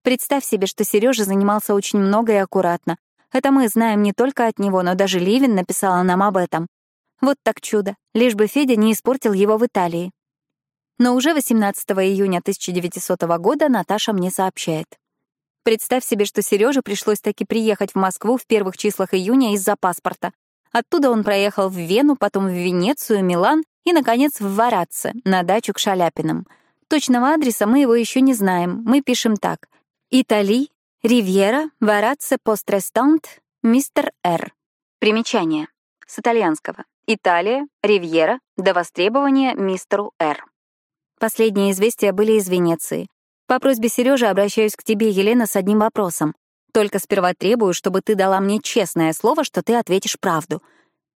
Представь себе, что Сережа занимался очень много и аккуратно. Это мы знаем не только от него, но даже Ливин написала нам об этом. Вот так чудо, лишь бы Федя не испортил его в Италии. Но уже 18 июня 1900 года Наташа мне сообщает. Представь себе, что Сереже пришлось таки приехать в Москву в первых числах июня из-за паспорта. Оттуда он проехал в Вену, потом в Венецию, Милан и, наконец, в Вараце, на дачу к Шаляпиным. Точного адреса мы его еще не знаем. Мы пишем так. Итали, Ривьера, Вараце, Пострестант, мистер Р. Примечание. С итальянского. Италия, Ривьера, до востребования мистеру Р. Последние известия были из Венеции. По просьбе Сережи обращаюсь к тебе, Елена, с одним вопросом. Только сперва требую, чтобы ты дала мне честное слово, что ты ответишь правду.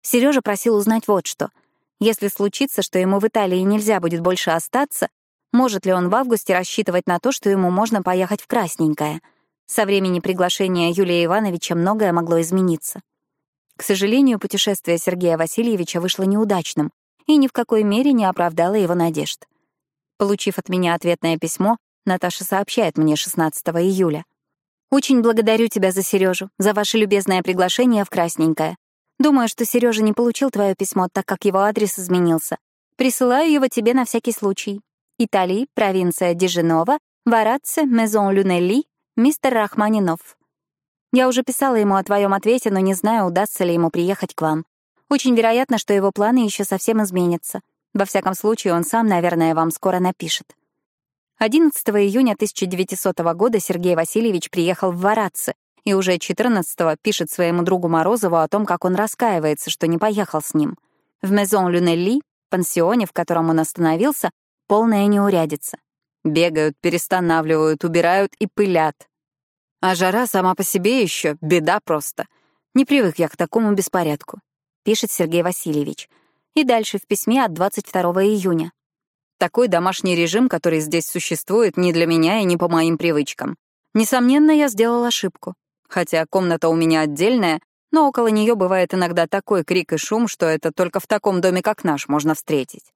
Сережа просил узнать вот что — если случится, что ему в Италии нельзя будет больше остаться, может ли он в августе рассчитывать на то, что ему можно поехать в Красненькое? Со времени приглашения Юлия Ивановича многое могло измениться. К сожалению, путешествие Сергея Васильевича вышло неудачным и ни в какой мере не оправдало его надежд. Получив от меня ответное письмо, Наташа сообщает мне 16 июля. «Очень благодарю тебя за Сережу, за ваше любезное приглашение в Красненькое. Думаю, что Сережа не получил твое письмо, так как его адрес изменился. Присылаю его тебе на всякий случай. Италии, провинция Дижинова, Варатце, Мезон Люнелли, мистер Рахманинов. Я уже писала ему о твоем ответе, но не знаю, удастся ли ему приехать к вам. Очень вероятно, что его планы еще совсем изменятся. Во всяком случае, он сам, наверное, вам скоро напишет. 11 июня 1900 года Сергей Васильевич приехал в Варадзе и уже 14-го пишет своему другу Морозову о том, как он раскаивается, что не поехал с ним. В Мезон Люнелли, пансионе, в котором он остановился, полная неурядица. Бегают, перестанавливают, убирают и пылят. А жара сама по себе еще беда просто. Не привык я к такому беспорядку, пишет Сергей Васильевич. И дальше в письме от 22 июня. Такой домашний режим, который здесь существует, не для меня и не по моим привычкам. Несомненно, я сделал ошибку. Хотя комната у меня отдельная, но около нее бывает иногда такой крик и шум, что это только в таком доме, как наш, можно встретить.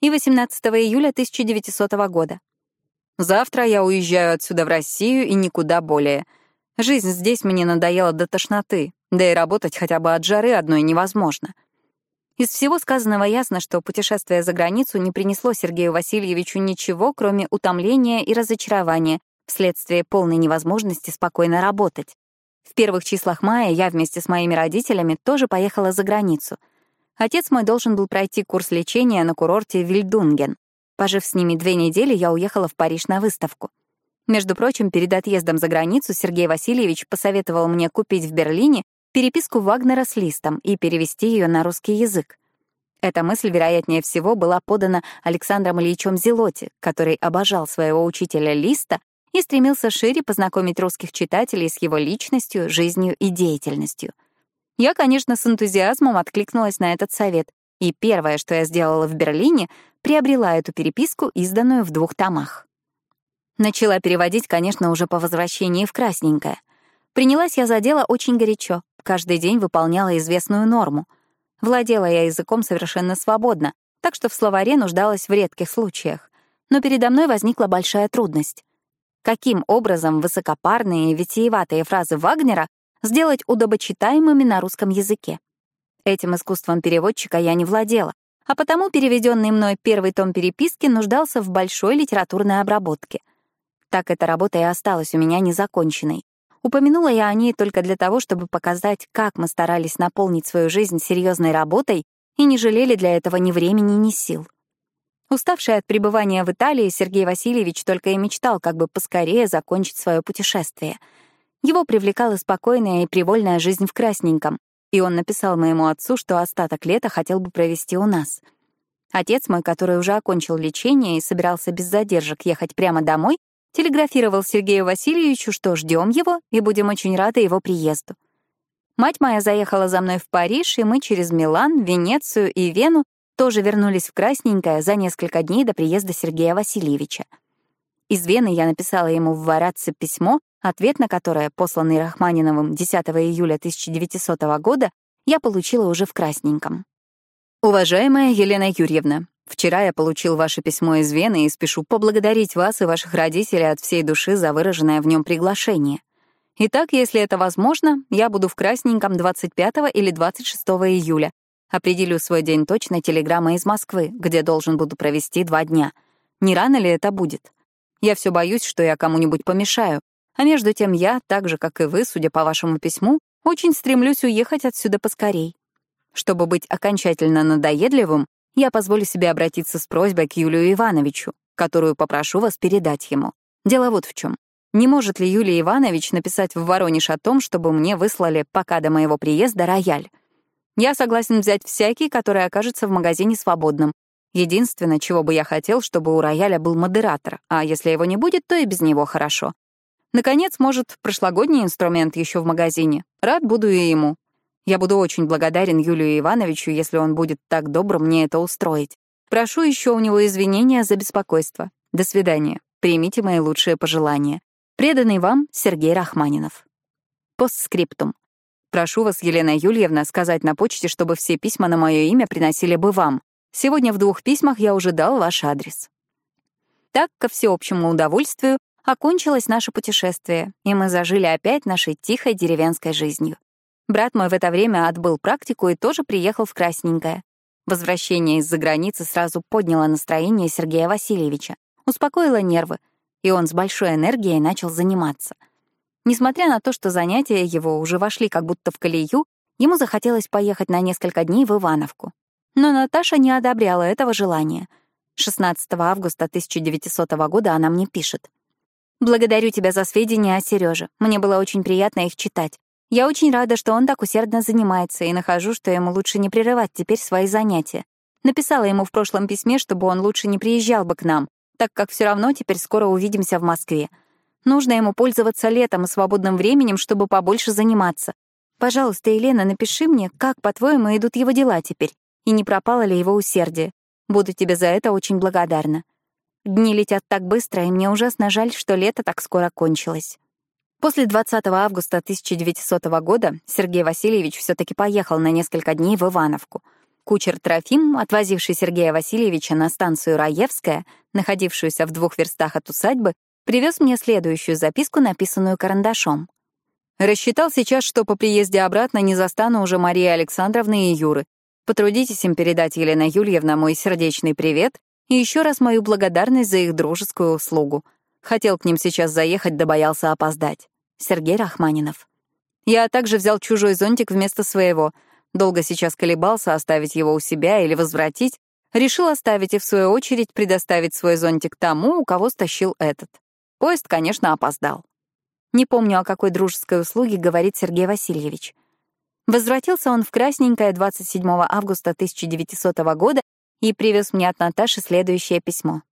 И 18 июля 1900 года. Завтра я уезжаю отсюда в Россию и никуда более. Жизнь здесь мне надоела до тошноты, да и работать хотя бы от жары одной невозможно. Из всего сказанного ясно, что путешествие за границу не принесло Сергею Васильевичу ничего, кроме утомления и разочарования вследствие полной невозможности спокойно работать. В первых числах мая я вместе с моими родителями тоже поехала за границу. Отец мой должен был пройти курс лечения на курорте Вильдунген. Пожив с ними две недели, я уехала в Париж на выставку. Между прочим, перед отъездом за границу Сергей Васильевич посоветовал мне купить в Берлине переписку Вагнера с Листом и перевести ее на русский язык. Эта мысль, вероятнее всего, была подана Александром Ильичем Зелоти, который обожал своего учителя Листа и стремился шире познакомить русских читателей с его личностью, жизнью и деятельностью. Я, конечно, с энтузиазмом откликнулась на этот совет, и первое, что я сделала в Берлине, приобрела эту переписку, изданную в двух томах. Начала переводить, конечно, уже по возвращении в Красненькое. Принялась я за дело очень горячо, Каждый день выполняла известную норму. Владела я языком совершенно свободно, так что в словаре нуждалась в редких случаях. Но передо мной возникла большая трудность. Каким образом высокопарные и витиеватые фразы Вагнера сделать удобочитаемыми на русском языке? Этим искусством переводчика я не владела, а потому переведенный мной первый том переписки нуждался в большой литературной обработке. Так эта работа и осталась у меня незаконченной. Упомянула я о ней только для того, чтобы показать, как мы старались наполнить свою жизнь серьезной работой и не жалели для этого ни времени, ни сил. Уставший от пребывания в Италии, Сергей Васильевич только и мечтал как бы поскорее закончить свое путешествие. Его привлекала спокойная и привольная жизнь в Красненьком, и он написал моему отцу, что остаток лета хотел бы провести у нас. Отец мой, который уже окончил лечение и собирался без задержек ехать прямо домой, телеграфировал Сергею Васильевичу, что ждем его и будем очень рады его приезду. Мать моя заехала за мной в Париж, и мы через Милан, Венецию и Вену тоже вернулись в Красненькое за несколько дней до приезда Сергея Васильевича. Из Вены я написала ему в Варадце письмо, ответ на которое, посланный Рахманиновым 10 июля 1900 года, я получила уже в Красненьком. «Уважаемая Елена Юрьевна, Вчера я получил ваше письмо из Вены и спешу поблагодарить вас и ваших родителей от всей души за выраженное в нем приглашение. Итак, если это возможно, я буду в Красненьком 25 или 26 июля. Определю свой день точно телеграмма из Москвы, где должен буду провести два дня. Не рано ли это будет? Я все боюсь, что я кому-нибудь помешаю. А между тем я, так же, как и вы, судя по вашему письму, очень стремлюсь уехать отсюда поскорей. Чтобы быть окончательно надоедливым, я позволю себе обратиться с просьбой к Юлию Ивановичу, которую попрошу вас передать ему. Дело вот в чем. Не может ли Юлий Иванович написать в Воронеж о том, чтобы мне выслали пока до моего приезда рояль? Я согласен взять всякий, который окажется в магазине свободным. Единственное, чего бы я хотел, чтобы у рояля был модератор, а если его не будет, то и без него хорошо. Наконец, может, прошлогодний инструмент еще в магазине. Рад буду и ему. Я буду очень благодарен Юлию Ивановичу, если он будет так добр мне это устроить. Прошу еще у него извинения за беспокойство. До свидания. Примите мои лучшие пожелания. Преданный вам Сергей Рахманинов. Постскриптум. Прошу вас, Елена Юльевна, сказать на почте, чтобы все письма на мое имя приносили бы вам. Сегодня в двух письмах я уже дал ваш адрес. Так, ко всеобщему удовольствию, окончилось наше путешествие, и мы зажили опять нашей тихой деревенской жизнью. Брат мой в это время отбыл практику и тоже приехал в Красненькое. Возвращение из-за границы сразу подняло настроение Сергея Васильевича, успокоило нервы, и он с большой энергией начал заниматься. Несмотря на то, что занятия его уже вошли как будто в колею, ему захотелось поехать на несколько дней в Ивановку. Но Наташа не одобряла этого желания. 16 августа 1900 года она мне пишет. «Благодарю тебя за сведения о Сереже. Мне было очень приятно их читать. Я очень рада, что он так усердно занимается, и нахожу, что ему лучше не прерывать теперь свои занятия. Написала ему в прошлом письме, чтобы он лучше не приезжал бы к нам, так как все равно теперь скоро увидимся в Москве. Нужно ему пользоваться летом и свободным временем, чтобы побольше заниматься. Пожалуйста, Елена, напиши мне, как, по-твоему, идут его дела теперь, и не пропало ли его усердие. Буду тебе за это очень благодарна. Дни летят так быстро, и мне ужасно жаль, что лето так скоро кончилось. После 20 августа 1900 года Сергей Васильевич все таки поехал на несколько дней в Ивановку — Кучер Трофим, отвозивший Сергея Васильевича на станцию Раевская, находившуюся в двух верстах от усадьбы, привез мне следующую записку, написанную карандашом. «Рассчитал сейчас, что по приезде обратно не застану уже Марии Александровны и Юры. Потрудитесь им передать, Елена Юльевна, мой сердечный привет и еще раз мою благодарность за их дружескую услугу. Хотел к ним сейчас заехать, да боялся опоздать. Сергей Рахманинов. Я также взял чужой зонтик вместо своего — Долго сейчас колебался, оставить его у себя или возвратить. Решил оставить и, в свою очередь, предоставить свой зонтик тому, у кого стащил этот. Поезд, конечно, опоздал. Не помню, о какой дружеской услуге говорит Сергей Васильевич. Возвратился он в Красненькое 27 августа 1900 года и привез мне от Наташи следующее письмо.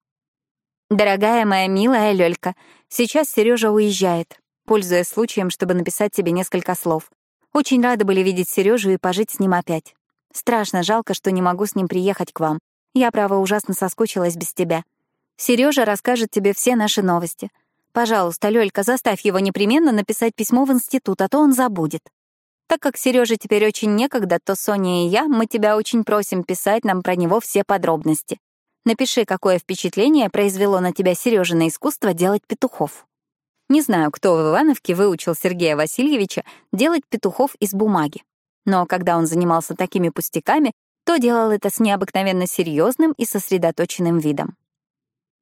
«Дорогая моя милая Лёлька, сейчас Сережа уезжает. Пользуясь случаем, чтобы написать тебе несколько слов. Очень рады были видеть Сережу и пожить с ним опять. Страшно жалко, что не могу с ним приехать к вам. Я, право, ужасно соскучилась без тебя. Сережа расскажет тебе все наши новости. Пожалуйста, Лёлька, заставь его непременно написать письмо в институт, а то он забудет. Так как Сереже теперь очень некогда, то Соня и я, мы тебя очень просим писать нам про него все подробности. Напиши, какое впечатление произвело на тебя Сережина искусство делать петухов. Не знаю, кто в Ивановке выучил Сергея Васильевича делать петухов из бумаги. Но когда он занимался такими пустяками, то делал это с необыкновенно серьезным и сосредоточенным видом.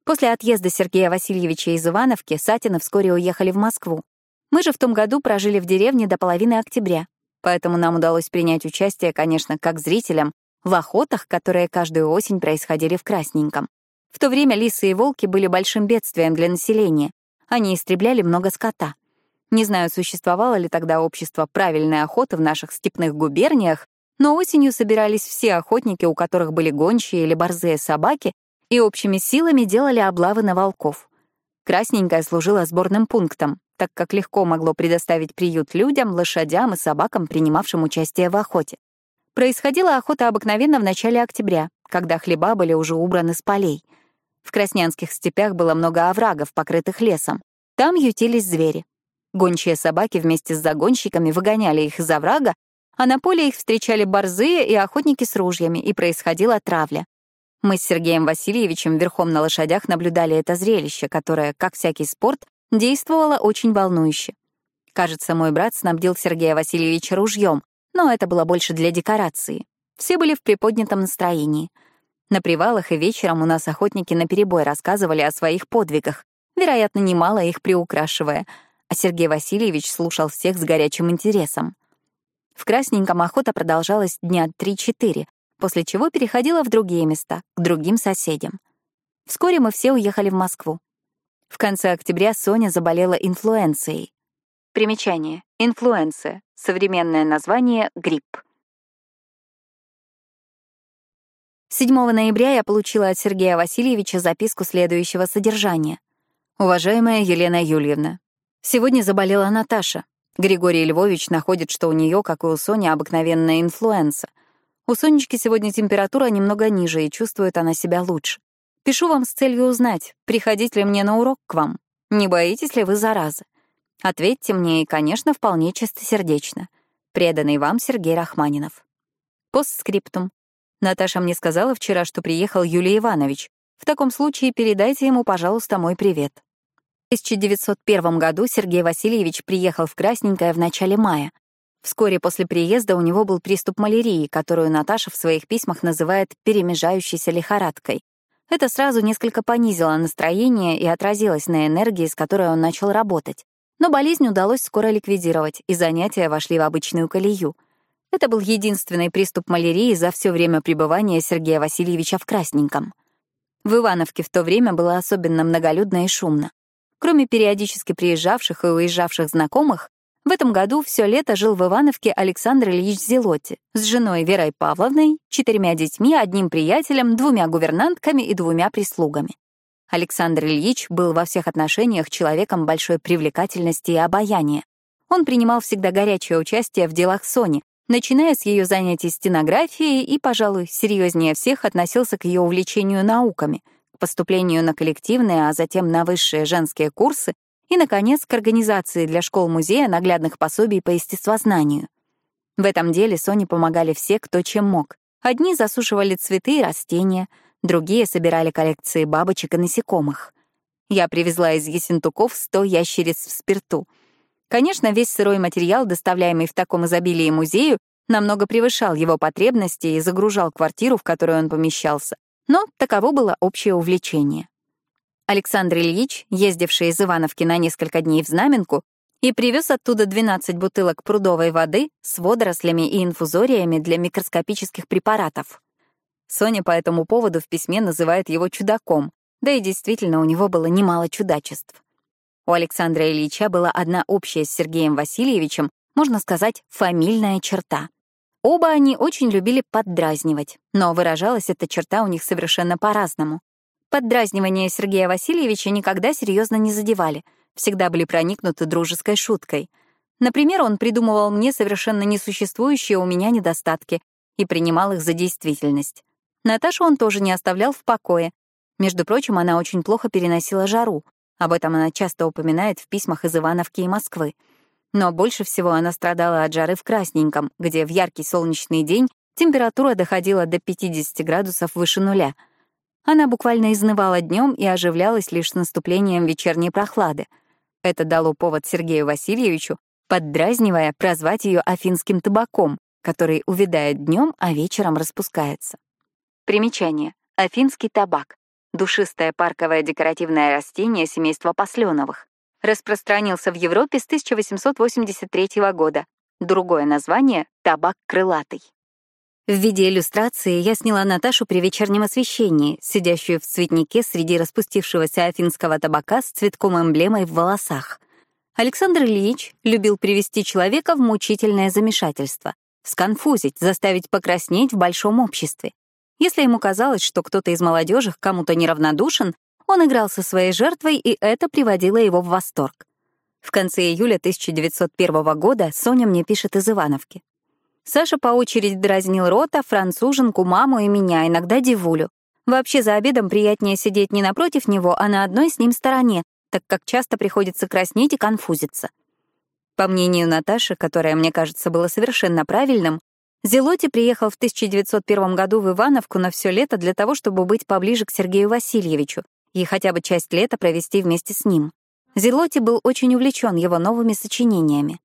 После отъезда Сергея Васильевича из Ивановки Сатины вскоре уехали в Москву. Мы же в том году прожили в деревне до половины октября, поэтому нам удалось принять участие, конечно, как зрителям, в охотах, которые каждую осень происходили в Красненьком. В то время лисы и волки были большим бедствием для населения, они истребляли много скота. Не знаю, существовало ли тогда общество правильной охоты в наших степных губерниях, но осенью собирались все охотники, у которых были гончие или борзые собаки, и общими силами делали облавы на волков. Красненькая служила сборным пунктом, так как легко могло предоставить приют людям, лошадям и собакам, принимавшим участие в охоте. Происходила охота обыкновенно в начале октября, когда хлеба были уже убраны с полей — в Краснянских степях было много оврагов, покрытых лесом. Там ютились звери. Гончие собаки вместе с загонщиками выгоняли их из оврага, а на поле их встречали борзые и охотники с ружьями, и происходила травля. Мы с Сергеем Васильевичем верхом на лошадях наблюдали это зрелище, которое, как всякий спорт, действовало очень волнующе. Кажется, мой брат снабдил Сергея Васильевича ружьем, но это было больше для декорации. Все были в приподнятом настроении — на привалах и вечером у нас охотники наперебой рассказывали о своих подвигах, вероятно, немало их приукрашивая, а Сергей Васильевич слушал всех с горячим интересом. В Красненьком охота продолжалась дня 3-4, после чего переходила в другие места, к другим соседям. Вскоре мы все уехали в Москву. В конце октября Соня заболела инфлюенцией. Примечание. Инфлюенция. Современное название — грипп. 7 ноября я получила от Сергея Васильевича записку следующего содержания. «Уважаемая Елена Юльевна, сегодня заболела Наташа. Григорий Львович находит, что у нее, как и у Сони, обыкновенная инфлюенса. У Сонечки сегодня температура немного ниже, и чувствует она себя лучше. Пишу вам с целью узнать, приходить ли мне на урок к вам. Не боитесь ли вы заразы? Ответьте мне, и, конечно, вполне чистосердечно. Преданный вам Сергей Рахманинов. Постскриптум. Наташа мне сказала вчера, что приехал Юлий Иванович. В таком случае передайте ему, пожалуйста, мой привет. В 1901 году Сергей Васильевич приехал в Красненькое в начале мая. Вскоре после приезда у него был приступ малярии, которую Наташа в своих письмах называет перемежающейся лихорадкой. Это сразу несколько понизило настроение и отразилось на энергии, с которой он начал работать. Но болезнь удалось скоро ликвидировать, и занятия вошли в обычную колею — это был единственный приступ малярии за все время пребывания Сергея Васильевича в Красненьком. В Ивановке в то время было особенно многолюдно и шумно. Кроме периодически приезжавших и уезжавших знакомых, этом году все лето жил в Ивановке Александр Ильич Зелоти с женой Верой Павловной, четырьмя детьми, одним приятелем, двумя гувернантками и двумя прислугами. Александр Ильич был во всех отношениях человеком большой привлекательности и обаяния. Он принимал всегда горячее участие в делах Сони, начиная с ее занятий стенографией и, пожалуй, серьезнее всех относился к ее увлечению науками, к поступлению на коллективные, а затем на высшие женские курсы и, наконец, к организации для школ-музея наглядных пособий по естествознанию. В этом деле Соне помогали все, кто чем мог. Одни засушивали цветы и растения, другие собирали коллекции бабочек и насекомых. Я привезла из Есентуков 100 ящериц в спирту — Конечно, весь сырой материал, доставляемый в таком изобилии музею, намного превышал его потребности и загружал квартиру, в которую он помещался. Но таково было общее увлечение. Александр Ильич, ездивший из Ивановки на несколько дней в Знаменку, и привез оттуда 12 бутылок прудовой воды с водорослями и инфузориями для микроскопических препаратов. Соня по этому поводу в письме называет его чудаком, да и действительно у него было немало чудачеств. У Александра Ильича была одна общая с Сергеем Васильевичем, можно сказать, фамильная черта. Оба они очень любили поддразнивать, но выражалась эта черта у них совершенно по-разному. Поддразнивания Сергея Васильевича никогда серьезно не задевали, всегда были проникнуты дружеской шуткой. Например, он придумывал мне совершенно несуществующие у меня недостатки и принимал их за действительность. Наташу он тоже не оставлял в покое. Между прочим, она очень плохо переносила жару. Об этом она часто упоминает в письмах из Ивановки и Москвы. Но больше всего она страдала от жары в Красненьком, где в яркий солнечный день температура доходила до 50 градусов выше нуля. Она буквально изнывала днем и оживлялась лишь с наступлением вечерней прохлады. Это дало повод Сергею Васильевичу, поддразнивая, прозвать ее афинским табаком, который увядает днем, а вечером распускается. Примечание. Афинский табак душистое парковое декоративное растение семейства посленовых. Распространился в Европе с 1883 года. Другое название — табак крылатый. В виде иллюстрации я сняла Наташу при вечернем освещении, сидящую в цветнике среди распустившегося афинского табака с цветком эмблемой в волосах. Александр Ильич любил привести человека в мучительное замешательство, сконфузить, заставить покраснеть в большом обществе. Если ему казалось, что кто-то из молодежи к кому-то неравнодушен, он играл со своей жертвой, и это приводило его в восторг. В конце июля 1901 года Соня мне пишет из Ивановки. Саша по очереди дразнил Рота, француженку, маму и меня, иногда Дивулю. Вообще за обедом приятнее сидеть не напротив него, а на одной с ним стороне, так как часто приходится краснеть и конфузиться. По мнению Наташи, которое, мне кажется, было совершенно правильным, Зелоти приехал в 1901 году в Ивановку на все лето для того, чтобы быть поближе к Сергею Васильевичу и хотя бы часть лета провести вместе с ним. Зелоти был очень увлечен его новыми сочинениями.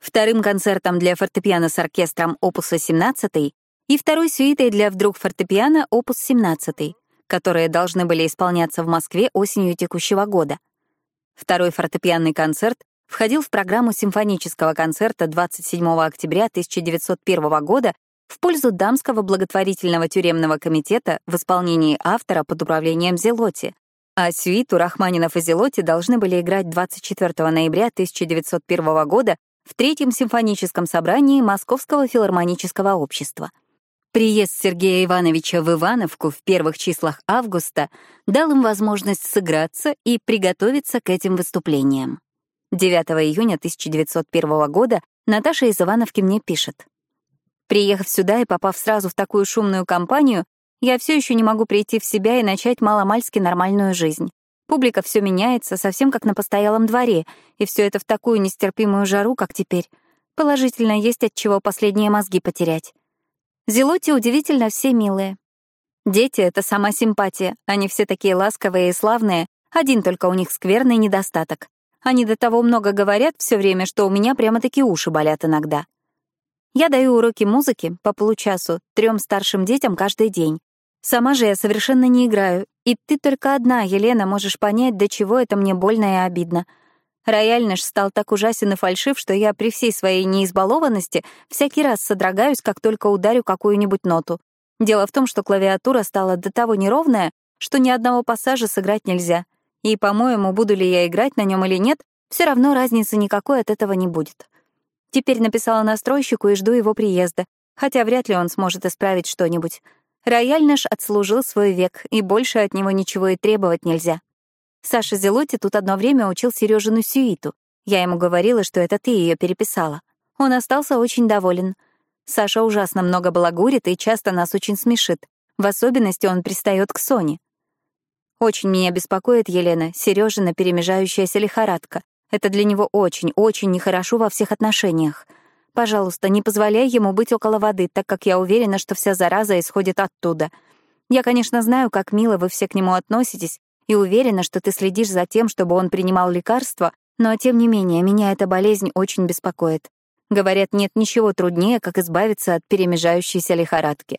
Вторым концертом для фортепиано с оркестром опуса 17 и второй сюитой для вдруг фортепиано опус 17, которые должны были исполняться в Москве осенью текущего года. Второй фортепианный концерт входил в программу симфонического концерта 27 октября 1901 года в пользу Дамского благотворительного тюремного комитета в исполнении автора под управлением Зелоти, а сюиту Рахманинов и Зелоти должны были играть 24 ноября 1901 года в Третьем симфоническом собрании Московского филармонического общества. Приезд Сергея Ивановича в Ивановку в первых числах августа дал им возможность сыграться и приготовиться к этим выступлениям. 9 июня 1901 года Наташа из Ивановки мне пишет. «Приехав сюда и попав сразу в такую шумную компанию, я все еще не могу прийти в себя и начать маломальски нормальную жизнь. Публика все меняется, совсем как на постоялом дворе, и все это в такую нестерпимую жару, как теперь. Положительно есть от чего последние мозги потерять. Зелоти удивительно все милые. Дети — это сама симпатия, они все такие ласковые и славные, один только у них скверный недостаток. Они до того много говорят все время, что у меня прямо-таки уши болят иногда. Я даю уроки музыки по получасу трем старшим детям каждый день. Сама же я совершенно не играю, и ты только одна, Елена, можешь понять, до чего это мне больно и обидно. Рояль наш стал так ужасен и фальшив, что я при всей своей неизбалованности всякий раз содрогаюсь, как только ударю какую-нибудь ноту. Дело в том, что клавиатура стала до того неровная, что ни одного пассажа сыграть нельзя. И, по-моему, буду ли я играть на нем или нет, все равно разницы никакой от этого не будет. Теперь написала настройщику и жду его приезда, хотя вряд ли он сможет исправить что-нибудь. Рояль наш отслужил свой век, и больше от него ничего и требовать нельзя. Саша Зелоти тут одно время учил Сережину сюиту. Я ему говорила, что это ты ее переписала. Он остался очень доволен. Саша ужасно много балагурит и часто нас очень смешит. В особенности он пристает к Соне. Очень меня беспокоит, Елена, Сережина перемежающаяся лихорадка. Это для него очень-очень нехорошо во всех отношениях. Пожалуйста, не позволяй ему быть около воды, так как я уверена, что вся зараза исходит оттуда. Я, конечно, знаю, как мило вы все к нему относитесь, и уверена, что ты следишь за тем, чтобы он принимал лекарства, но, тем не менее, меня эта болезнь очень беспокоит. Говорят, нет ничего труднее, как избавиться от перемежающейся лихорадки.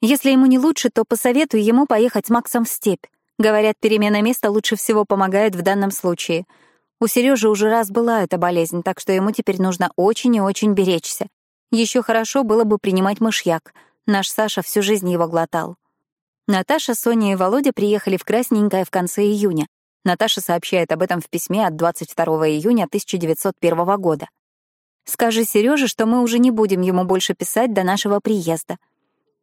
Если ему не лучше, то посоветую ему поехать с Максом в степь. Говорят, перемена места лучше всего помогает в данном случае — у Сережи уже раз была эта болезнь, так что ему теперь нужно очень и очень беречься. Еще хорошо было бы принимать мышьяк. Наш Саша всю жизнь его глотал. Наташа, Соня и Володя приехали в Красненькое в конце июня. Наташа сообщает об этом в письме от 22 июня 1901 года. «Скажи Сереже, что мы уже не будем ему больше писать до нашего приезда».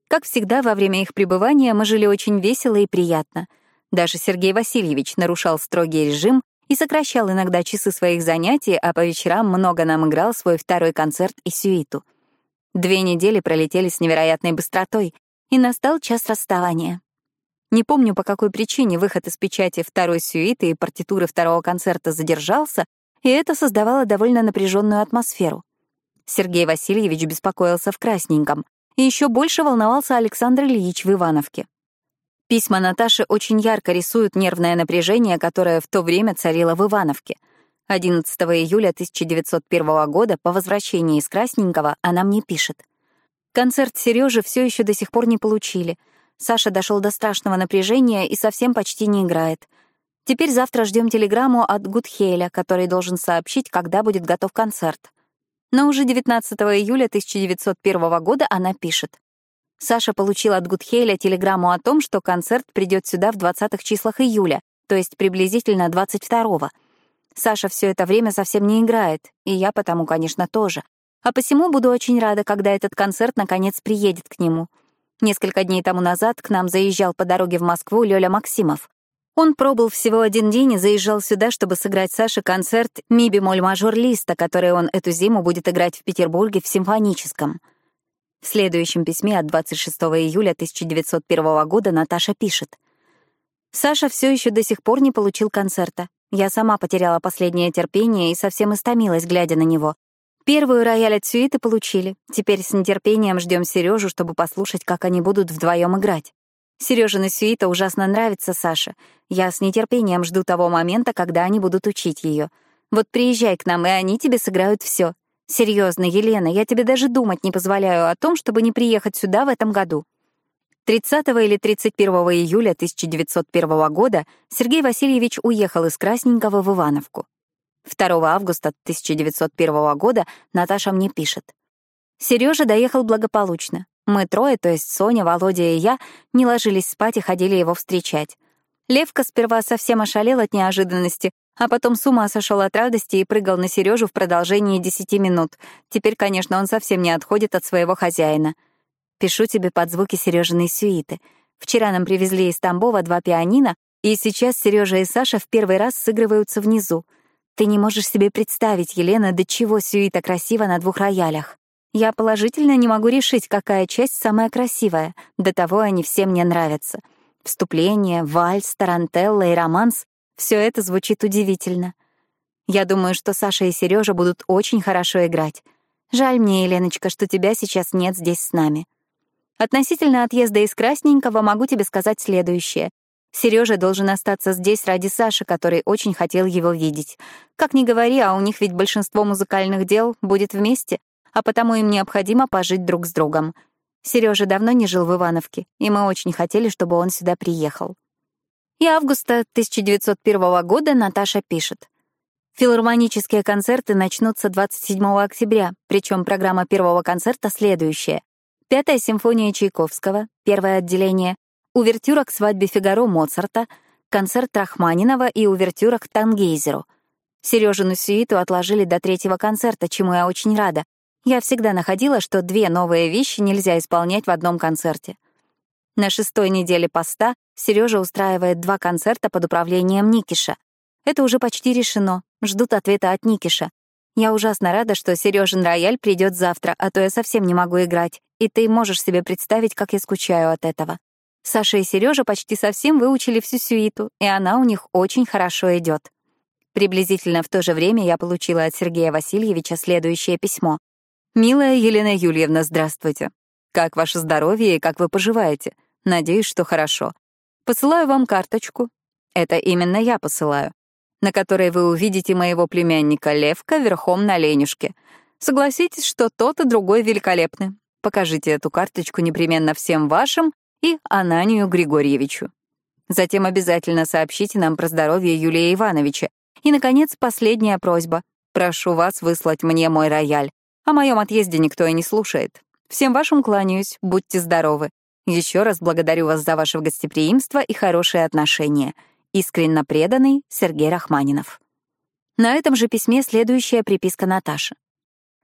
Как всегда, во время их пребывания мы жили очень весело и приятно. Даже Сергей Васильевич нарушал строгий режим и сокращал иногда часы своих занятий, а по вечерам много нам играл свой второй концерт и сюиту. Две недели пролетели с невероятной быстротой, и настал час расставания. Не помню, по какой причине выход из печати второй сюиты и партитуры второго концерта задержался, и это создавало довольно напряженную атмосферу. Сергей Васильевич беспокоился в красненьком, и еще больше волновался Александр Ильич в Ивановке. Письма Наташи очень ярко рисуют нервное напряжение, которое в то время царило в Ивановке. 11 июля 1901 года по возвращении из Красненького она мне пишет. Концерт Сережи все еще до сих пор не получили. Саша дошел до страшного напряжения и совсем почти не играет. Теперь завтра ждем телеграмму от Гудхейля, который должен сообщить, когда будет готов концерт. Но уже 19 июля 1901 года она пишет. Саша получил от Гудхейля телеграмму о том, что концерт придет сюда в 20-х числах июля, то есть приблизительно 22-го. Саша все это время совсем не играет, и я потому, конечно, тоже. А посему буду очень рада, когда этот концерт наконец приедет к нему. Несколько дней тому назад к нам заезжал по дороге в Москву Лёля Максимов. Он пробыл всего один день и заезжал сюда, чтобы сыграть Саше концерт ми бемоль мажор листа, который он эту зиму будет играть в Петербурге в симфоническом. В следующем письме от 26 июля 1901 года Наташа пишет. «Саша все еще до сих пор не получил концерта. Я сама потеряла последнее терпение и совсем истомилась, глядя на него. Первую рояль от сюиты получили. Теперь с нетерпением ждем Сережу, чтобы послушать, как они будут вдвоем играть. Сережина сюита ужасно нравится Саше. Я с нетерпением жду того момента, когда они будут учить ее. Вот приезжай к нам, и они тебе сыграют все. Серьезно, Елена, я тебе даже думать не позволяю о том, чтобы не приехать сюда в этом году. 30 или 31 июля 1901 года Сергей Васильевич уехал из Красненького в Ивановку. 2 августа 1901 года Наташа мне пишет. Сережа доехал благополучно. Мы трое, то есть Соня, Володя и я, не ложились спать и ходили его встречать. Левка сперва совсем ошалел от неожиданности, а потом с ума сошел от радости и прыгал на Сережу в продолжении десяти минут. Теперь, конечно, он совсем не отходит от своего хозяина. Пишу тебе под звуки Сережиной сюиты. Вчера нам привезли из Тамбова два пианино, и сейчас Сережа и Саша в первый раз сыгрываются внизу. Ты не можешь себе представить, Елена, до чего сюита красиво на двух роялях. Я положительно не могу решить, какая часть самая красивая. До того они все мне нравятся. Вступление, вальс, тарантелла и романс все это звучит удивительно. Я думаю, что Саша и Сережа будут очень хорошо играть. Жаль мне, Еленочка, что тебя сейчас нет здесь с нами. Относительно отъезда из Красненького могу тебе сказать следующее. Сережа должен остаться здесь ради Саши, который очень хотел его видеть. Как ни говори, а у них ведь большинство музыкальных дел будет вместе, а потому им необходимо пожить друг с другом. Сережа давно не жил в Ивановке, и мы очень хотели, чтобы он сюда приехал. И августа 1901 года Наташа пишет. Филармонические концерты начнутся 27 октября, причем программа первого концерта следующая. Пятая симфония Чайковского, первое отделение, увертюра к свадьбе Фигаро Моцарта, концерт Рахманинова и увертюра к Тангейзеру. Сережину сюиту отложили до третьего концерта, чему я очень рада. Я всегда находила, что две новые вещи нельзя исполнять в одном концерте. На шестой неделе поста Сережа устраивает два концерта под управлением Никиша. Это уже почти решено. Ждут ответа от Никиша. Я ужасно рада, что Сережин рояль придет завтра, а то я совсем не могу играть. И ты можешь себе представить, как я скучаю от этого. Саша и Сережа почти совсем выучили всю сюиту, и она у них очень хорошо идет. Приблизительно в то же время я получила от Сергея Васильевича следующее письмо. «Милая Елена Юльевна, здравствуйте. Как ваше здоровье и как вы поживаете? Надеюсь, что хорошо. Посылаю вам карточку. Это именно я посылаю на которой вы увидите моего племянника Левка верхом на ленюшке. Согласитесь, что тот и другой великолепны. Покажите эту карточку непременно всем вашим и Ананию Григорьевичу. Затем обязательно сообщите нам про здоровье Юлия Ивановича. И, наконец, последняя просьба. Прошу вас выслать мне мой рояль. О моем отъезде никто и не слушает. Всем вашим кланяюсь, будьте здоровы. Еще раз благодарю вас за ваше гостеприимство и хорошие отношения. Искренно преданный Сергей Рахманинов. На этом же письме следующая приписка Наташи.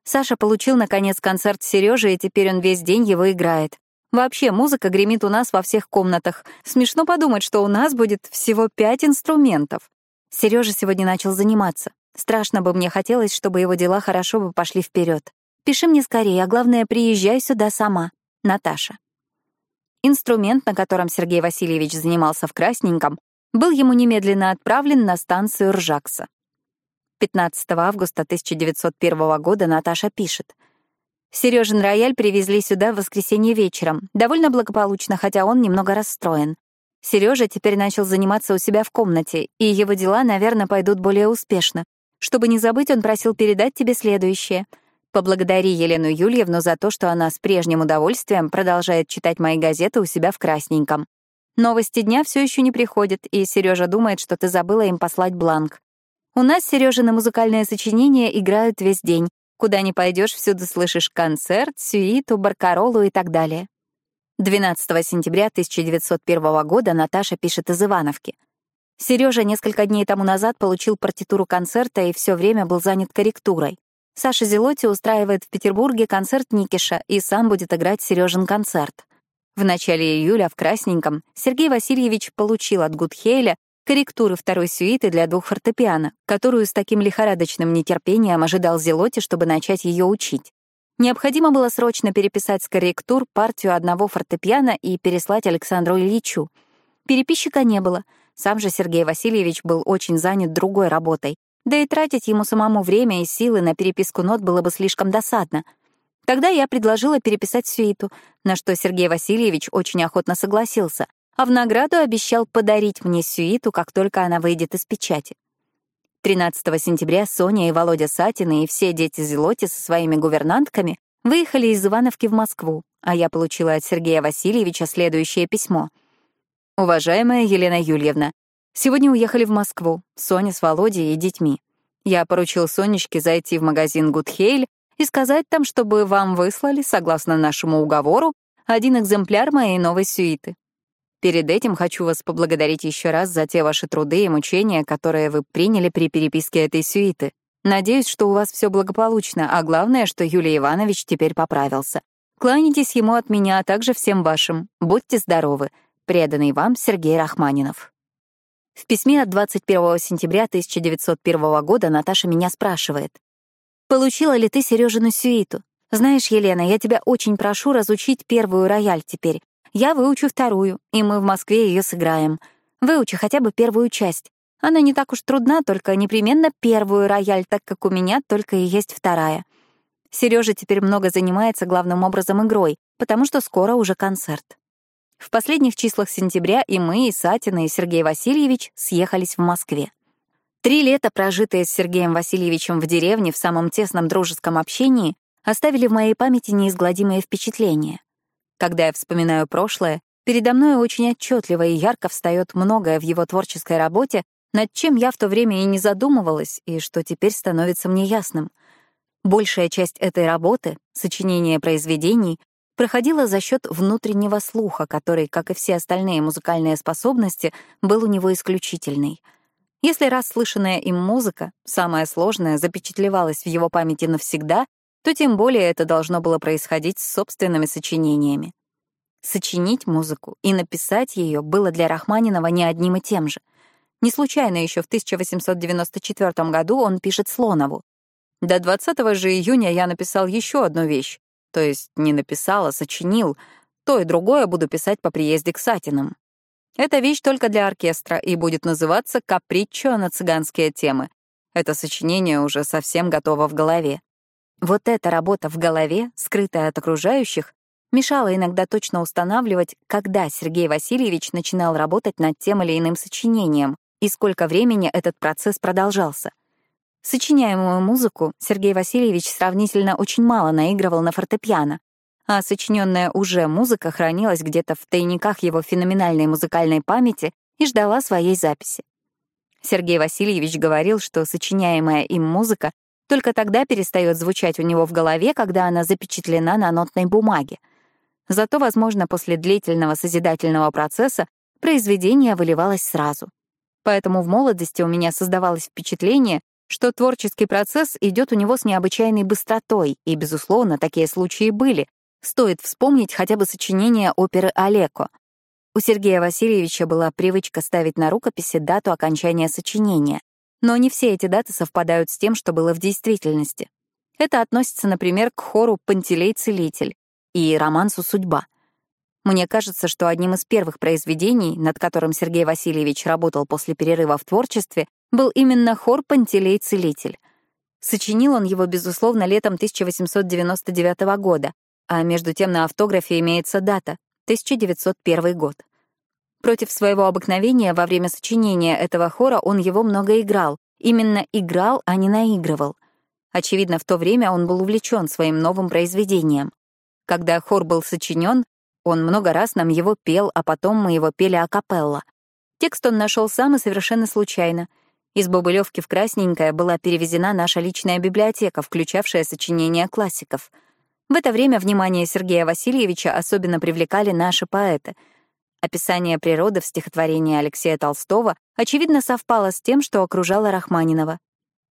Саша получил, наконец, концерт Сережи, и теперь он весь день его играет. Вообще, музыка гремит у нас во всех комнатах. Смешно подумать, что у нас будет всего пять инструментов. Сережа сегодня начал заниматься. Страшно бы мне хотелось, чтобы его дела хорошо бы пошли вперед. Пиши мне скорее, а главное, приезжай сюда сама. Наташа. Инструмент, на котором Сергей Васильевич занимался в красненьком, был ему немедленно отправлен на станцию Ржакса. 15 августа 1901 года Наташа пишет. Сережин рояль привезли сюда в воскресенье вечером, довольно благополучно, хотя он немного расстроен. Сережа теперь начал заниматься у себя в комнате, и его дела, наверное, пойдут более успешно. Чтобы не забыть, он просил передать тебе следующее. Поблагодари Елену Юльевну за то, что она с прежним удовольствием продолжает читать мои газеты у себя в Красненьком. Новости дня все еще не приходят, и Сережа думает, что ты забыла им послать бланк. У нас Сережа на музыкальное сочинение играют весь день. Куда ни пойдешь, всюду слышишь концерт, сюиту, баркаролу и так далее. 12 сентября 1901 года Наташа пишет из Ивановки. Сережа несколько дней тому назад получил партитуру концерта и все время был занят корректурой. Саша Зелоти устраивает в Петербурге концерт Никиша и сам будет играть Сережин концерт. В начале июля в Красненьком Сергей Васильевич получил от Гудхейля корректуры второй сюиты для двух фортепиано, которую с таким лихорадочным нетерпением ожидал Зелоти, чтобы начать ее учить. Необходимо было срочно переписать с корректур партию одного фортепиано и переслать Александру Ильичу. Переписчика не было. Сам же Сергей Васильевич был очень занят другой работой. Да и тратить ему самому время и силы на переписку нот было бы слишком досадно — Тогда я предложила переписать сюиту, на что Сергей Васильевич очень охотно согласился, а в награду обещал подарить мне сюиту, как только она выйдет из печати. 13 сентября Соня и Володя Сатины и все дети Зелоти со своими гувернантками выехали из Ивановки в Москву, а я получила от Сергея Васильевича следующее письмо. «Уважаемая Елена Юльевна, сегодня уехали в Москву, Соня с Володей и детьми. Я поручил Сонечке зайти в магазин «Гудхейль» и сказать там, чтобы вам выслали, согласно нашему уговору, один экземпляр моей новой сюиты. Перед этим хочу вас поблагодарить еще раз за те ваши труды и мучения, которые вы приняли при переписке этой сюиты. Надеюсь, что у вас все благополучно, а главное, что Юлий Иванович теперь поправился. Кланяйтесь ему от меня, а также всем вашим. Будьте здоровы. Преданный вам Сергей Рахманинов. В письме от 21 сентября 1901 года Наташа меня спрашивает, Получила ли ты Сережину сюиту? Знаешь, Елена, я тебя очень прошу разучить первую рояль теперь. Я выучу вторую, и мы в Москве ее сыграем. Выучи хотя бы первую часть. Она не так уж трудна, только непременно первую рояль, так как у меня только и есть вторая. Сережа теперь много занимается главным образом игрой, потому что скоро уже концерт. В последних числах сентября и мы, и Сатина, и Сергей Васильевич съехались в Москве. Три лета, прожитые с Сергеем Васильевичем в деревне в самом тесном дружеском общении, оставили в моей памяти неизгладимые впечатления. Когда я вспоминаю прошлое, передо мной очень отчетливо и ярко встает многое в его творческой работе, над чем я в то время и не задумывалась, и что теперь становится мне ясным. Большая часть этой работы, сочинение произведений, проходила за счет внутреннего слуха, который, как и все остальные музыкальные способности, был у него исключительный. Если раз слышанная им музыка, самая сложная, запечатлевалась в его памяти навсегда, то тем более это должно было происходить с собственными сочинениями. Сочинить музыку и написать ее было для Рахманинова не одним и тем же. Не случайно еще в 1894 году он пишет Слонову. До 20 же июня я написал еще одну вещь. То есть не написал, сочинил. То и другое буду писать по приезде к Сатинам. Эта вещь только для оркестра и будет называться «Каприччо на цыганские темы». Это сочинение уже совсем готово в голове. Вот эта работа в голове, скрытая от окружающих, мешала иногда точно устанавливать, когда Сергей Васильевич начинал работать над тем или иным сочинением и сколько времени этот процесс продолжался. Сочиняемую музыку Сергей Васильевич сравнительно очень мало наигрывал на фортепиано, а сочиненная уже музыка хранилась где-то в тайниках его феноменальной музыкальной памяти и ждала своей записи. Сергей Васильевич говорил, что сочиняемая им музыка только тогда перестает звучать у него в голове, когда она запечатлена на нотной бумаге. Зато, возможно, после длительного созидательного процесса произведение выливалось сразу. Поэтому в молодости у меня создавалось впечатление, что творческий процесс идет у него с необычайной быстротой, и, безусловно, такие случаи были. Стоит вспомнить хотя бы сочинение оперы «Олеко». У Сергея Васильевича была привычка ставить на рукописи дату окончания сочинения, но не все эти даты совпадают с тем, что было в действительности. Это относится, например, к хору «Пантелей-целитель» и романсу «Судьба». Мне кажется, что одним из первых произведений, над которым Сергей Васильевич работал после перерыва в творчестве, был именно хор «Пантелей-целитель». Сочинил он его, безусловно, летом 1899 года, а между тем на автографе имеется дата — 1901 год. Против своего обыкновения во время сочинения этого хора он его много играл. Именно играл, а не наигрывал. Очевидно, в то время он был увлечен своим новым произведением. Когда хор был сочинен, он много раз нам его пел, а потом мы его пели акапелла. Текст он нашел сам и совершенно случайно — из Бобылевки в Красненькое была перевезена наша личная библиотека, включавшая сочинения классиков. В это время внимание Сергея Васильевича особенно привлекали наши поэты. Описание природы в стихотворении Алексея Толстого очевидно совпало с тем, что окружало Рахманинова.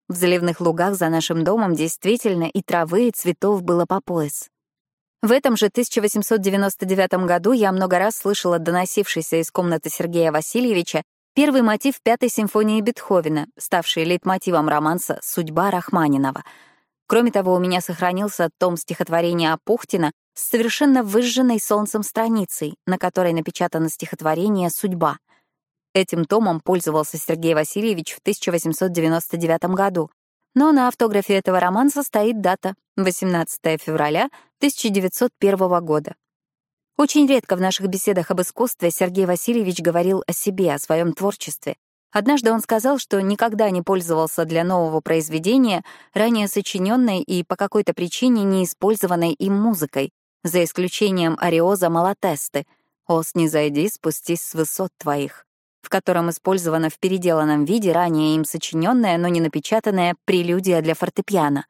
В заливных лугах за нашим домом действительно и травы, и цветов было по пояс. В этом же 1899 году я много раз слышала доносившийся из комнаты Сергея Васильевича Первый мотив Пятой симфонии Бетховена, ставший лейтмотивом романса «Судьба Рахманинова». Кроме того, у меня сохранился том стихотворения Апухтина с совершенно выжженной солнцем страницей, на которой напечатано стихотворение «Судьба». Этим томом пользовался Сергей Васильевич в 1899 году, но на автографе этого романса стоит дата — 18 февраля 1901 года. Очень редко в наших беседах об искусстве Сергей Васильевич говорил о себе, о своем творчестве. Однажды он сказал, что никогда не пользовался для нового произведения ранее сочиненной и по какой-то причине не использованной им музыкой, за исключением ариоза Малатесты «О, снизойди, спустись с высот твоих», в котором использована в переделанном виде ранее им сочиненная, но не напечатанная прелюдия для фортепиано.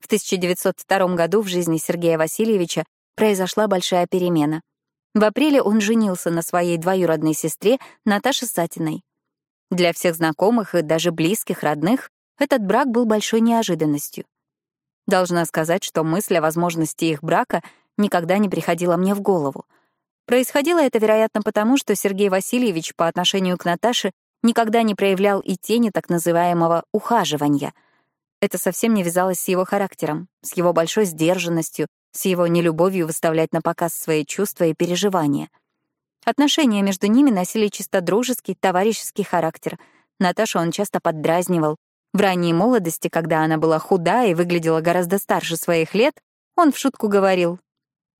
В 1902 году в жизни Сергея Васильевича произошла большая перемена. В апреле он женился на своей двоюродной сестре Наташе Сатиной. Для всех знакомых и даже близких, родных этот брак был большой неожиданностью. Должна сказать, что мысль о возможности их брака никогда не приходила мне в голову. Происходило это, вероятно, потому, что Сергей Васильевич по отношению к Наташе никогда не проявлял и тени так называемого «ухаживания». Это совсем не вязалось с его характером, с его большой сдержанностью, с его нелюбовью выставлять на показ свои чувства и переживания. Отношения между ними носили чисто дружеский, товарищеский характер. Наташу он часто поддразнивал. В ранней молодости, когда она была худа и выглядела гораздо старше своих лет, он в шутку говорил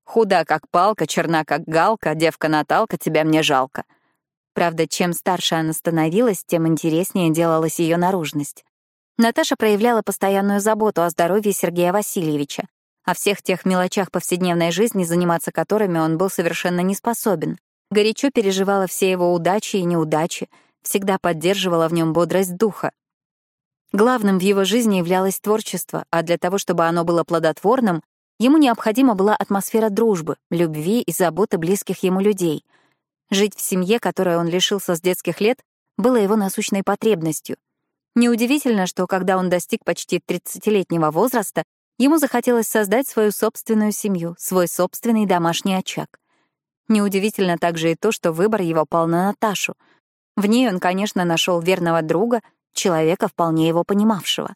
«Худа, как палка, черна, как галка, девка Наталка, тебя мне жалко». Правда, чем старше она становилась, тем интереснее делалась ее наружность. Наташа проявляла постоянную заботу о здоровье Сергея Васильевича о всех тех мелочах повседневной жизни, заниматься которыми он был совершенно не способен. Горячо переживала все его удачи и неудачи, всегда поддерживала в нем бодрость духа. Главным в его жизни являлось творчество, а для того, чтобы оно было плодотворным, Ему необходима была атмосфера дружбы, любви и заботы близких ему людей. Жить в семье, которой он лишился с детских лет, было его насущной потребностью. Неудивительно, что когда он достиг почти 30-летнего возраста, ему захотелось создать свою собственную семью, свой собственный домашний очаг. Неудивительно также и то, что выбор его пал на Наташу. В ней он, конечно, нашел верного друга, человека, вполне его понимавшего.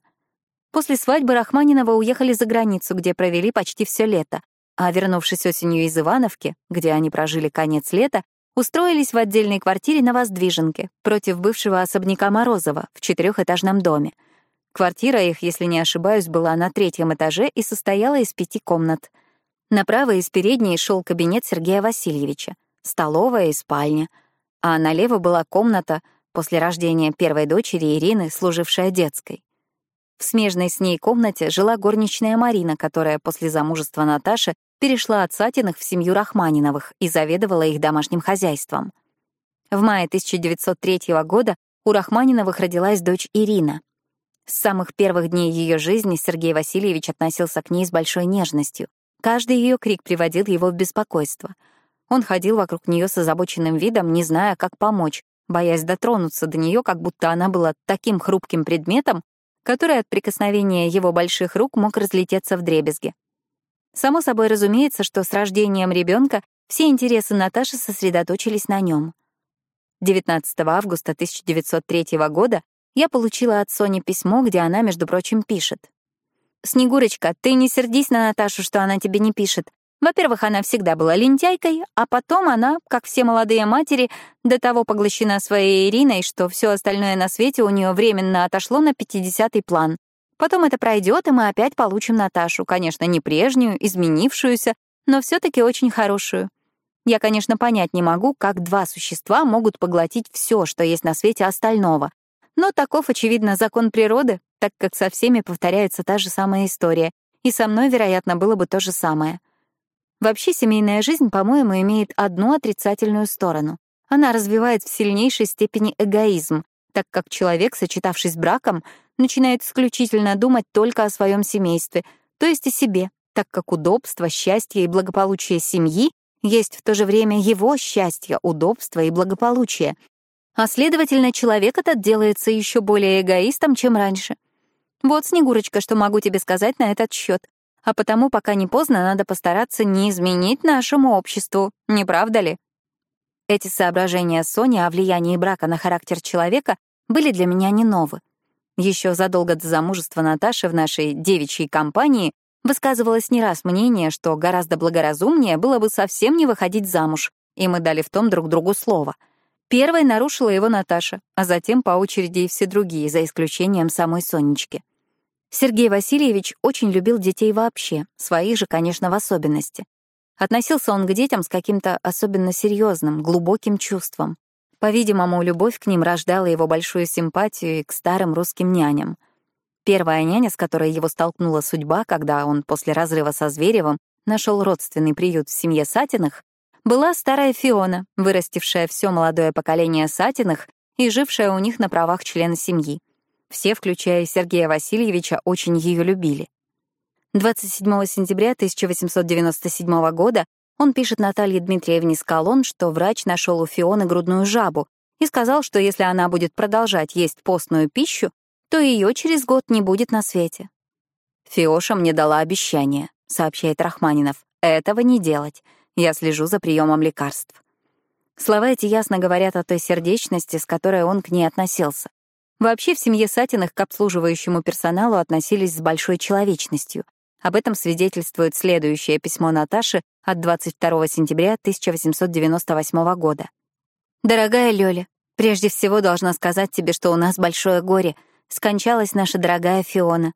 После свадьбы Рахманинова уехали за границу, где провели почти все лето, а вернувшись осенью из Ивановки, где они прожили конец лета, устроились в отдельной квартире на Воздвиженке, против бывшего особняка Морозова, в четырехэтажном доме. Квартира их, если не ошибаюсь, была на третьем этаже и состояла из пяти комнат. Направо из передней шел кабинет Сергея Васильевича, столовая и спальня, а налево была комната после рождения первой дочери Ирины, служившая детской. В смежной с ней комнате жила горничная Марина, которая после замужества Наташи перешла от Сатиных в семью Рахманиновых и заведовала их домашним хозяйством. В мае 1903 года у Рахманиновых родилась дочь Ирина. С самых первых дней ее жизни Сергей Васильевич относился к ней с большой нежностью. Каждый ее крик приводил его в беспокойство. Он ходил вокруг нее с озабоченным видом, не зная, как помочь, боясь дотронуться до нее, как будто она была таким хрупким предметом, который от прикосновения его больших рук мог разлететься в дребезги. Само собой разумеется, что с рождением ребенка все интересы Наташи сосредоточились на нем. 19 августа 1903 года я получила от Сони письмо, где она, между прочим, пишет. «Снегурочка, ты не сердись на Наташу, что она тебе не пишет. Во-первых, она всегда была лентяйкой, а потом она, как все молодые матери, до того поглощена своей Ириной, что все остальное на свете у нее временно отошло на 50-й план. Потом это пройдет, и мы опять получим Наташу, конечно, не прежнюю, изменившуюся, но все таки очень хорошую. Я, конечно, понять не могу, как два существа могут поглотить все, что есть на свете остального. Но таков, очевидно, закон природы, так как со всеми повторяется та же самая история. И со мной, вероятно, было бы то же самое. Вообще семейная жизнь, по-моему, имеет одну отрицательную сторону. Она развивает в сильнейшей степени эгоизм, так как человек, сочетавшись браком, начинает исключительно думать только о своем семействе, то есть о себе, так как удобство, счастье и благополучие семьи есть в то же время его счастье, удобство и благополучие. А следовательно, человек этот делается еще более эгоистом, чем раньше. Вот, Снегурочка, что могу тебе сказать на этот счет а потому пока не поздно надо постараться не изменить нашему обществу, не правда ли? Эти соображения Сони о влиянии брака на характер человека были для меня не новы. Еще задолго до замужества Наташи в нашей девичьей компании высказывалось не раз мнение, что гораздо благоразумнее было бы совсем не выходить замуж, и мы дали в том друг другу слово. Первой нарушила его Наташа, а затем по очереди и все другие, за исключением самой Сонечки. Сергей Васильевич очень любил детей вообще, своих же, конечно, в особенности. Относился он к детям с каким-то особенно серьезным, глубоким чувством. По-видимому, любовь к ним рождала его большую симпатию и к старым русским няням. Первая няня, с которой его столкнула судьба, когда он после разрыва со Зверевым нашел родственный приют в семье Сатиных, была старая Фиона, вырастившая все молодое поколение Сатиных и жившая у них на правах члена семьи. Все, включая Сергея Васильевича, очень ее любили. 27 сентября 1897 года он пишет Наталье Дмитриевне Скалон, что врач нашел у Фионы грудную жабу и сказал, что если она будет продолжать есть постную пищу, то ее через год не будет на свете. «Фиоша мне дала обещание», — сообщает Рахманинов, — «этого не делать. Я слежу за приемом лекарств». Слова эти ясно говорят о той сердечности, с которой он к ней относился. Вообще в семье Сатиных к обслуживающему персоналу относились с большой человечностью. Об этом свидетельствует следующее письмо Наташи от 22 сентября 1898 года. «Дорогая Лёля, прежде всего должна сказать тебе, что у нас большое горе. Скончалась наша дорогая Фиона.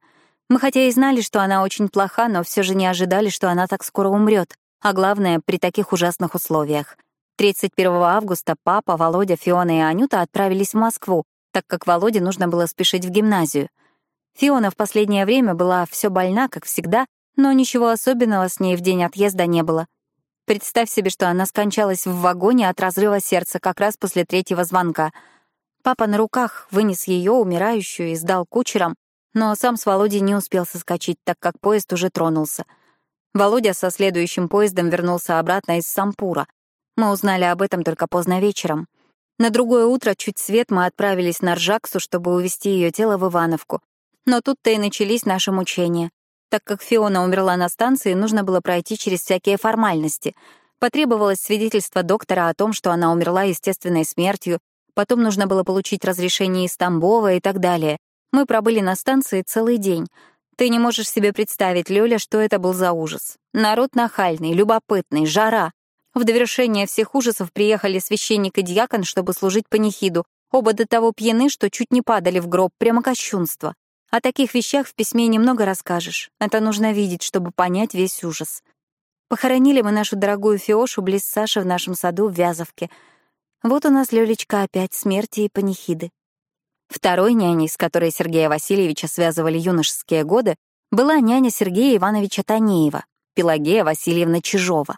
Мы хотя и знали, что она очень плоха, но все же не ожидали, что она так скоро умрет, а главное, при таких ужасных условиях. 31 августа папа, Володя, Фиона и Анюта отправились в Москву, так как Володе нужно было спешить в гимназию. Фиона в последнее время была все больна, как всегда, но ничего особенного с ней в день отъезда не было. Представь себе, что она скончалась в вагоне от разрыва сердца как раз после третьего звонка. Папа на руках вынес ее, умирающую, и сдал кучерам, но сам с Володей не успел соскочить, так как поезд уже тронулся. Володя со следующим поездом вернулся обратно из Сампура. Мы узнали об этом только поздно вечером. На другое утро, чуть свет, мы отправились на Ржаксу, чтобы увезти ее тело в Ивановку. Но тут-то и начались наши мучения. Так как Фиона умерла на станции, нужно было пройти через всякие формальности. Потребовалось свидетельство доктора о том, что она умерла естественной смертью, потом нужно было получить разрешение из Тамбова и так далее. Мы пробыли на станции целый день. Ты не можешь себе представить, Лёля, что это был за ужас. Народ нахальный, любопытный, жара. В довершение всех ужасов приехали священник и дьякон, чтобы служить панихиду. Оба до того пьяны, что чуть не падали в гроб, прямо кощунство. О таких вещах в письме немного расскажешь. Это нужно видеть, чтобы понять весь ужас. Похоронили мы нашу дорогую Фиошу близ Саши в нашем саду в Вязовке. Вот у нас, Лёлечка, опять смерти и панихиды. Второй няней, с которой Сергея Васильевича связывали юношеские годы, была няня Сергея Ивановича Танеева, Пелагея Васильевна Чижова.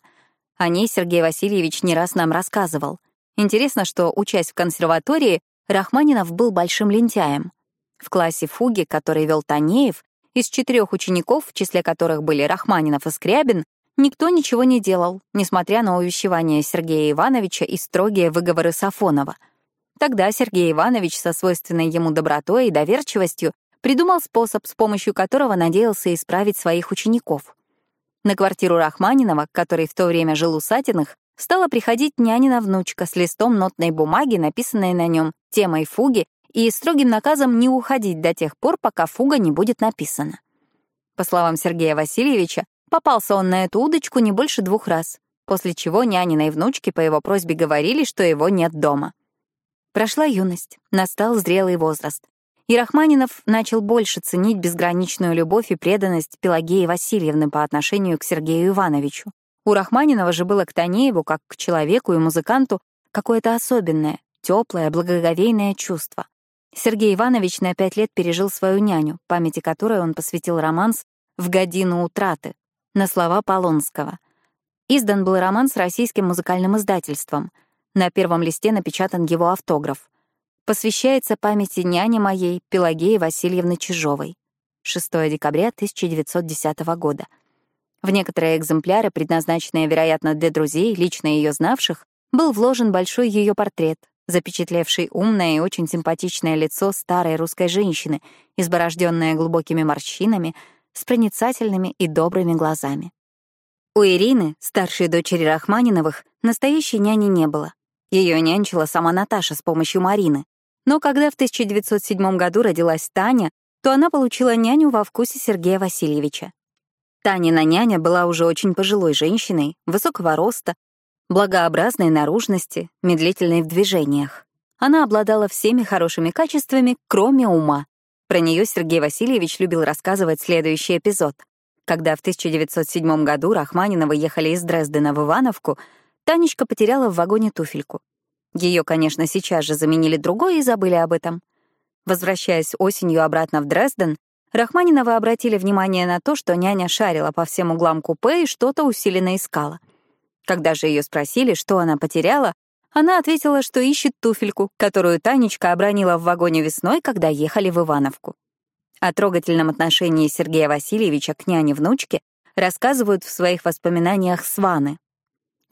О ней Сергей Васильевич не раз нам рассказывал. Интересно, что, учась в консерватории, Рахманинов был большим лентяем. В классе фуги, который вел Танеев, из четырех учеников, в числе которых были Рахманинов и Скрябин, никто ничего не делал, несмотря на увещевания Сергея Ивановича и строгие выговоры Сафонова — Тогда Сергей Иванович со свойственной ему добротой и доверчивостью придумал способ, с помощью которого надеялся исправить своих учеников. На квартиру Рахманинова, который в то время жил у Сатиных, стала приходить нянина внучка с листом нотной бумаги, написанной на нем темой фуги и строгим наказом не уходить до тех пор, пока фуга не будет написана. По словам Сергея Васильевича, попался он на эту удочку не больше двух раз, после чего нянина и внучки по его просьбе говорили, что его нет дома. Прошла юность, настал зрелый возраст. И Рахманинов начал больше ценить безграничную любовь и преданность Пелагеи Васильевны по отношению к Сергею Ивановичу. У Рахманинова же было к Танееву, как к человеку и музыканту, какое-то особенное, теплое, благоговейное чувство. Сергей Иванович на пять лет пережил свою няню, памяти которой он посвятил романс «В годину утраты» на слова Полонского. Издан был роман с российским музыкальным издательством — на первом листе напечатан его автограф. Посвящается памяти няни моей Пелагеи Васильевны Чижовой. 6 декабря 1910 года. В некоторые экземпляры, предназначенные, вероятно, для друзей, лично ее знавших, был вложен большой ее портрет, запечатлевший умное и очень симпатичное лицо старой русской женщины, изборожденное глубокими морщинами, с проницательными и добрыми глазами. У Ирины, старшей дочери Рахманиновых, настоящей няни не было. Ее нянчила сама Наташа с помощью Марины. Но когда в 1907 году родилась Таня, то она получила няню во вкусе Сергея Васильевича. Танина няня была уже очень пожилой женщиной, высокого роста, благообразной наружности, медлительной в движениях. Она обладала всеми хорошими качествами, кроме ума. Про нее Сергей Васильевич любил рассказывать следующий эпизод. Когда в 1907 году Рахманиновы ехали из Дрездена в Ивановку, Танечка потеряла в вагоне туфельку. Ее, конечно, сейчас же заменили другой и забыли об этом. Возвращаясь осенью обратно в Дрезден, Рахманиновы обратили внимание на то, что няня шарила по всем углам купе и что-то усиленно искала. Когда же ее спросили, что она потеряла, она ответила, что ищет туфельку, которую Танечка обронила в вагоне весной, когда ехали в Ивановку. О трогательном отношении Сергея Васильевича к няне-внучке рассказывают в своих воспоминаниях Сваны,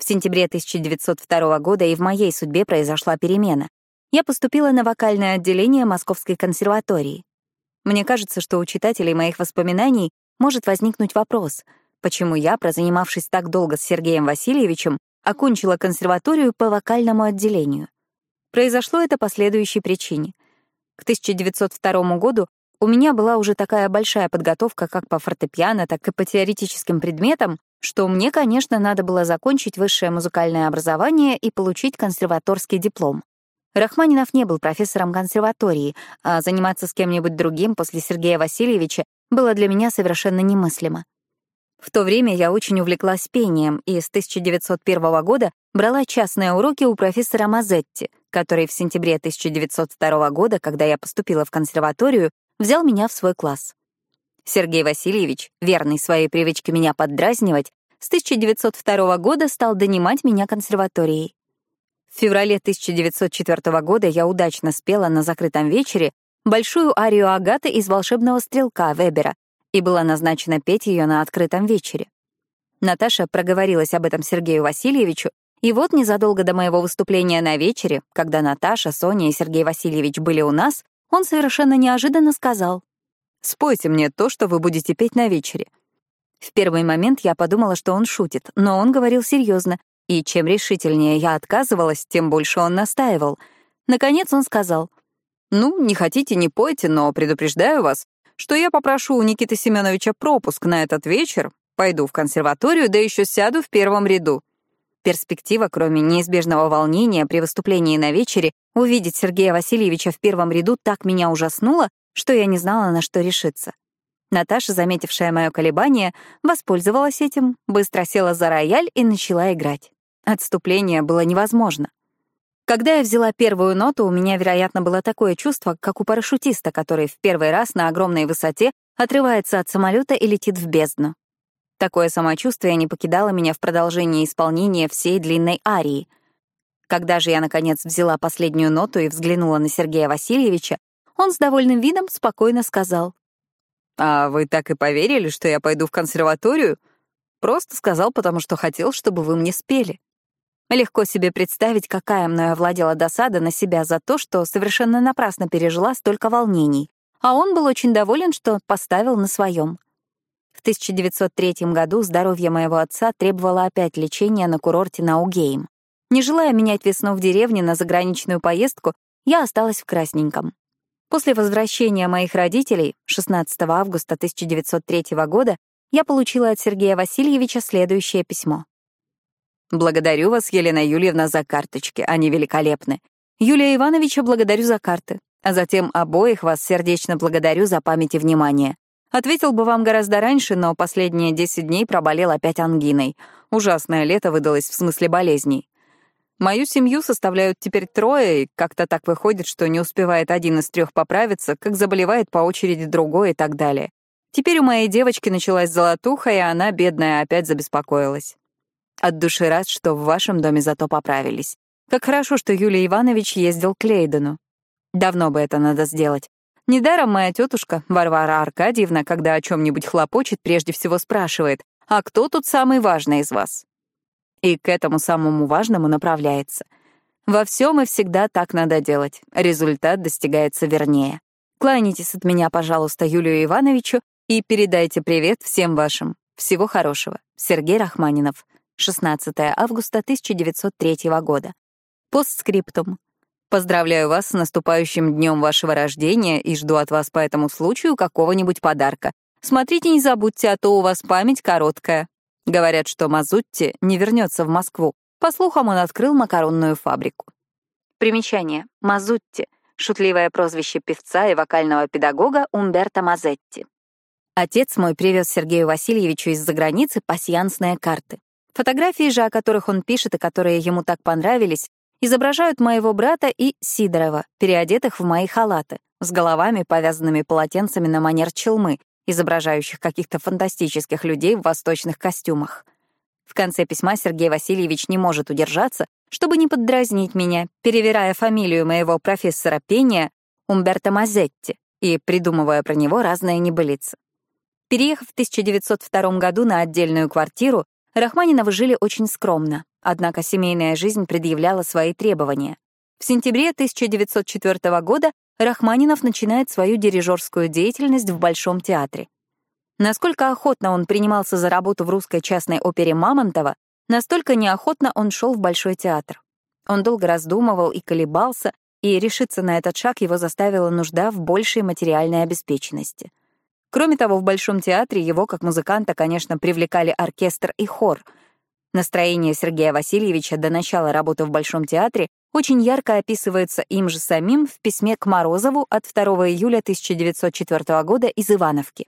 в сентябре 1902 года и в моей судьбе произошла перемена. Я поступила на вокальное отделение Московской консерватории. Мне кажется, что у читателей моих воспоминаний может возникнуть вопрос, почему я, прозанимавшись так долго с Сергеем Васильевичем, окончила консерваторию по вокальному отделению. Произошло это по следующей причине. К 1902 году у меня была уже такая большая подготовка как по фортепиано, так и по теоретическим предметам, что мне, конечно, надо было закончить высшее музыкальное образование и получить консерваторский диплом. Рахманинов не был профессором консерватории, а заниматься с кем-нибудь другим после Сергея Васильевича было для меня совершенно немыслимо. В то время я очень увлеклась пением и с 1901 года брала частные уроки у профессора Мазетти, который в сентябре 1902 года, когда я поступила в консерваторию, взял меня в свой класс. Сергей Васильевич, верный своей привычке меня поддразнивать, с 1902 года стал донимать меня консерваторией. В феврале 1904 года я удачно спела на закрытом вечере большую арию Агаты из «Волшебного стрелка» Вебера и была назначена петь ее на открытом вечере. Наташа проговорилась об этом Сергею Васильевичу, и вот незадолго до моего выступления на вечере, когда Наташа, Соня и Сергей Васильевич были у нас, он совершенно неожиданно сказал, «Спойте мне то, что вы будете петь на вечере». В первый момент я подумала, что он шутит, но он говорил серьезно, и чем решительнее я отказывалась, тем больше он настаивал. Наконец он сказал, «Ну, не хотите, не пойте, но предупреждаю вас, что я попрошу у Никиты Семеновича пропуск на этот вечер, пойду в консерваторию, да еще сяду в первом ряду». Перспектива, кроме неизбежного волнения при выступлении на вечере, увидеть Сергея Васильевича в первом ряду так меня ужаснула, что я не знала, на что решиться. Наташа, заметившая мое колебание, воспользовалась этим, быстро села за рояль и начала играть. Отступление было невозможно. Когда я взяла первую ноту, у меня, вероятно, было такое чувство, как у парашютиста, который в первый раз на огромной высоте отрывается от самолета и летит в бездну. Такое самочувствие не покидало меня в продолжении исполнения всей длинной арии. Когда же я, наконец, взяла последнюю ноту и взглянула на Сергея Васильевича, он с довольным видом спокойно сказал. «А вы так и поверили, что я пойду в консерваторию?» Просто сказал, потому что хотел, чтобы вы мне спели. Легко себе представить, какая мною овладела досада на себя за то, что совершенно напрасно пережила столько волнений. А он был очень доволен, что поставил на своем. В 1903 году здоровье моего отца требовало опять лечения на курорте Наугейм. Не желая менять весну в деревне на заграничную поездку, я осталась в Красненьком. После возвращения моих родителей 16 августа 1903 года я получила от Сергея Васильевича следующее письмо. Благодарю вас, Елена Юльевна, за карточки. Они великолепны. Юлия Ивановича благодарю за карты. А затем обоих вас сердечно благодарю за память и внимание. Ответил бы вам гораздо раньше, но последние 10 дней проболел опять ангиной. Ужасное лето выдалось в смысле болезней. Мою семью составляют теперь трое, и как-то так выходит, что не успевает один из трех поправиться, как заболевает по очереди другой и так далее. Теперь у моей девочки началась золотуха, и она, бедная, опять забеспокоилась. От души рад, что в вашем доме зато поправились. Как хорошо, что Юлий Иванович ездил к Лейдену. Давно бы это надо сделать. Недаром моя тетушка, Варвара Аркадьевна, когда о чем-нибудь хлопочет, прежде всего спрашивает, «А кто тут самый важный из вас?» И к этому самому важному направляется. Во всем и всегда так надо делать. Результат достигается вернее. Кланяйтесь от меня, пожалуйста, Юлию Ивановичу и передайте привет всем вашим. Всего хорошего. Сергей Рахманинов. 16 августа 1903 года. Постскриптум. Поздравляю вас с наступающим днем вашего рождения и жду от вас по этому случаю какого-нибудь подарка. Смотрите, не забудьте, а то у вас память короткая. Говорят, что Мазутти не вернется в Москву. По слухам, он открыл макаронную фабрику. Примечание. Мазутти — шутливое прозвище певца и вокального педагога Умберто Мазетти. Отец мой привез Сергею Васильевичу из-за границы пасьянсные карты. Фотографии же, о которых он пишет и которые ему так понравились, изображают моего брата и Сидорова, переодетых в мои халаты, с головами, повязанными полотенцами на манер челмы, изображающих каких-то фантастических людей в восточных костюмах. В конце письма Сергей Васильевич не может удержаться, чтобы не поддразнить меня, перевирая фамилию моего профессора пения Умберто Мазетти и придумывая про него разные небылицы. Переехав в 1902 году на отдельную квартиру, Рахманиновы жили очень скромно, однако семейная жизнь предъявляла свои требования. В сентябре 1904 года Рахманинов начинает свою дирижерскую деятельность в Большом театре. Насколько охотно он принимался за работу в русской частной опере Мамонтова, настолько неохотно он шел в Большой театр. Он долго раздумывал и колебался, и решиться на этот шаг его заставила нужда в большей материальной обеспеченности. Кроме того, в Большом театре его, как музыканта, конечно, привлекали оркестр и хор. Настроение Сергея Васильевича до начала работы в Большом театре очень ярко описывается им же самим в письме к Морозову от 2 июля 1904 года из Ивановки.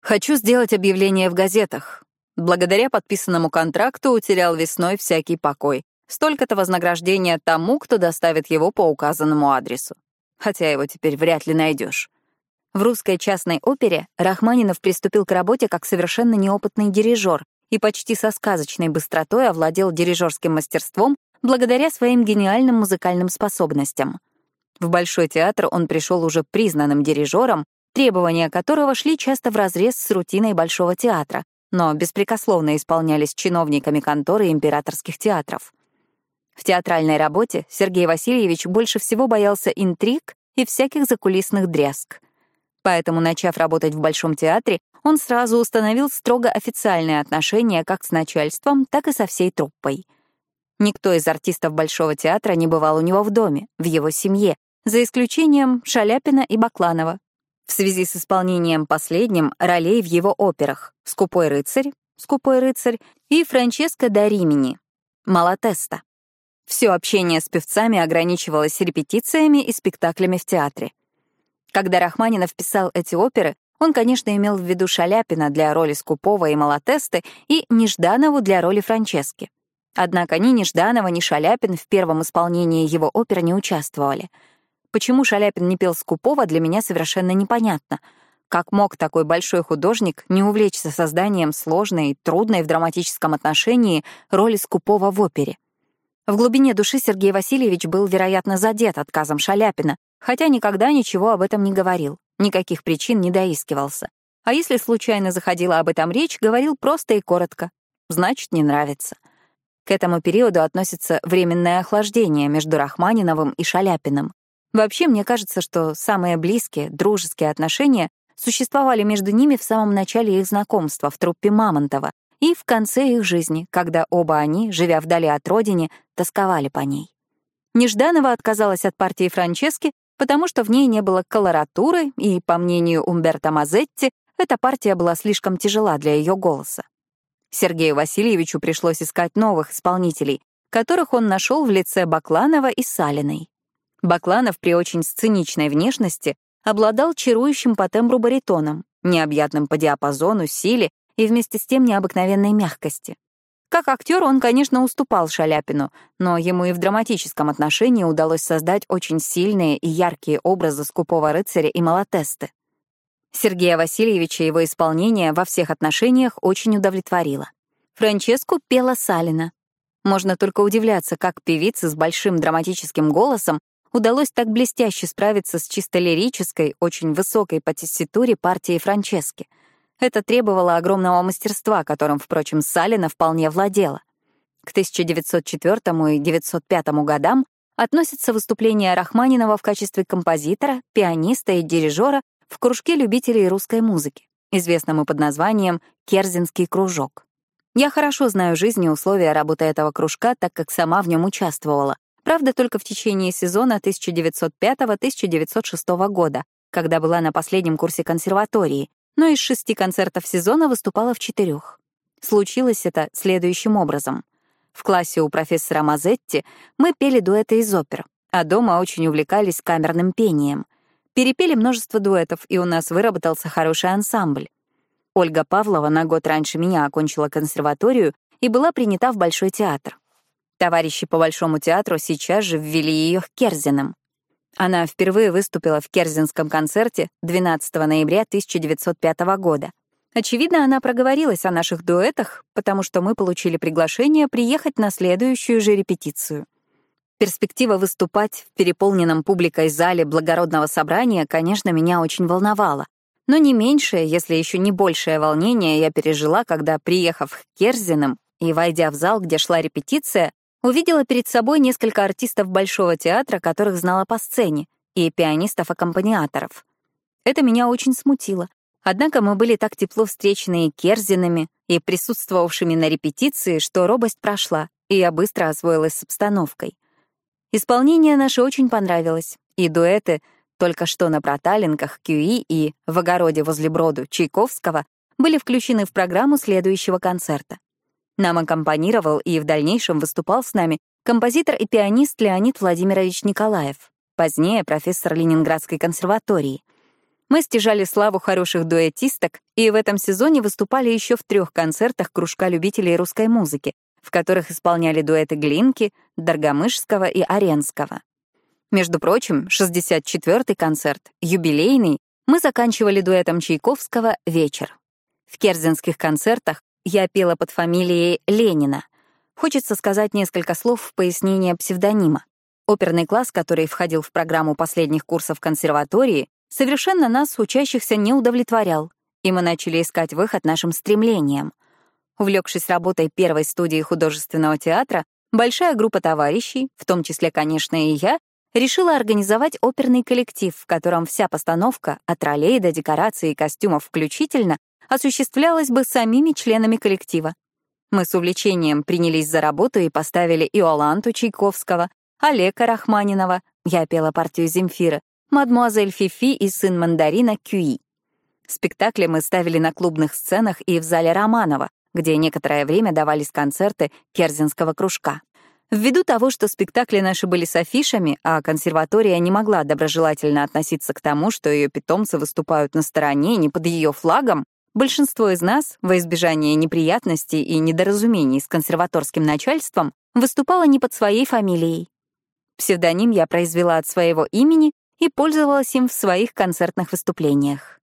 «Хочу сделать объявление в газетах. Благодаря подписанному контракту утерял весной всякий покой. Столько-то вознаграждения тому, кто доставит его по указанному адресу. Хотя его теперь вряд ли найдешь. В русской частной опере Рахманинов приступил к работе как совершенно неопытный дирижер и почти со сказочной быстротой овладел дирижерским мастерством благодаря своим гениальным музыкальным способностям. В Большой театр он пришел уже признанным дирижером, требования которого шли часто вразрез с рутиной Большого театра, но беспрекословно исполнялись чиновниками конторы императорских театров. В театральной работе Сергей Васильевич больше всего боялся интриг и всяких закулисных дрязг. Поэтому, начав работать в Большом театре, он сразу установил строго официальные отношения как с начальством, так и со всей труппой. Никто из артистов Большого театра не бывал у него в доме, в его семье, за исключением Шаляпина и Бакланова. В связи с исполнением последним ролей в его операх «Скупой рыцарь», «Скупой рыцарь» и «Франческо да Римини», «Малатеста». Все общение с певцами ограничивалось репетициями и спектаклями в театре. Когда Рахманинов писал эти оперы, он, конечно, имел в виду Шаляпина для роли Скупого и Малатесты и Нежданову для роли Франчески. Однако ни Нежданова, ни Шаляпин в первом исполнении его опер не участвовали. Почему Шаляпин не пел Скупого, для меня совершенно непонятно. Как мог такой большой художник не увлечься созданием сложной, трудной в драматическом отношении роли Скупого в опере? В глубине души Сергей Васильевич был, вероятно, задет отказом Шаляпина, хотя никогда ничего об этом не говорил, никаких причин не доискивался. А если случайно заходила об этом речь, говорил просто и коротко. Значит, не нравится. К этому периоду относится временное охлаждение между Рахманиновым и Шаляпиным. Вообще, мне кажется, что самые близкие, дружеские отношения существовали между ними в самом начале их знакомства в труппе Мамонтова, и в конце их жизни, когда оба они, живя вдали от родины, тосковали по ней. Нежданова отказалась от партии Франчески, потому что в ней не было колоратуры, и, по мнению Умберто Мазетти, эта партия была слишком тяжела для ее голоса. Сергею Васильевичу пришлось искать новых исполнителей, которых он нашел в лице Бакланова и Салиной. Бакланов при очень сценичной внешности обладал чарующим по тембру баритоном, необъятным по диапазону, силе и вместе с тем необыкновенной мягкости. Как актер он, конечно, уступал Шаляпину, но ему и в драматическом отношении удалось создать очень сильные и яркие образы скупого рыцаря и малотесты. Сергея Васильевича его исполнение во всех отношениях очень удовлетворило. Франческу пела Салина. Можно только удивляться, как певице с большим драматическим голосом удалось так блестяще справиться с чисто лирической, очень высокой по тесситуре партией Франчески — это требовало огромного мастерства, которым, впрочем, Салина вполне владела. К 1904 и 1905 годам относятся выступления Рахманинова в качестве композитора, пианиста и дирижера в кружке любителей русской музыки, известному под названием «Керзинский кружок». Я хорошо знаю жизнь и условия работы этого кружка, так как сама в нем участвовала. Правда, только в течение сезона 1905-1906 года, когда была на последнем курсе консерватории, но из шести концертов сезона выступала в четырех. Случилось это следующим образом. В классе у профессора Мазетти мы пели дуэты из опер, а дома очень увлекались камерным пением. Перепели множество дуэтов, и у нас выработался хороший ансамбль. Ольга Павлова на год раньше меня окончила консерваторию и была принята в Большой театр. Товарищи по Большому театру сейчас же ввели ее к Керзиным. Она впервые выступила в Керзинском концерте 12 ноября 1905 года. Очевидно, она проговорилась о наших дуэтах, потому что мы получили приглашение приехать на следующую же репетицию. Перспектива выступать в переполненном публикой зале благородного собрания, конечно, меня очень волновала. Но не меньшее, если еще не большее волнение я пережила, когда, приехав к Керзиным и войдя в зал, где шла репетиция, Увидела перед собой несколько артистов Большого театра, которых знала по сцене, и пианистов-аккомпаниаторов. Это меня очень смутило. Однако мы были так тепло встречены и Керзинами, и присутствовавшими на репетиции, что робость прошла, и я быстро освоилась с обстановкой. Исполнение наше очень понравилось, и дуэты «Только что на проталинках» Кюи и «В огороде возле броду» Чайковского были включены в программу следующего концерта. Нам аккомпанировал и в дальнейшем выступал с нами композитор и пианист Леонид Владимирович Николаев, позднее профессор Ленинградской консерватории. Мы стяжали славу хороших дуэтисток и в этом сезоне выступали еще в трех концертах кружка любителей русской музыки, в которых исполняли дуэты Глинки, Доргомышского и Аренского. Между прочим, 64-й концерт, юбилейный, мы заканчивали дуэтом Чайковского «Вечер». В керзинских концертах я пела под фамилией Ленина. Хочется сказать несколько слов в пояснение псевдонима. Оперный класс, который входил в программу последних курсов консерватории, совершенно нас, учащихся, не удовлетворял, и мы начали искать выход нашим стремлениям. Увлекшись работой первой студии художественного театра, большая группа товарищей, в том числе, конечно, и я, решила организовать оперный коллектив, в котором вся постановка, от ролей до декораций и костюмов включительно, осуществлялась бы самими членами коллектива. Мы с увлечением принялись за работу и поставили Иоланту Чайковского, Олега Рахманинова, я пела партию Земфира, мадмуазель Фифи и сын мандарина Кюи. Спектакли мы ставили на клубных сценах и в зале Романова, где некоторое время давались концерты Керзинского кружка. Ввиду того, что спектакли наши были с афишами, а консерватория не могла доброжелательно относиться к тому, что ее питомцы выступают на стороне не под ее флагом, большинство из нас, во избежание неприятностей и недоразумений с консерваторским начальством, выступало не под своей фамилией. Псевдоним я произвела от своего имени и пользовалась им в своих концертных выступлениях.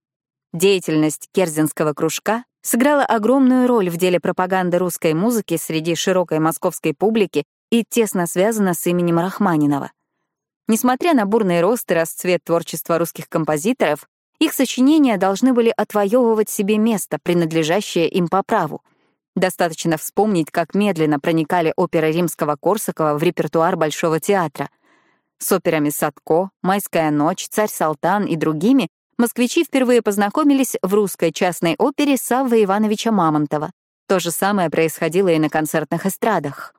Деятельность Керзинского кружка сыграла огромную роль в деле пропаганды русской музыки среди широкой московской публики и тесно связана с именем Рахманинова. Несмотря на бурный рост и расцвет творчества русских композиторов, их сочинения должны были отвоевывать себе место, принадлежащее им по праву. Достаточно вспомнить, как медленно проникали оперы римского Корсакова в репертуар Большого театра. С операми «Садко», «Майская ночь», «Царь Салтан» и другими москвичи впервые познакомились в русской частной опере Саввы Ивановича Мамонтова. То же самое происходило и на концертных эстрадах.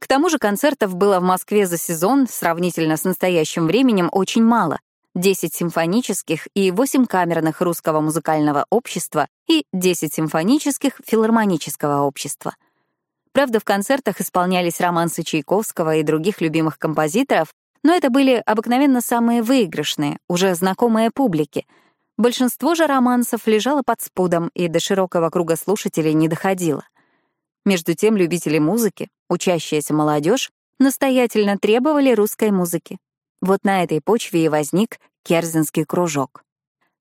К тому же концертов было в Москве за сезон, сравнительно с настоящим временем, очень мало. 10 симфонических и 8 камерных русского музыкального общества и 10 симфонических филармонического общества. Правда, в концертах исполнялись романсы Чайковского и других любимых композиторов, но это были обыкновенно самые выигрышные, уже знакомые публике. Большинство же романсов лежало под спудом и до широкого круга слушателей не доходило. Между тем любители музыки, учащаяся молодежь, настоятельно требовали русской музыки. Вот на этой почве и возник Керзинский кружок.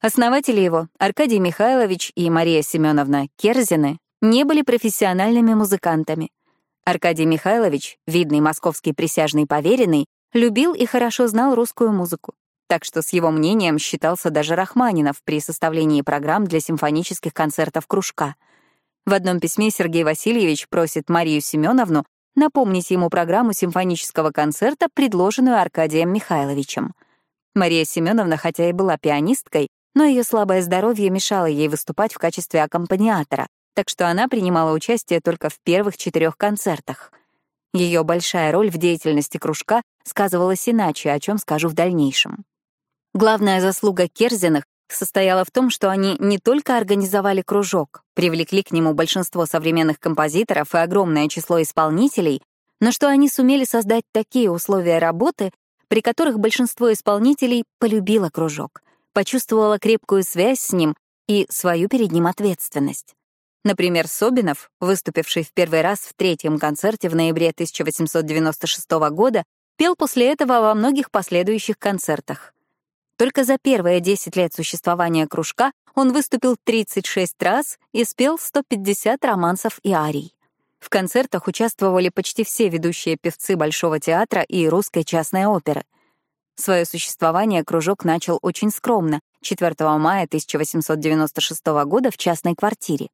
Основатели его, Аркадий Михайлович и Мария Семеновна Керзины, не были профессиональными музыкантами. Аркадий Михайлович, видный московский присяжный поверенный, любил и хорошо знал русскую музыку, так что с его мнением считался даже Рахманинов при составлении программ для симфонических концертов кружка. В одном письме Сергей Васильевич просит Марию Семеновну напомнить ему программу симфонического концерта, предложенную Аркадием Михайловичем. Мария Семеновна, хотя и была пианисткой, но ее слабое здоровье мешало ей выступать в качестве аккомпаниатора, так что она принимала участие только в первых четырех концертах. Ее большая роль в деятельности кружка сказывалась иначе, о чем скажу в дальнейшем. Главная заслуга Керзиных состояла в том, что они не только организовали кружок, привлекли к нему большинство современных композиторов и огромное число исполнителей, но что они сумели создать такие условия работы, при которых большинство исполнителей полюбило кружок, почувствовало крепкую связь с ним и свою перед ним ответственность. Например, Собинов, выступивший в первый раз в третьем концерте в ноябре 1896 года, пел после этого во многих последующих концертах. Только за первые 10 лет существования кружка он выступил 36 раз и спел 150 романсов и арий. В концертах участвовали почти все ведущие певцы Большого театра и русской частной оперы. Свое существование кружок начал очень скромно, 4 мая 1896 года в частной квартире.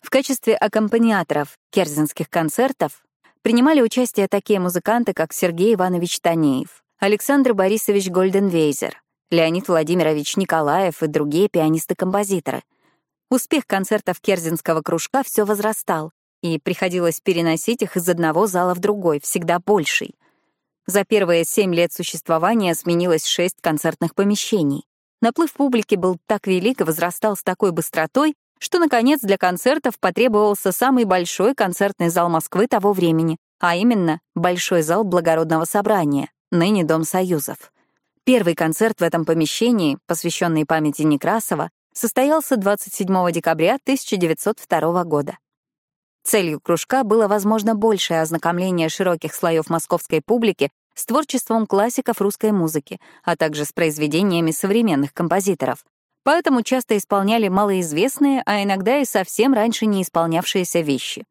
В качестве аккомпаниаторов керзинских концертов принимали участие такие музыканты, как Сергей Иванович Танеев, Александр Борисович Гольденвейзер, Леонид Владимирович Николаев и другие пианисты-композиторы. Успех концертов Керзинского кружка все возрастал, и приходилось переносить их из одного зала в другой, всегда больший. За первые семь лет существования сменилось шесть концертных помещений. Наплыв публики был так велик и возрастал с такой быстротой, что, наконец, для концертов потребовался самый большой концертный зал Москвы того времени, а именно Большой зал Благородного собрания, ныне Дом Союзов. Первый концерт в этом помещении, посвященный памяти Некрасова, состоялся 27 декабря 1902 года. Целью кружка было, возможно, большее ознакомление широких слоев московской публики с творчеством классиков русской музыки, а также с произведениями современных композиторов, поэтому часто исполняли малоизвестные, а иногда и совсем раньше не исполнявшиеся вещи.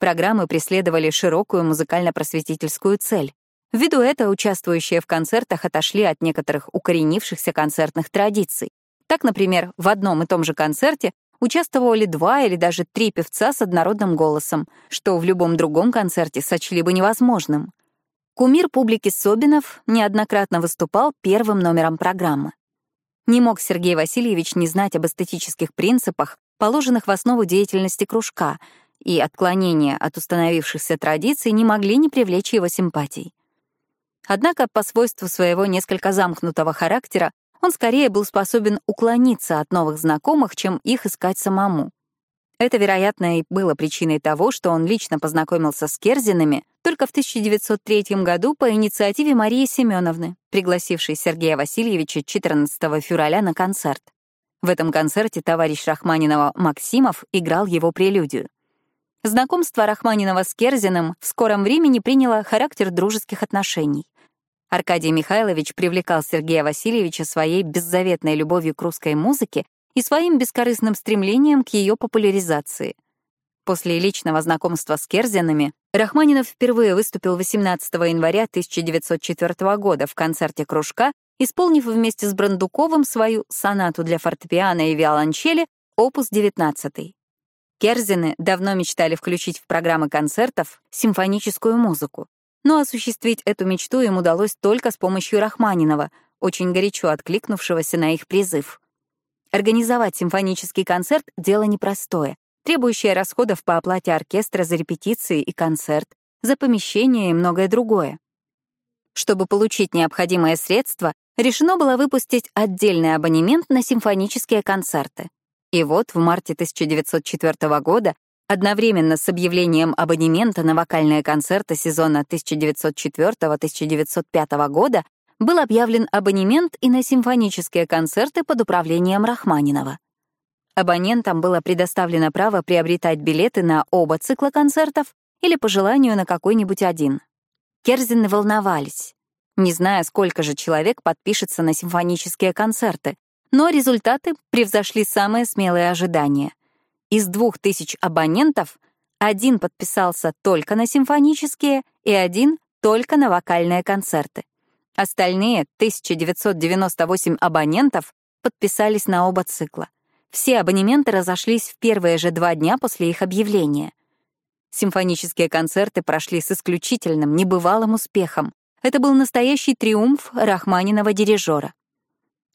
Программы преследовали широкую музыкально-просветительскую цель. Ввиду этого участвующие в концертах отошли от некоторых укоренившихся концертных традиций. Так, например, в одном и том же концерте участвовали два или даже три певца с однородным голосом, что в любом другом концерте сочли бы невозможным. Кумир публики Собинов неоднократно выступал первым номером программы. Не мог Сергей Васильевич не знать об эстетических принципах, положенных в основу деятельности кружка, и отклонения от установившихся традиций не могли не привлечь его симпатий. Однако по свойству своего несколько замкнутого характера он скорее был способен уклониться от новых знакомых, чем их искать самому. Это, вероятно, и было причиной того, что он лично познакомился с Керзинами только в 1903 году по инициативе Марии Семеновны, пригласившей Сергея Васильевича 14 февраля на концерт. В этом концерте товарищ Рахманинова Максимов играл его прелюдию. Знакомство Рахманинова с Керзиным в скором времени приняло характер дружеских отношений. Аркадий Михайлович привлекал Сергея Васильевича своей беззаветной любовью к русской музыке и своим бескорыстным стремлением к ее популяризации. После личного знакомства с Керзинами Рахманинов впервые выступил 18 января 1904 года в концерте кружка исполнив вместе с Брандуковым свою сонату для фортепиано и виолончели опус 19. Керзины давно мечтали включить в программы концертов симфоническую музыку, но осуществить эту мечту им удалось только с помощью Рахманинова, очень горячо откликнувшегося на их призыв. Организовать симфонический концерт — дело непростое, требующее расходов по оплате оркестра за репетиции и концерт, за помещение и многое другое. Чтобы получить необходимые средства, решено было выпустить отдельный абонемент на симфонические концерты. И вот в марте 1904 года одновременно с объявлением абонемента на вокальные концерты сезона 1904-1905 года был объявлен абонемент и на симфонические концерты под управлением Рахманинова. Абонентам было предоставлено право приобретать билеты на оба цикла концертов или по желанию на какой-нибудь один. Керзины волновались не зная, сколько же человек подпишется на симфонические концерты, но результаты превзошли самые смелые ожидания. Из двух тысяч абонентов один подписался только на симфонические и один — только на вокальные концерты. Остальные 1998 абонентов подписались на оба цикла. Все абонементы разошлись в первые же два дня после их объявления. Симфонические концерты прошли с исключительным, небывалым успехом. Это был настоящий триумф рахманинова дирижера.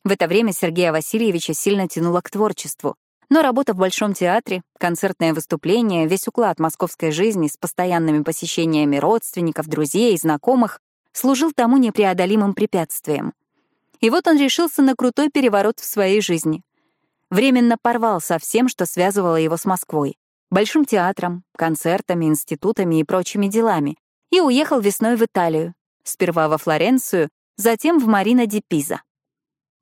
В это время Сергея Васильевича сильно тянуло к творчеству, но работа в Большом театре, концертное выступление, весь уклад московской жизни с постоянными посещениями родственников, друзей и знакомых служил тому непреодолимым препятствием. И вот он решился на крутой переворот в своей жизни. Временно порвал со всем, что связывало его с Москвой, Большим театром, концертами, институтами и прочими делами, и уехал весной в Италию, сперва во Флоренцию, затем в Марина ди Пиза.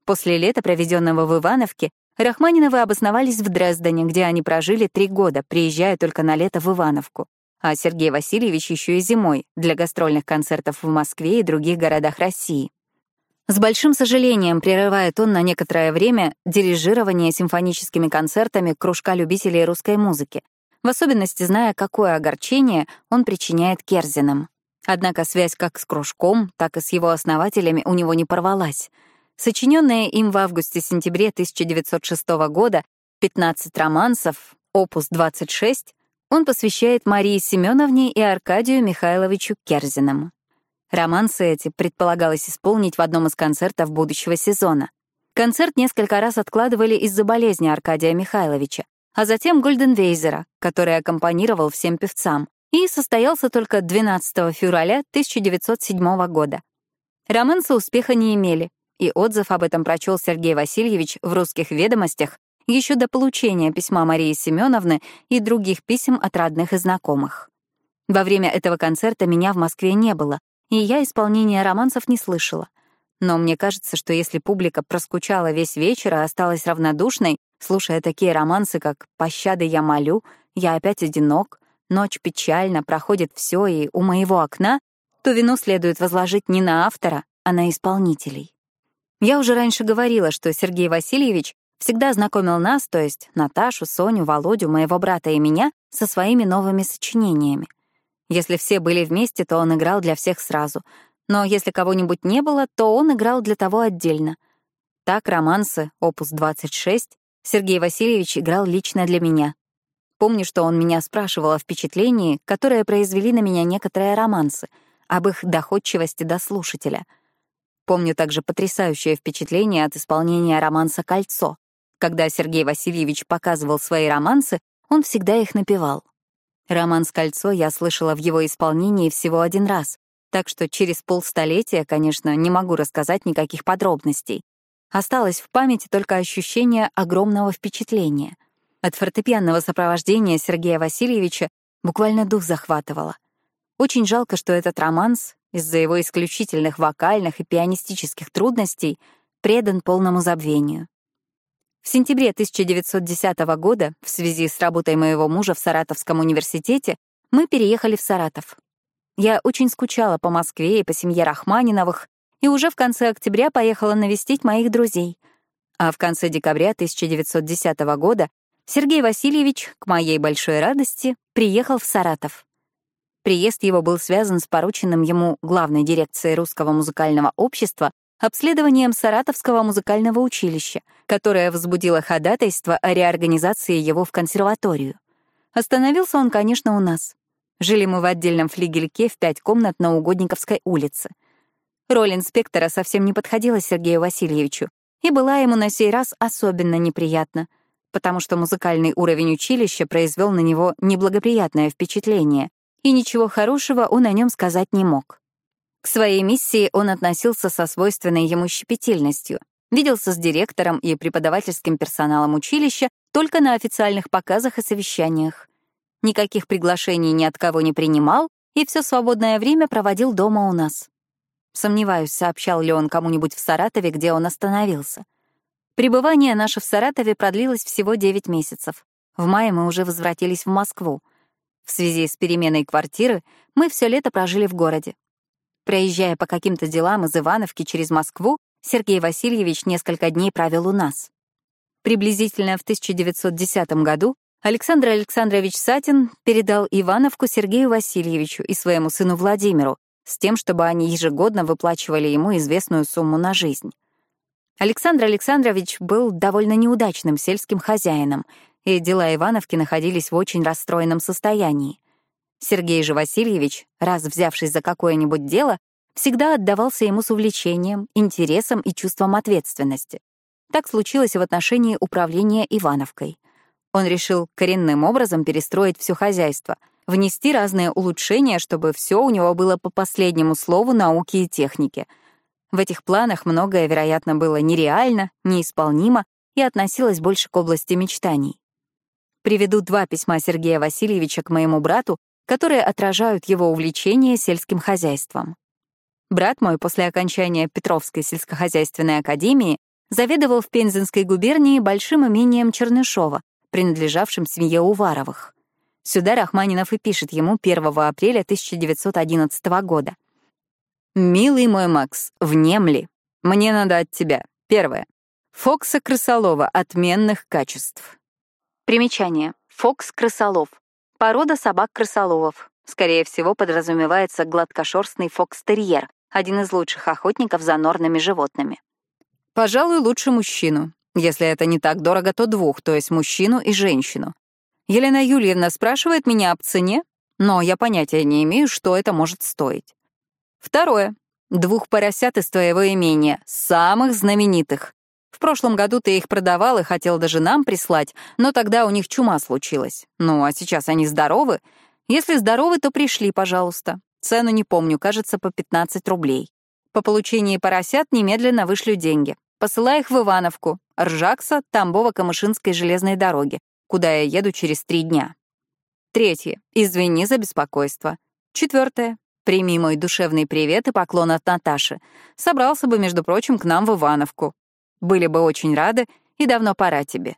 После лета, проведенного в Ивановке, Рахманиновы обосновались в Дрездене, где они прожили три года, приезжая только на лето в Ивановку, а Сергей Васильевич еще и зимой для гастрольных концертов в Москве и других городах России. С большим сожалением прерывает он на некоторое время дирижирование симфоническими концертами кружка любителей русской музыки, в особенности зная, какое огорчение он причиняет Керзинам. Однако связь как с кружком, так и с его основателями у него не порвалась. Сочиненные им в августе-сентябре 1906 года 15 романсов, опус 26, он посвящает Марии Семеновне и Аркадию Михайловичу Керзинам. Романсы эти предполагалось исполнить в одном из концертов будущего сезона. Концерт несколько раз откладывали из-за болезни Аркадия Михайловича, а затем Гольденвейзера, который аккомпанировал всем певцам и состоялся только 12 февраля 1907 года. Романсы успеха не имели, и отзыв об этом прочел Сергей Васильевич в «Русских ведомостях» еще до получения письма Марии Семеновны и других писем от родных и знакомых. Во время этого концерта меня в Москве не было, и я исполнения романсов не слышала. Но мне кажется, что если публика проскучала весь вечер и осталась равнодушной, слушая такие романсы, как «Пощады я молю», «Я опять одинок», ночь печально, проходит все, и у моего окна, то вину следует возложить не на автора, а на исполнителей. Я уже раньше говорила, что Сергей Васильевич всегда знакомил нас, то есть Наташу, Соню, Володю, моего брата и меня, со своими новыми сочинениями. Если все были вместе, то он играл для всех сразу, но если кого-нибудь не было, то он играл для того отдельно. Так романсы, опус 26, Сергей Васильевич играл лично для меня. Помню, что он меня спрашивал о впечатлении, которое произвели на меня некоторые романсы, об их доходчивости до слушателя. Помню также потрясающее впечатление от исполнения романса «Кольцо». Когда Сергей Васильевич показывал свои романсы, он всегда их напевал. Романс «Кольцо» я слышала в его исполнении всего один раз, так что через полстолетия, конечно, не могу рассказать никаких подробностей. Осталось в памяти только ощущение огромного впечатления. От фортепианного сопровождения Сергея Васильевича буквально дух захватывало. Очень жалко, что этот романс, из-за его исключительных вокальных и пианистических трудностей, предан полному забвению. В сентябре 1910 года, в связи с работой моего мужа в Саратовском университете, мы переехали в Саратов. Я очень скучала по Москве и по семье Рахманиновых, и уже в конце октября поехала навестить моих друзей. А в конце декабря 1910 года Сергей Васильевич, к моей большой радости, приехал в Саратов. Приезд его был связан с порученным ему главной дирекцией Русского музыкального общества обследованием Саратовского музыкального училища, которое возбудило ходатайство о реорганизации его в консерваторию. Остановился он, конечно, у нас. Жили мы в отдельном флигельке в пять комнат на Угодниковской улице. Роль инспектора совсем не подходила Сергею Васильевичу и была ему на сей раз особенно неприятна, потому что музыкальный уровень училища произвел на него неблагоприятное впечатление, и ничего хорошего он о нем сказать не мог. К своей миссии он относился со свойственной ему щепетильностью, виделся с директором и преподавательским персоналом училища только на официальных показах и совещаниях никаких приглашений ни от кого не принимал и все свободное время проводил дома у нас. Сомневаюсь, сообщал ли он кому-нибудь в Саратове, где он остановился. Пребывание наше в Саратове продлилось всего 9 месяцев. В мае мы уже возвратились в Москву. В связи с переменой квартиры мы все лето прожили в городе. Проезжая по каким-то делам из Ивановки через Москву, Сергей Васильевич несколько дней провел у нас. Приблизительно в 1910 году Александр Александрович Сатин передал Ивановку Сергею Васильевичу и своему сыну Владимиру с тем, чтобы они ежегодно выплачивали ему известную сумму на жизнь. Александр Александрович был довольно неудачным сельским хозяином, и дела Ивановки находились в очень расстроенном состоянии. Сергей же Васильевич, раз взявшись за какое-нибудь дело, всегда отдавался ему с увлечением, интересом и чувством ответственности. Так случилось в отношении управления Ивановкой. Он решил коренным образом перестроить все хозяйство, внести разные улучшения, чтобы все у него было по последнему слову науки и техники. В этих планах многое, вероятно, было нереально, неисполнимо и относилось больше к области мечтаний. Приведу два письма Сергея Васильевича к моему брату, которые отражают его увлечение сельским хозяйством. Брат мой после окончания Петровской сельскохозяйственной академии заведовал в Пензенской губернии большим имением Чернышова, принадлежавшим семье Уваровых. Сюда Рахманинов и пишет ему 1 апреля 1911 года. «Милый мой Макс, внемли. Мне надо от тебя. Первое. Фокса крысолова отменных качеств». Примечание. Фокс крысолов. Порода собак-крысоловов. Скорее всего, подразумевается гладкошерстный фокстерьер, один из лучших охотников за норными животными. Пожалуй, лучше мужчину. Если это не так дорого, то двух, то есть мужчину и женщину. Елена Юльевна спрашивает меня об цене, но я понятия не имею, что это может стоить. Второе. Двух поросят из твоего имения, самых знаменитых. В прошлом году ты их продавал и хотел даже нам прислать, но тогда у них чума случилась. Ну, а сейчас они здоровы. Если здоровы, то пришли, пожалуйста. Цену не помню, кажется, по 15 рублей. По получении поросят немедленно вышлю деньги. Посылай их в Ивановку, Ржакса, Тамбово-Камышинской железной дороги, куда я еду через три дня. Третье. Извини за беспокойство. Четвертое. Прими мой душевный привет и поклон от Наташи. Собрался бы, между прочим, к нам в Ивановку. Были бы очень рады, и давно пора тебе.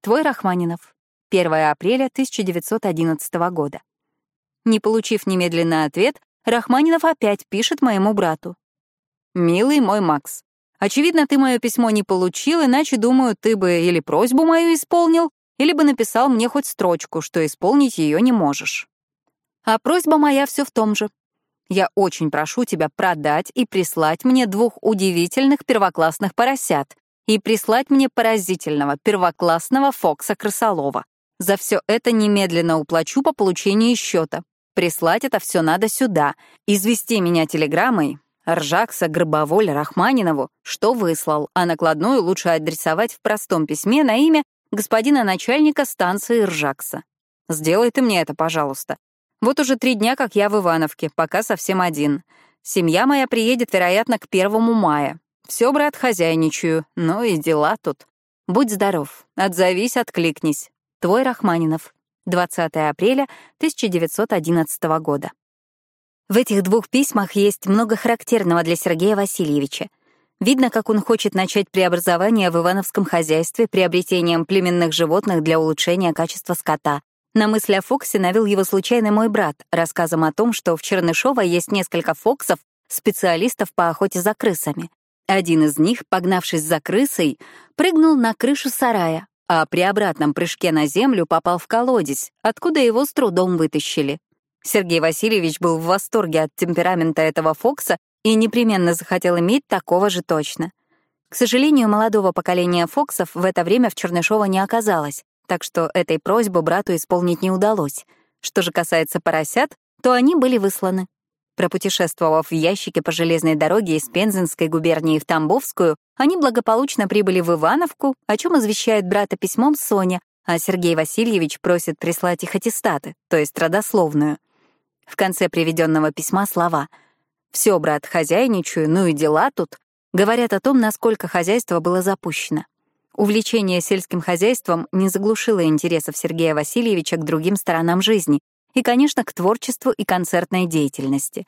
Твой Рахманинов. 1 апреля 1911 года. Не получив немедленный ответ, Рахманинов опять пишет моему брату. «Милый мой Макс, Очевидно, ты мое письмо не получил, иначе, думаю, ты бы или просьбу мою исполнил, или бы написал мне хоть строчку, что исполнить ее не можешь. А просьба моя все в том же. Я очень прошу тебя продать и прислать мне двух удивительных первоклассных поросят, и прислать мне поразительного, первоклассного Фокса Крысолова. За все это немедленно уплачу по получении счета. Прислать это все надо сюда. Извести меня телеграммой, Ржакса, Гробоволь, Рахманинову, что выслал, а накладную лучше адресовать в простом письме на имя господина начальника станции Ржакса. Сделай ты мне это, пожалуйста. Вот уже три дня, как я в Ивановке, пока совсем один. Семья моя приедет, вероятно, к первому мая. Все, брат, хозяйничаю, ну и дела тут. Будь здоров, отзовись, откликнись. Твой Рахманинов. 20 апреля 1911 года. В этих двух письмах есть много характерного для Сергея Васильевича. Видно, как он хочет начать преобразование в ивановском хозяйстве приобретением племенных животных для улучшения качества скота. На мысль о Фоксе навел его случайно мой брат, рассказом о том, что в Чернышово есть несколько фоксов, специалистов по охоте за крысами. Один из них, погнавшись за крысой, прыгнул на крышу сарая, а при обратном прыжке на землю попал в колодец, откуда его с трудом вытащили. Сергей Васильевич был в восторге от темперамента этого Фокса и непременно захотел иметь такого же точно. К сожалению, молодого поколения Фоксов в это время в Чернышово не оказалось, так что этой просьбу брату исполнить не удалось. Что же касается поросят, то они были высланы. Пропутешествовав в ящике по железной дороге из Пензенской губернии в Тамбовскую, они благополучно прибыли в Ивановку, о чем извещает брата письмом Соня, а Сергей Васильевич просит прислать их аттестаты, то есть родословную. В конце приведенного письма слова «Все, брат, хозяйничаю, ну и дела тут» говорят о том, насколько хозяйство было запущено. Увлечение сельским хозяйством не заглушило интересов Сергея Васильевича к другим сторонам жизни и, конечно, к творчеству и концертной деятельности.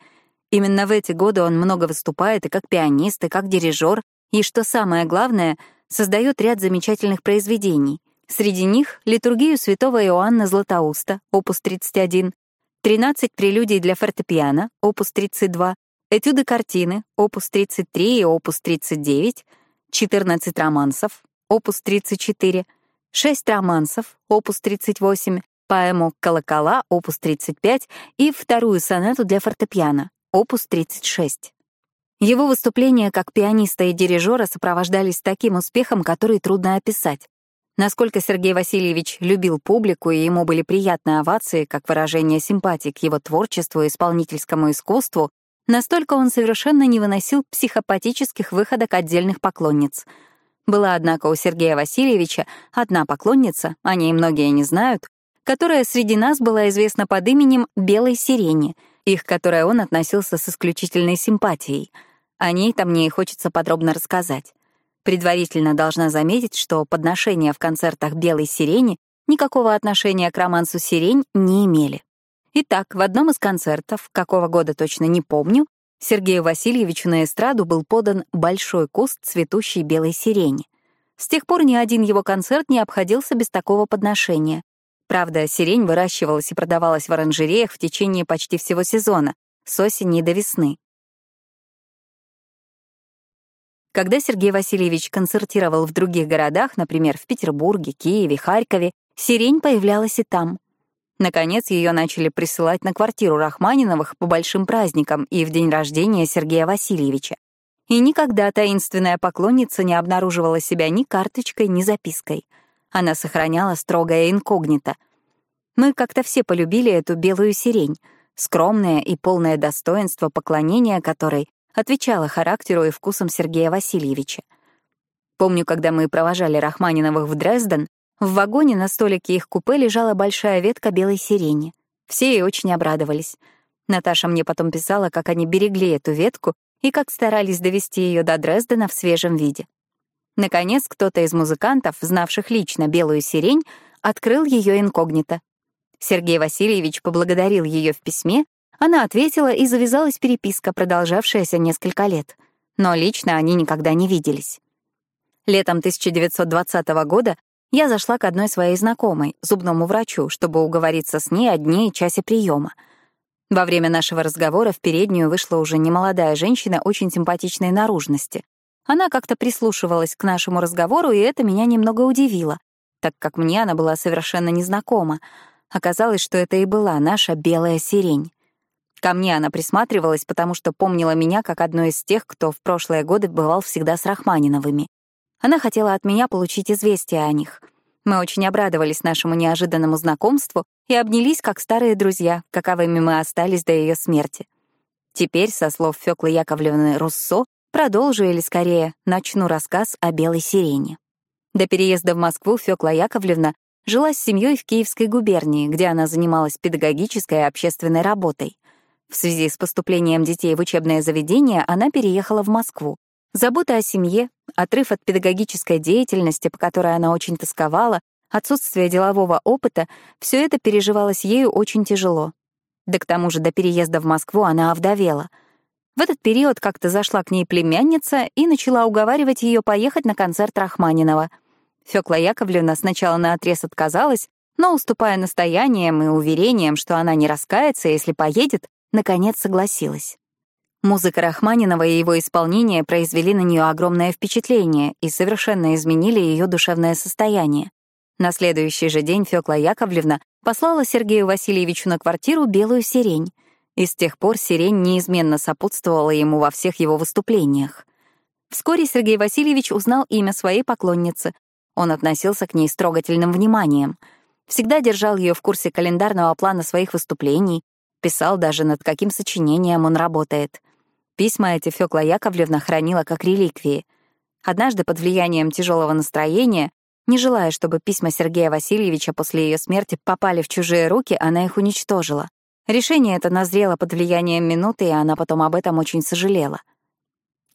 Именно в эти годы он много выступает и как пианист, и как дирижер, и, что самое главное, создает ряд замечательных произведений. Среди них — литургию святого Иоанна Златоуста, опус 31, 13 прелюдий для фортепиано, опус 32, этюды картины, опус 33 и опус 39, 14 романсов, опус 34, 6 романсов, опус 38, поэму «Колокола», опус 35 и вторую сонату для фортепиано, опус 36. Его выступления как пианиста и дирижера сопровождались таким успехом, который трудно описать. Насколько Сергей Васильевич любил публику, и ему были приятны овации, как выражение симпатии к его творчеству и исполнительскому искусству, настолько он совершенно не выносил психопатических выходок отдельных поклонниц. Была, однако, у Сергея Васильевича одна поклонница, о ней многие не знают, которая среди нас была известна под именем «Белой сирени», их которой он относился с исключительной симпатией. О ней-то мне и хочется подробно рассказать. Предварительно должна заметить, что подношения в концертах «Белой сирени» никакого отношения к романсу «Сирень» не имели. Итак, в одном из концертов, какого года точно не помню, Сергею Васильевичу на эстраду был подан большой куст цветущей белой сирени. С тех пор ни один его концерт не обходился без такого подношения. Правда, сирень выращивалась и продавалась в оранжереях в течение почти всего сезона, с осени до весны. Когда Сергей Васильевич концертировал в других городах, например, в Петербурге, Киеве, Харькове, сирень появлялась и там. Наконец, ее начали присылать на квартиру Рахманиновых по большим праздникам и в день рождения Сергея Васильевича. И никогда таинственная поклонница не обнаруживала себя ни карточкой, ни запиской — она сохраняла строгое инкогнито. Мы как-то все полюбили эту белую сирень, скромное и полное достоинство поклонения которой отвечало характеру и вкусам Сергея Васильевича. Помню, когда мы провожали Рахманиновых в Дрезден, в вагоне на столике их купе лежала большая ветка белой сирени. Все ей очень обрадовались. Наташа мне потом писала, как они берегли эту ветку и как старались довести ее до Дрездена в свежем виде. Наконец, кто-то из музыкантов, знавших лично белую сирень, открыл ее инкогнито. Сергей Васильевич поблагодарил ее в письме, она ответила, и завязалась переписка, продолжавшаяся несколько лет. Но лично они никогда не виделись. Летом 1920 года я зашла к одной своей знакомой, зубному врачу, чтобы уговориться с ней о дне и часе приема. Во время нашего разговора в переднюю вышла уже немолодая женщина очень симпатичной наружности. Она как-то прислушивалась к нашему разговору, и это меня немного удивило, так как мне она была совершенно незнакома. Оказалось, что это и была наша белая сирень. Ко мне она присматривалась, потому что помнила меня как одну из тех, кто в прошлые годы бывал всегда с Рахманиновыми. Она хотела от меня получить известие о них. Мы очень обрадовались нашему неожиданному знакомству и обнялись как старые друзья, каковыми мы остались до ее смерти. Теперь, со слов Фёклы Яковлевны Руссо, продолжу или, скорее, начну рассказ о белой сирене. До переезда в Москву Фёкла Яковлевна жила с семьей в Киевской губернии, где она занималась педагогической и общественной работой. В связи с поступлением детей в учебное заведение она переехала в Москву. Забота о семье, отрыв от педагогической деятельности, по которой она очень тосковала, отсутствие делового опыта — все это переживалось ею очень тяжело. Да к тому же до переезда в Москву она овдовела. В этот период как-то зашла к ней племянница и начала уговаривать ее поехать на концерт Рахманинова. Фёкла Яковлевна сначала наотрез отказалась, но, уступая настояниям и уверениям, что она не раскается, если поедет, наконец согласилась. Музыка Рахманинова и его исполнение произвели на нее огромное впечатление и совершенно изменили ее душевное состояние. На следующий же день Фёкла Яковлевна послала Сергею Васильевичу на квартиру белую сирень, и с тех пор сирень неизменно сопутствовала ему во всех его выступлениях. Вскоре Сергей Васильевич узнал имя своей поклонницы. Он относился к ней с трогательным вниманием. Всегда держал ее в курсе календарного плана своих выступлений, писал даже, над каким сочинением он работает. Письма эти Фёкла Яковлевна хранила как реликвии. Однажды под влиянием тяжелого настроения не желая, чтобы письма Сергея Васильевича после ее смерти попали в чужие руки, она их уничтожила. Решение это назрело под влиянием минуты, и она потом об этом очень сожалела.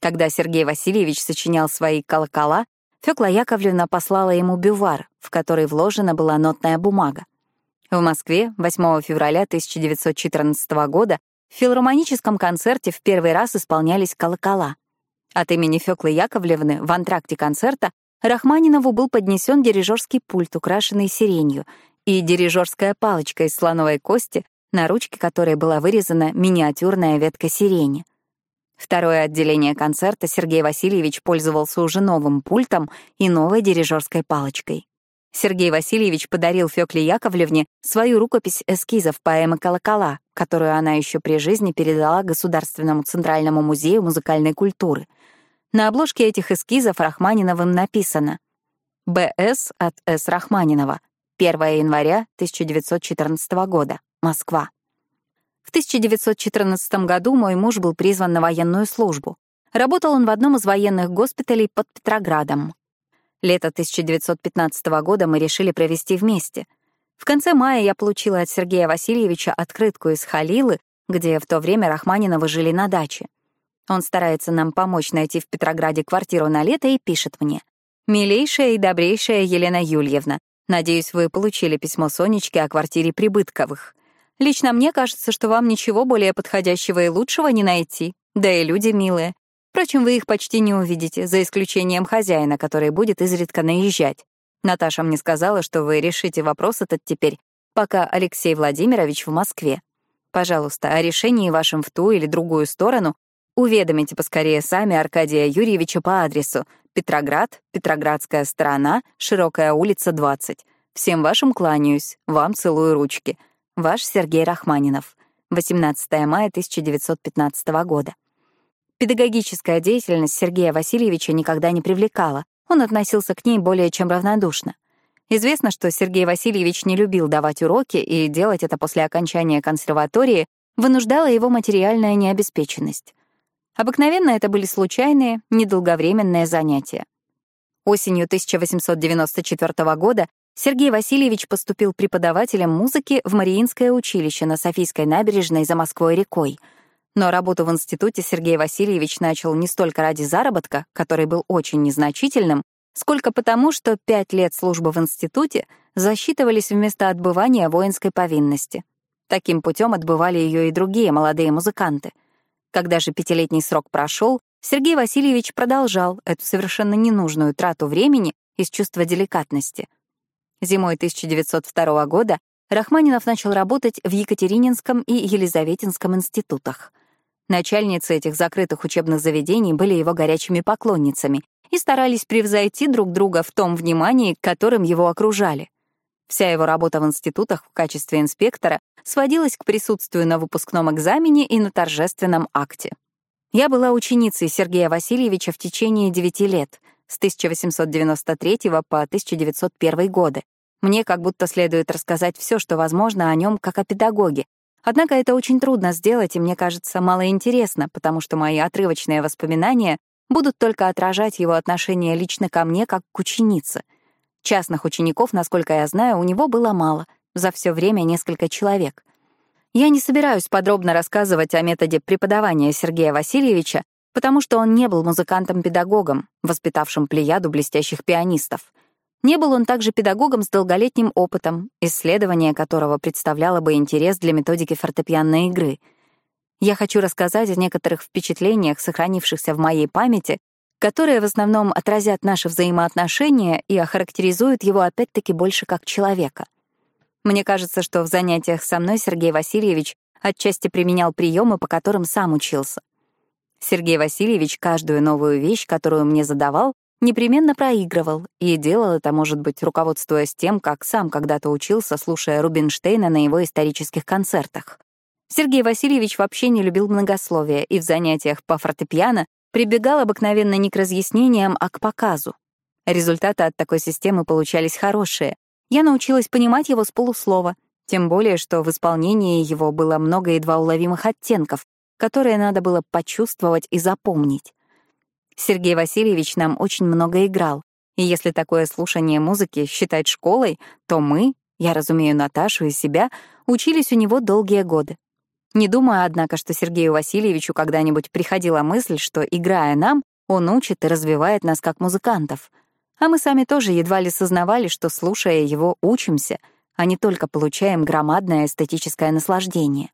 Когда Сергей Васильевич сочинял свои колокола, Фёкла Яковлевна послала ему бювар, в который вложена была нотная бумага. В Москве 8 февраля 1914 года в филармоническом концерте в первый раз исполнялись колокола. От имени Фёклы Яковлевны в антракте концерта Рахманинову был поднесен дирижерский пульт, украшенный сиренью, и дирижерская палочка из слоновой кости, на ручке которой была вырезана миниатюрная ветка сирени. Второе отделение концерта Сергей Васильевич пользовался уже новым пультом и новой дирижерской палочкой. Сергей Васильевич подарил Фёкле Яковлевне свою рукопись эскизов поэмы «Колокола», которую она еще при жизни передала Государственному Центральному музею музыкальной культуры — на обложке этих эскизов Рахманиновым написано «БС от С. Рахманинова. 1 января 1914 года. Москва». В 1914 году мой муж был призван на военную службу. Работал он в одном из военных госпиталей под Петроградом. Лето 1915 года мы решили провести вместе. В конце мая я получила от Сергея Васильевича открытку из Халилы, где в то время Рахманиновы жили на даче. Он старается нам помочь найти в Петрограде квартиру на лето и пишет мне. «Милейшая и добрейшая Елена Юльевна, надеюсь, вы получили письмо Сонечки о квартире Прибытковых. Лично мне кажется, что вам ничего более подходящего и лучшего не найти, да и люди милые. Впрочем, вы их почти не увидите, за исключением хозяина, который будет изредка наезжать. Наташа мне сказала, что вы решите вопрос этот теперь, пока Алексей Владимирович в Москве. Пожалуйста, о решении вашем в ту или другую сторону Уведомите поскорее сами Аркадия Юрьевича по адресу Петроград, Петроградская сторона, Широкая улица, 20. Всем вашим кланяюсь, вам целую ручки. Ваш Сергей Рахманинов. 18 мая 1915 года. Педагогическая деятельность Сергея Васильевича никогда не привлекала. Он относился к ней более чем равнодушно. Известно, что Сергей Васильевич не любил давать уроки, и делать это после окончания консерватории вынуждала его материальная необеспеченность. Обыкновенно это были случайные, недолговременные занятия. Осенью 1894 года Сергей Васильевич поступил преподавателем музыки в Мариинское училище на Софийской набережной за Москвой-рекой. Но работу в институте Сергей Васильевич начал не столько ради заработка, который был очень незначительным, сколько потому, что пять лет службы в институте засчитывались вместо отбывания воинской повинности. Таким путем отбывали ее и другие молодые музыканты — когда же пятилетний срок прошел, Сергей Васильевич продолжал эту совершенно ненужную трату времени из чувства деликатности. Зимой 1902 года Рахманинов начал работать в Екатерининском и Елизаветинском институтах. Начальницы этих закрытых учебных заведений были его горячими поклонницами и старались превзойти друг друга в том внимании, которым его окружали. Вся его работа в институтах в качестве инспектора сводилась к присутствию на выпускном экзамене и на торжественном акте. Я была ученицей Сергея Васильевича в течение девяти лет, с 1893 по 1901 годы. Мне как будто следует рассказать все, что возможно о нем как о педагоге. Однако это очень трудно сделать, и мне кажется, мало интересно, потому что мои отрывочные воспоминания будут только отражать его отношение лично ко мне как к ученице. Частных учеников, насколько я знаю, у него было мало, за все время несколько человек. Я не собираюсь подробно рассказывать о методе преподавания Сергея Васильевича, потому что он не был музыкантом-педагогом, воспитавшим плеяду блестящих пианистов. Не был он также педагогом с долголетним опытом, исследование которого представляло бы интерес для методики фортепианной игры. Я хочу рассказать о некоторых впечатлениях, сохранившихся в моей памяти, которые в основном отразят наши взаимоотношения и охарактеризуют его опять-таки больше как человека. Мне кажется, что в занятиях со мной Сергей Васильевич отчасти применял приемы, по которым сам учился. Сергей Васильевич каждую новую вещь, которую мне задавал, непременно проигрывал, и делал это, может быть, руководствуясь тем, как сам когда-то учился, слушая Рубинштейна на его исторических концертах. Сергей Васильевич вообще не любил многословия и в занятиях по фортепиано прибегал обыкновенно не к разъяснениям, а к показу. Результаты от такой системы получались хорошие. Я научилась понимать его с полуслова, тем более, что в исполнении его было много едва уловимых оттенков, которые надо было почувствовать и запомнить. Сергей Васильевич нам очень много играл, и если такое слушание музыки считать школой, то мы, я разумею Наташу и себя, учились у него долгие годы. Не думаю, однако, что Сергею Васильевичу когда-нибудь приходила мысль, что, играя нам, он учит и развивает нас как музыкантов. А мы сами тоже едва ли сознавали, что, слушая его, учимся, а не только получаем громадное эстетическое наслаждение.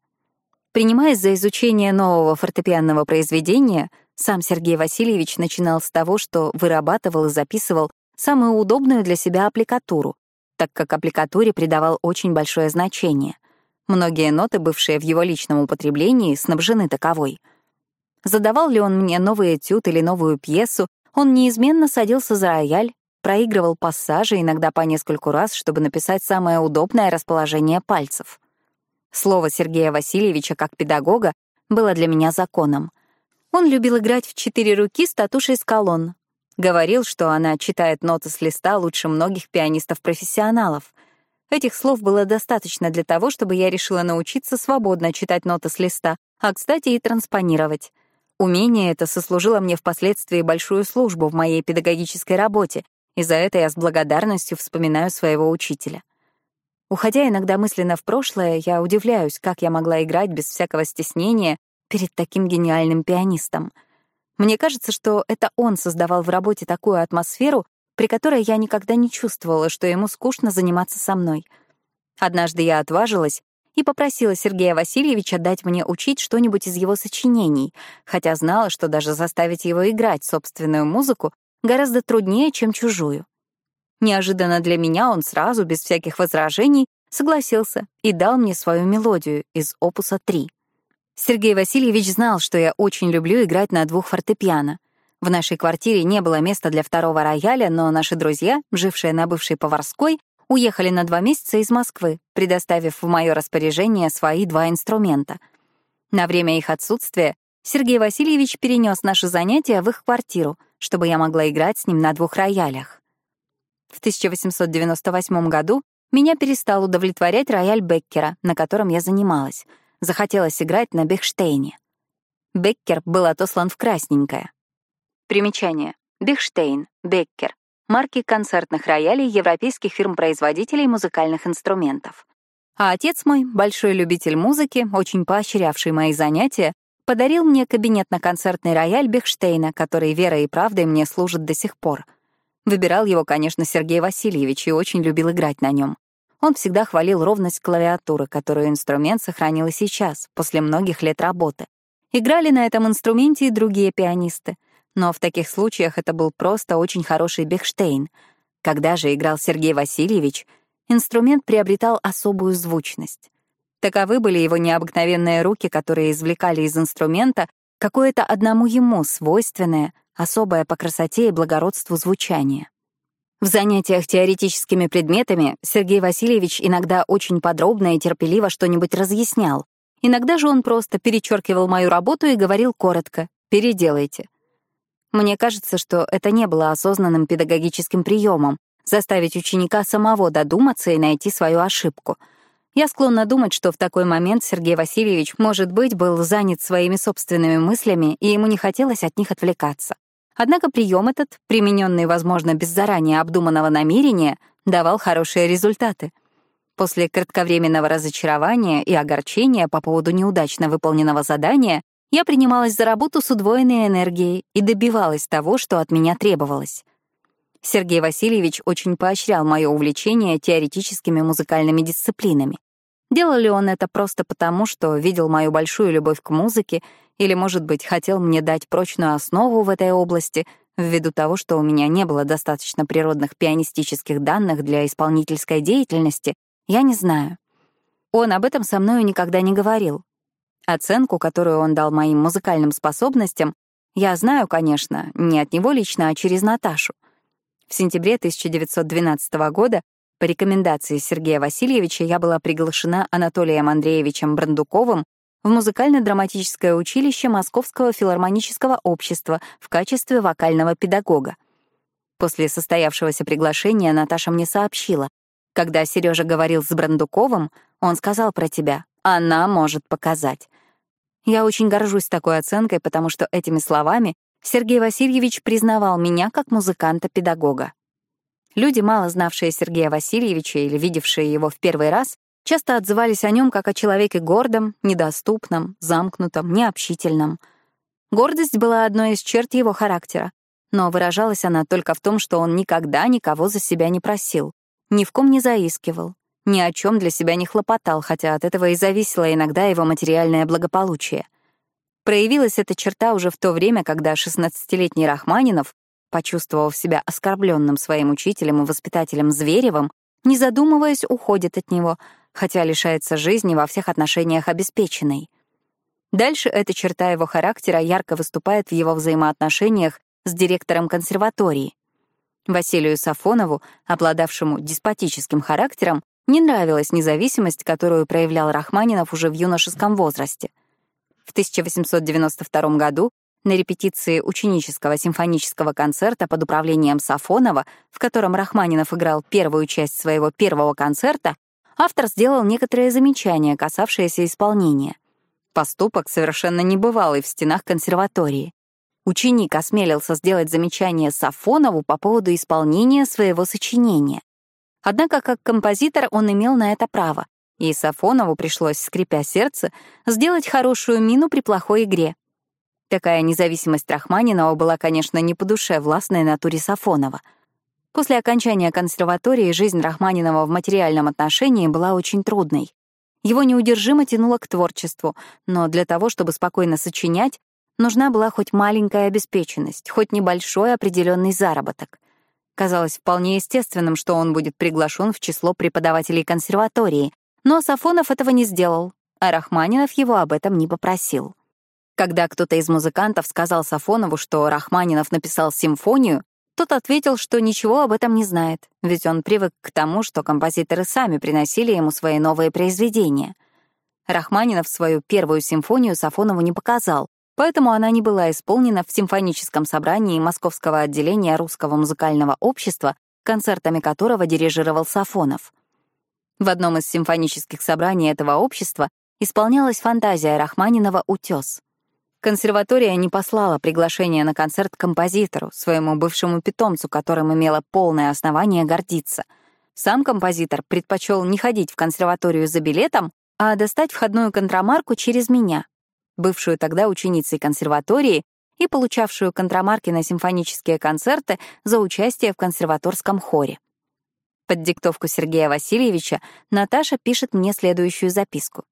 Принимаясь за изучение нового фортепианного произведения, сам Сергей Васильевич начинал с того, что вырабатывал и записывал самую удобную для себя аппликатуру, так как аппликатуре придавал очень большое значение. Многие ноты, бывшие в его личном употреблении, снабжены таковой. Задавал ли он мне новый этюд или новую пьесу, он неизменно садился за рояль, проигрывал пассажи иногда по нескольку раз, чтобы написать самое удобное расположение пальцев. Слово Сергея Васильевича как педагога было для меня законом. Он любил играть в четыре руки с татушей с колонн. Говорил, что она читает ноты с листа лучше многих пианистов-профессионалов. Этих слов было достаточно для того, чтобы я решила научиться свободно читать ноты с листа, а, кстати, и транспонировать. Умение это сослужило мне впоследствии большую службу в моей педагогической работе, и за это я с благодарностью вспоминаю своего учителя. Уходя иногда мысленно в прошлое, я удивляюсь, как я могла играть без всякого стеснения перед таким гениальным пианистом. Мне кажется, что это он создавал в работе такую атмосферу, при которой я никогда не чувствовала, что ему скучно заниматься со мной. Однажды я отважилась и попросила Сергея Васильевича дать мне учить что-нибудь из его сочинений, хотя знала, что даже заставить его играть собственную музыку гораздо труднее, чем чужую. Неожиданно для меня он сразу, без всяких возражений, согласился и дал мне свою мелодию из опуса 3. Сергей Васильевич знал, что я очень люблю играть на двух фортепиано. В нашей квартире не было места для второго рояля, но наши друзья, жившие на бывшей Поварской, уехали на два месяца из Москвы, предоставив в мое распоряжение свои два инструмента. На время их отсутствия Сергей Васильевич перенес наши занятия в их квартиру, чтобы я могла играть с ним на двух роялях. В 1898 году меня перестал удовлетворять рояль Беккера, на котором я занималась. Захотелось играть на Бехштейне. Беккер был отослан в красненькое. Примечание. Бехштейн, Беккер. Марки концертных роялей европейских фирм-производителей музыкальных инструментов. А отец мой, большой любитель музыки, очень поощрявший мои занятия, подарил мне кабинетно-концертный рояль Бехштейна, который верой и правдой мне служит до сих пор — Выбирал его, конечно, Сергей Васильевич и очень любил играть на нем. Он всегда хвалил ровность клавиатуры, которую инструмент сохранил и сейчас, после многих лет работы. Играли на этом инструменте и другие пианисты. Но в таких случаях это был просто очень хороший Бехштейн. Когда же играл Сергей Васильевич, инструмент приобретал особую звучность. Таковы были его необыкновенные руки, которые извлекали из инструмента какое-то одному ему свойственное, особое по красоте и благородству звучание. В занятиях теоретическими предметами Сергей Васильевич иногда очень подробно и терпеливо что-нибудь разъяснял. Иногда же он просто перечеркивал мою работу и говорил коротко «переделайте». Мне кажется, что это не было осознанным педагогическим приемом — заставить ученика самого додуматься и найти свою ошибку. Я склонна думать, что в такой момент Сергей Васильевич, может быть, был занят своими собственными мыслями, и ему не хотелось от них отвлекаться. Однако прием этот, примененный, возможно, без заранее обдуманного намерения, давал хорошие результаты. После кратковременного разочарования и огорчения по поводу неудачно выполненного задания я принималась за работу с удвоенной энергией и добивалась того, что от меня требовалось. Сергей Васильевич очень поощрял мое увлечение теоретическими музыкальными дисциплинами. Делал ли он это просто потому, что видел мою большую любовь к музыке, или, может быть, хотел мне дать прочную основу в этой области, ввиду того, что у меня не было достаточно природных пианистических данных для исполнительской деятельности, я не знаю. Он об этом со мною никогда не говорил. Оценку, которую он дал моим музыкальным способностям, я знаю, конечно, не от него лично, а через Наташу. В сентябре 1912 года по рекомендации Сергея Васильевича я была приглашена Анатолием Андреевичем Брандуковым в музыкально-драматическое училище Московского филармонического общества в качестве вокального педагога. После состоявшегося приглашения Наташа мне сообщила, когда Сережа говорил с Брандуковым, он сказал про тебя. Она может показать. Я очень горжусь такой оценкой, потому что этими словами Сергей Васильевич признавал меня как музыканта-педагога. Люди, мало знавшие Сергея Васильевича или видевшие его в первый раз, часто отзывались о нем как о человеке гордом, недоступном, замкнутом, необщительном. Гордость была одной из черт его характера, но выражалась она только в том, что он никогда никого за себя не просил ни в ком не заискивал, ни о чем для себя не хлопотал, хотя от этого и зависело иногда его материальное благополучие. Проявилась эта черта уже в то время, когда 16-летний Рахманинов, почувствовав себя оскорбленным своим учителем и воспитателем Зверевым, не задумываясь, уходит от него, хотя лишается жизни во всех отношениях обеспеченной. Дальше эта черта его характера ярко выступает в его взаимоотношениях с директором консерватории. Василию Сафонову, обладавшему деспотическим характером, не нравилась независимость, которую проявлял Рахманинов уже в юношеском возрасте. В 1892 году на репетиции ученического симфонического концерта под управлением Сафонова, в котором Рахманинов играл первую часть своего первого концерта, автор сделал некоторые замечания, касавшиеся исполнения. Поступок совершенно небывалый в стенах консерватории. Ученик осмелился сделать замечание Сафонову по поводу исполнения своего сочинения. Однако как композитор он имел на это право, и Сафонову пришлось, скрипя сердце, сделать хорошую мину при плохой игре. Такая независимость Рахманинова была, конечно, не по душе властной натуре Сафонова. После окончания консерватории жизнь Рахманинова в материальном отношении была очень трудной. Его неудержимо тянуло к творчеству, но для того, чтобы спокойно сочинять, Нужна была хоть маленькая обеспеченность, хоть небольшой определенный заработок. Казалось вполне естественным, что он будет приглашен в число преподавателей консерватории, но Сафонов этого не сделал, а Рахманинов его об этом не попросил. Когда кто-то из музыкантов сказал Сафонову, что Рахманинов написал симфонию, тот ответил, что ничего об этом не знает, ведь он привык к тому, что композиторы сами приносили ему свои новые произведения. Рахманинов свою первую симфонию Сафонову не показал, поэтому она не была исполнена в симфоническом собрании Московского отделения Русского музыкального общества, концертами которого дирижировал Сафонов. В одном из симфонических собраний этого общества исполнялась фантазия Рахманинова «Утес». Консерватория не послала приглашение на концерт композитору, своему бывшему питомцу, которым имела полное основание гордиться. Сам композитор предпочел не ходить в консерваторию за билетом, а достать входную контрамарку через меня, бывшую тогда ученицей консерватории и получавшую контрамарки на симфонические концерты за участие в консерваторском хоре. Под диктовку Сергея Васильевича Наташа пишет мне следующую записку.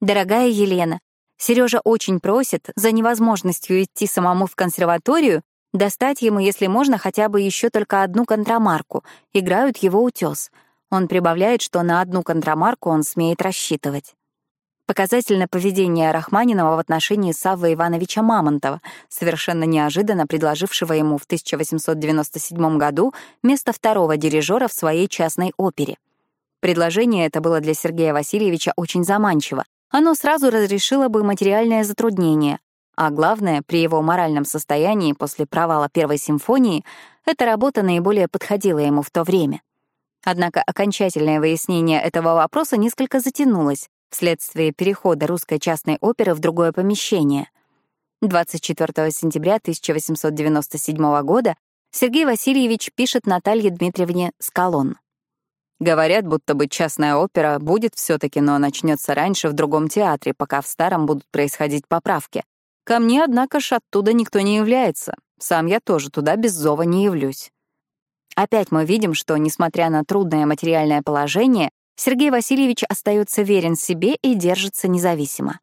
«Дорогая Елена, Сережа очень просит, за невозможностью идти самому в консерваторию, достать ему, если можно, хотя бы еще только одну контрамарку. Играют его утес. Он прибавляет, что на одну контрамарку он смеет рассчитывать. Показательно поведение Рахманинова в отношении Саввы Ивановича Мамонтова, совершенно неожиданно предложившего ему в 1897 году место второго дирижера в своей частной опере. Предложение это было для Сергея Васильевича очень заманчиво. Оно сразу разрешило бы материальное затруднение. А главное, при его моральном состоянии после провала Первой симфонии эта работа наиболее подходила ему в то время. Однако окончательное выяснение этого вопроса несколько затянулось вследствие перехода русской частной оперы в другое помещение. 24 сентября 1897 года Сергей Васильевич пишет Наталье Дмитриевне Скалон. Говорят, будто бы частная опера будет все таки но начнется раньше в другом театре, пока в старом будут происходить поправки. Ко мне, однако ж, оттуда никто не является. Сам я тоже туда без зова не явлюсь. Опять мы видим, что, несмотря на трудное материальное положение, Сергей Васильевич остается верен себе и держится независимо.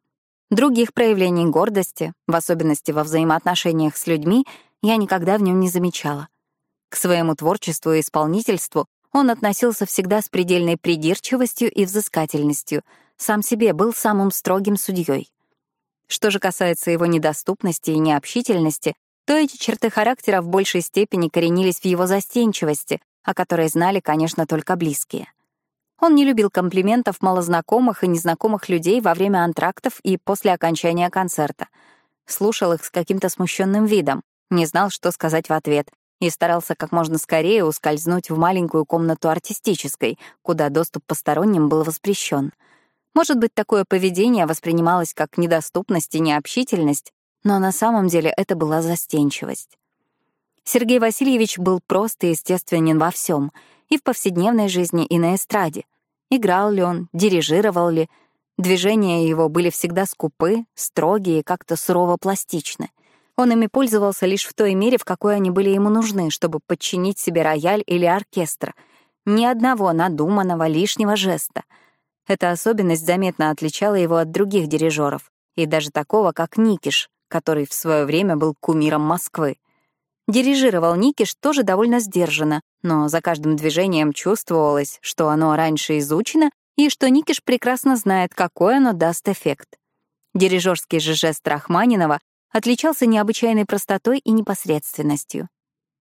Других проявлений гордости, в особенности во взаимоотношениях с людьми, я никогда в нем не замечала. К своему творчеству и исполнительству он относился всегда с предельной придирчивостью и взыскательностью, сам себе был самым строгим судьей. Что же касается его недоступности и необщительности, то эти черты характера в большей степени коренились в его застенчивости, о которой знали, конечно, только близкие. Он не любил комплиментов малознакомых и незнакомых людей во время антрактов и после окончания концерта. Слушал их с каким-то смущенным видом, не знал, что сказать в ответ, и старался как можно скорее ускользнуть в маленькую комнату артистической, куда доступ посторонним был воспрещен. Может быть, такое поведение воспринималось как недоступность и необщительность, но на самом деле это была застенчивость. Сергей Васильевич был просто естественен во всем, и в повседневной жизни, и на эстраде. Играл ли он, дирижировал ли, движения его были всегда скупы, строгие, как-то сурово пластичны. Он ими пользовался лишь в той мере, в какой они были ему нужны, чтобы подчинить себе рояль или оркестр. Ни одного надуманного лишнего жеста. Эта особенность заметно отличала его от других дирижеров, и даже такого, как Никиш, который в свое время был кумиром Москвы. Дирижировал Никиш тоже довольно сдержанно, но за каждым движением чувствовалось, что оно раньше изучено и что Никиш прекрасно знает, какой оно даст эффект. Дирижерский же жест Рахманинова отличался необычайной простотой и непосредственностью.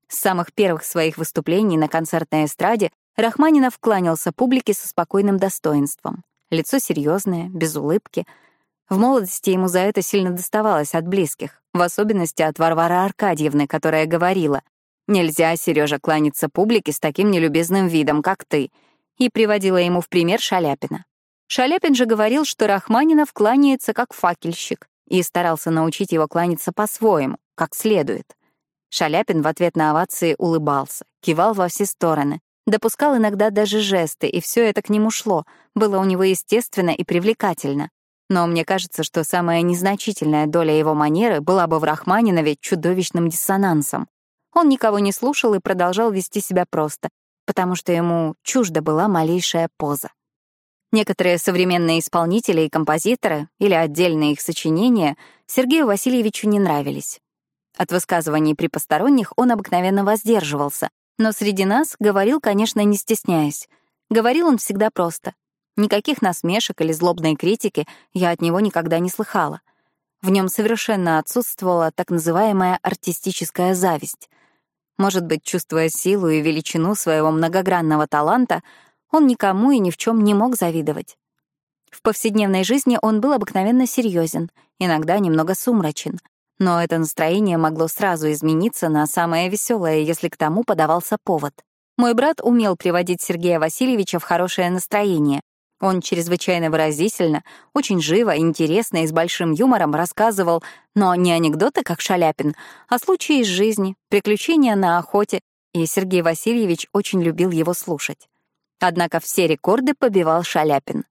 С самых первых своих выступлений на концертной эстраде Рахманинов кланялся публике со спокойным достоинством. Лицо серьезное, без улыбки. В молодости ему за это сильно доставалось от близких, в особенности от Варвары Аркадьевны, которая говорила «Нельзя, Сережа, кланяться публике с таким нелюбезным видом, как ты», и приводила ему в пример Шаляпина. Шаляпин же говорил, что Рахманинов кланяется как факельщик, и старался научить его кланяться по-своему, как следует. Шаляпин в ответ на овации улыбался, кивал во все стороны, допускал иногда даже жесты, и все это к нему шло, было у него естественно и привлекательно. Но мне кажется, что самая незначительная доля его манеры была бы в Рахманинове чудовищным диссонансом. Он никого не слушал и продолжал вести себя просто, потому что ему чужда была малейшая поза. Некоторые современные исполнители и композиторы или отдельные их сочинения Сергею Васильевичу не нравились. От высказываний при посторонних он обыкновенно воздерживался, но среди нас говорил, конечно, не стесняясь. Говорил он всегда просто. Никаких насмешек или злобной критики я от него никогда не слыхала. В нем совершенно отсутствовала так называемая артистическая зависть. Может быть, чувствуя силу и величину своего многогранного таланта, он никому и ни в чем не мог завидовать. В повседневной жизни он был обыкновенно серьезен, иногда немного сумрачен, но это настроение могло сразу измениться на самое веселое, если к тому подавался повод. Мой брат умел приводить Сергея Васильевича в хорошее настроение. Он чрезвычайно выразительно, очень живо, интересно и с большим юмором рассказывал, но не анекдоты, как Шаляпин, а случаи из жизни, приключения на охоте, и Сергей Васильевич очень любил его слушать. Однако все рекорды побивал Шаляпин.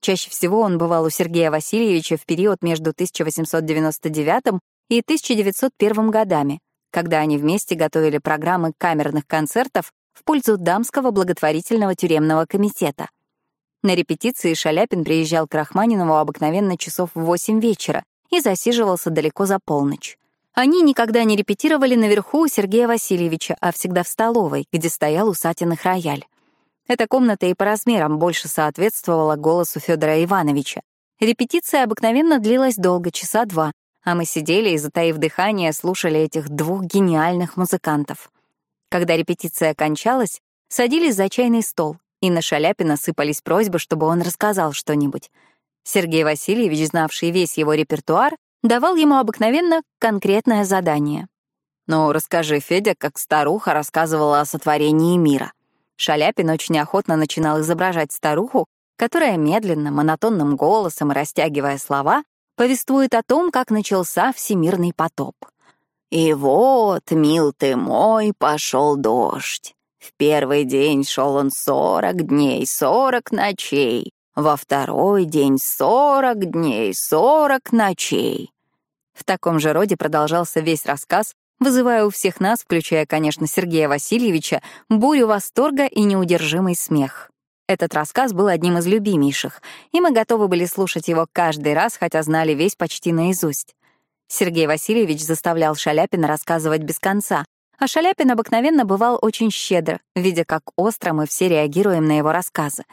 Чаще всего он бывал у Сергея Васильевича в период между 1899 и 1901 годами, когда они вместе готовили программы камерных концертов в пользу Дамского благотворительного тюремного комитета. На репетиции Шаляпин приезжал к Рахманинову обыкновенно часов в 8 вечера и засиживался далеко за полночь. Они никогда не репетировали наверху у Сергея Васильевича, а всегда в столовой, где стоял у Сатиных рояль. Эта комната и по размерам больше соответствовала голосу Федора Ивановича. Репетиция обыкновенно длилась долго, часа два, а мы сидели и, затаив дыхание, слушали этих двух гениальных музыкантов. Когда репетиция кончалась, садились за чайный стол, и на Шаляпина сыпались просьбы, чтобы он рассказал что-нибудь. Сергей Васильевич, знавший весь его репертуар, давал ему обыкновенно конкретное задание. «Ну, расскажи, Федя, как старуха рассказывала о сотворении мира». Шаляпин очень охотно начинал изображать старуху, которая медленно, монотонным голосом, растягивая слова, повествует о том, как начался всемирный потоп. «И вот, мил ты мой, пошел дождь. В первый день шел он сорок дней, сорок ночей. Во второй день сорок дней, сорок ночей». В таком же роде продолжался весь рассказ, вызывая у всех нас, включая, конечно, Сергея Васильевича, бурю восторга и неудержимый смех. Этот рассказ был одним из любимейших, и мы готовы были слушать его каждый раз, хотя знали весь почти наизусть. Сергей Васильевич заставлял Шаляпина рассказывать без конца, а Шаляпин обыкновенно бывал очень щедр, видя, как остро мы все реагируем на его рассказы.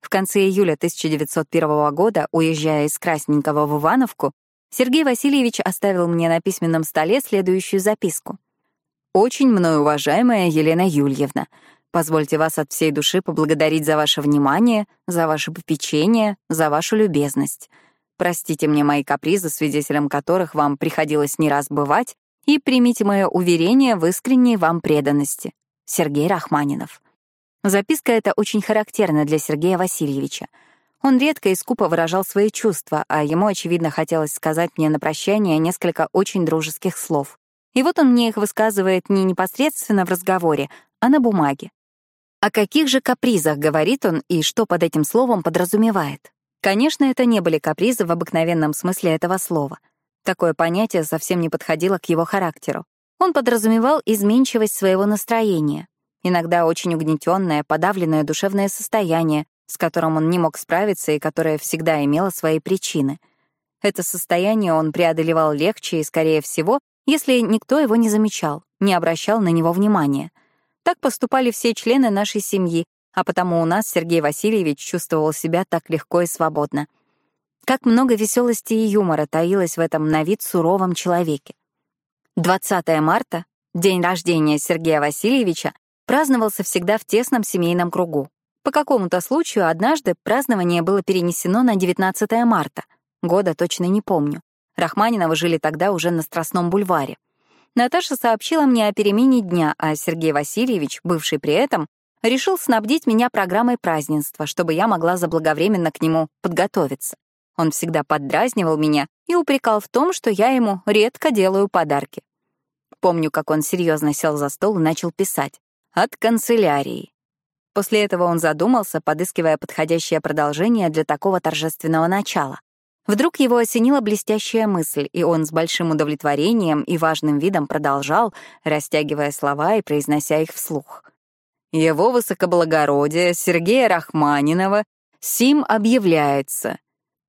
В конце июля 1901 года, уезжая из Красненького в Ивановку, Сергей Васильевич оставил мне на письменном столе следующую записку. «Очень мной уважаемая Елена Юльевна, позвольте вас от всей души поблагодарить за ваше внимание, за ваше попечение, за вашу любезность. Простите мне мои капризы, свидетелем которых вам приходилось не раз бывать, и примите мое уверение в искренней вам преданности. Сергей Рахманинов». Записка эта очень характерна для Сергея Васильевича — он редко и скупо выражал свои чувства, а ему, очевидно, хотелось сказать мне на прощание несколько очень дружеских слов. И вот он мне их высказывает не непосредственно в разговоре, а на бумаге. О каких же капризах говорит он и что под этим словом подразумевает? Конечно, это не были капризы в обыкновенном смысле этого слова. Такое понятие совсем не подходило к его характеру. Он подразумевал изменчивость своего настроения, иногда очень угнетенное, подавленное душевное состояние, с которым он не мог справиться и которое всегда имело свои причины. Это состояние он преодолевал легче и, скорее всего, если никто его не замечал, не обращал на него внимания. Так поступали все члены нашей семьи, а потому у нас Сергей Васильевич чувствовал себя так легко и свободно. Как много веселости и юмора таилось в этом на вид суровом человеке. 20 марта, день рождения Сергея Васильевича, праздновался всегда в тесном семейном кругу. По какому-то случаю однажды празднование было перенесено на 19 марта. Года точно не помню. Рахманиновы жили тогда уже на Страстном бульваре. Наташа сообщила мне о перемене дня, а Сергей Васильевич, бывший при этом, решил снабдить меня программой празднества, чтобы я могла заблаговременно к нему подготовиться. Он всегда поддразнивал меня и упрекал в том, что я ему редко делаю подарки. Помню, как он серьезно сел за стол и начал писать. «От канцелярии. После этого он задумался, подыскивая подходящее продолжение для такого торжественного начала. Вдруг его осенила блестящая мысль, и он с большим удовлетворением и важным видом продолжал, растягивая слова и произнося их вслух. «Его высокоблагородие Сергея Рахманинова сим объявляется.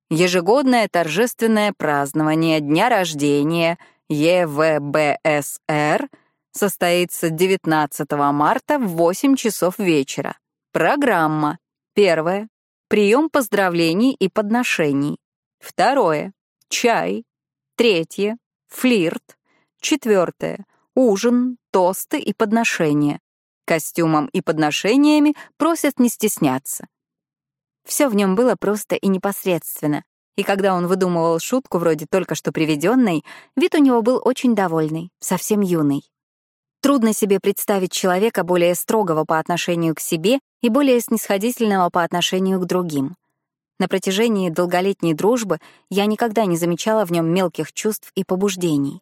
Ежегодное торжественное празднование дня рождения ЕВБСР — состоится 19 марта в 8 часов вечера. Программа. Первое. Прием поздравлений и подношений. Второе. Чай. Третье. Флирт. Четвертое. Ужин, тосты и подношения. Костюмом и подношениями просят не стесняться. Все в нем было просто и непосредственно, и когда он выдумывал шутку вроде только что приведенной, вид у него был очень довольный, совсем юный. Трудно себе представить человека более строгого по отношению к себе и более снисходительного по отношению к другим. На протяжении долголетней дружбы я никогда не замечала в нем мелких чувств и побуждений.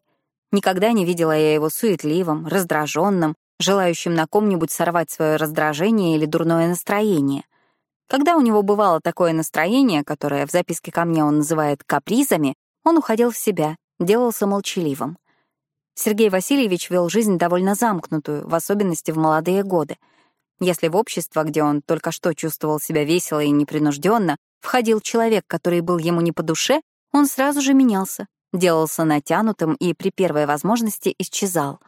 Никогда не видела я его суетливым, раздраженным, желающим на ком-нибудь сорвать свое раздражение или дурное настроение. Когда у него бывало такое настроение, которое в записке ко мне он называет капризами, он уходил в себя, делался молчаливым. Сергей Васильевич вел жизнь довольно замкнутую, в особенности в молодые годы. Если в общество, где он только что чувствовал себя весело и непринужденно, входил человек, который был ему не по душе, он сразу же менялся, делался натянутым и при первой возможности исчезал.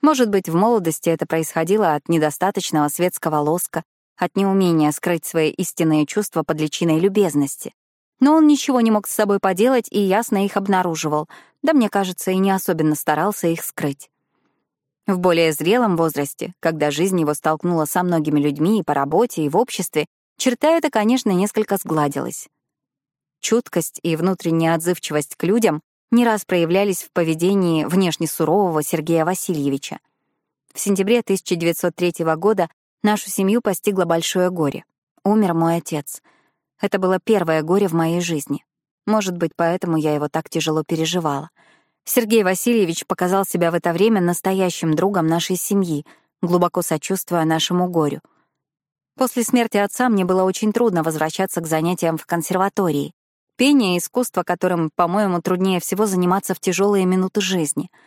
Может быть, в молодости это происходило от недостаточного светского лоска, от неумения скрыть свои истинные чувства под личиной любезности. Но он ничего не мог с собой поделать и ясно их обнаруживал, да, мне кажется, и не особенно старался их скрыть. В более зрелом возрасте, когда жизнь его столкнула со многими людьми и по работе, и в обществе, черта эта, конечно, несколько сгладилась. Чуткость и внутренняя отзывчивость к людям не раз проявлялись в поведении внешне сурового Сергея Васильевича. В сентябре 1903 года нашу семью постигло большое горе. Умер мой отец. Это было первое горе в моей жизни. Может быть, поэтому я его так тяжело переживала. Сергей Васильевич показал себя в это время настоящим другом нашей семьи, глубоко сочувствуя нашему горю. После смерти отца мне было очень трудно возвращаться к занятиям в консерватории. Пение — искусство, которым, по-моему, труднее всего заниматься в тяжелые минуты жизни —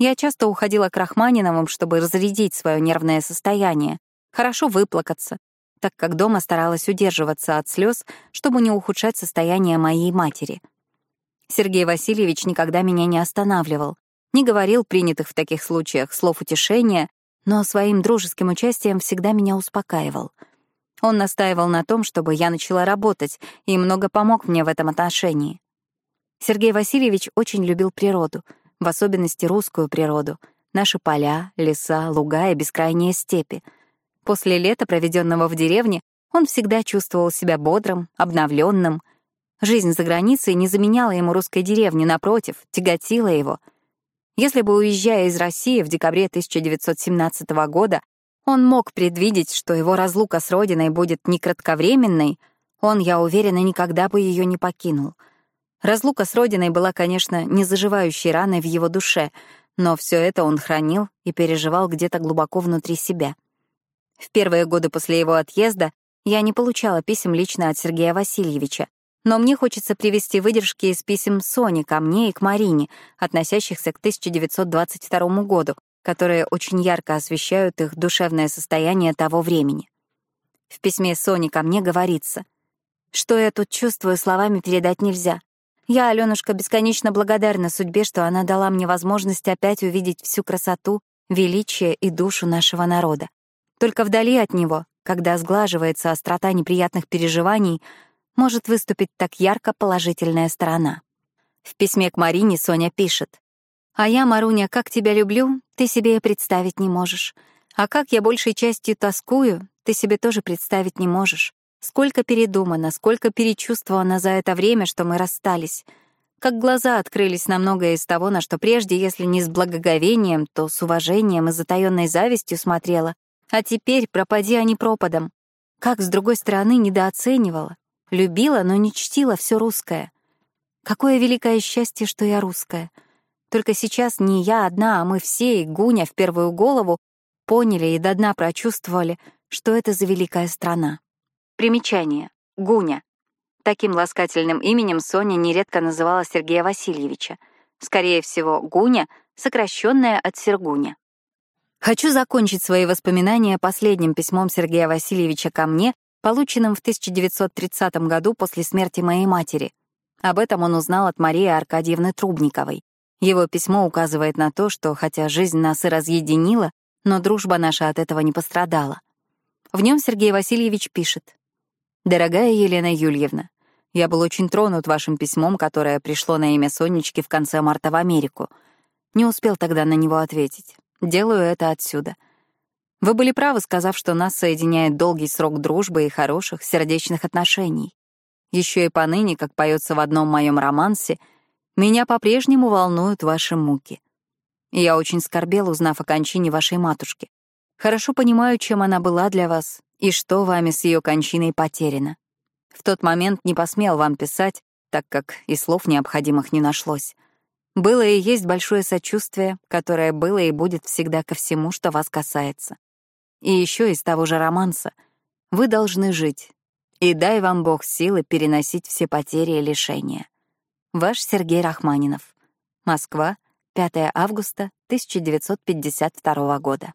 я часто уходила к Рахманиновым, чтобы разрядить свое нервное состояние, хорошо выплакаться, так как дома старалась удерживаться от слез, чтобы не ухудшать состояние моей матери. Сергей Васильевич никогда меня не останавливал, не говорил принятых в таких случаях слов утешения, но своим дружеским участием всегда меня успокаивал. Он настаивал на том, чтобы я начала работать, и много помог мне в этом отношении. Сергей Васильевич очень любил природу — в особенности русскую природу, наши поля, леса, луга и бескрайние степи. После лета, проведенного в деревне, он всегда чувствовал себя бодрым, обновленным. Жизнь за границей не заменяла ему русской деревни, напротив, тяготила его. Если бы, уезжая из России в декабре 1917 года, он мог предвидеть, что его разлука с родиной будет не кратковременной, он, я уверена, никогда бы ее не покинул — Разлука с родиной была, конечно, не заживающей раной в его душе, но все это он хранил и переживал где-то глубоко внутри себя. В первые годы после его отъезда я не получала писем лично от Сергея Васильевича, но мне хочется привести выдержки из писем Сони ко мне и к Марине, относящихся к 1922 году, которые очень ярко освещают их душевное состояние того времени. В письме Сони ко мне говорится, «Что я тут чувствую, словами передать нельзя. Я, Алёнушка, бесконечно благодарна судьбе, что она дала мне возможность опять увидеть всю красоту, величие и душу нашего народа. Только вдали от него, когда сглаживается острота неприятных переживаний, может выступить так ярко положительная сторона. В письме к Марине Соня пишет. «А я, Маруня, как тебя люблю, ты себе и представить не можешь. А как я большей частью тоскую, ты себе тоже представить не можешь. Сколько передумано, сколько перечувствовано за это время, что мы расстались. Как глаза открылись на многое из того, на что прежде, если не с благоговением, то с уважением и затаённой завистью смотрела. А теперь пропади они пропадом. Как, с другой стороны, недооценивала. Любила, но не чтила все русское. Какое великое счастье, что я русская. Только сейчас не я одна, а мы все, и Гуня в первую голову, поняли и до дна прочувствовали, что это за великая страна. Примечание. Гуня. Таким ласкательным именем Соня нередко называла Сергея Васильевича. Скорее всего, Гуня, сокращенная от Сергуня. Хочу закончить свои воспоминания последним письмом Сергея Васильевича ко мне, полученным в 1930 году после смерти моей матери. Об этом он узнал от Марии Аркадьевны Трубниковой. Его письмо указывает на то, что, хотя жизнь нас и разъединила, но дружба наша от этого не пострадала. В нем Сергей Васильевич пишет. «Дорогая Елена Юльевна, я был очень тронут вашим письмом, которое пришло на имя Сонечки в конце марта в Америку. Не успел тогда на него ответить. Делаю это отсюда. Вы были правы, сказав, что нас соединяет долгий срок дружбы и хороших, сердечных отношений. Еще и поныне, как поется в одном моем романсе, меня по-прежнему волнуют ваши муки. Я очень скорбел, узнав о кончине вашей матушки. Хорошо понимаю, чем она была для вас, и что вами с ее кончиной потеряно. В тот момент не посмел вам писать, так как и слов необходимых не нашлось. Было и есть большое сочувствие, которое было и будет всегда ко всему, что вас касается. И еще из того же романса «Вы должны жить, и дай вам Бог силы переносить все потери и лишения». Ваш Сергей Рахманинов. Москва, 5 августа 1952 года.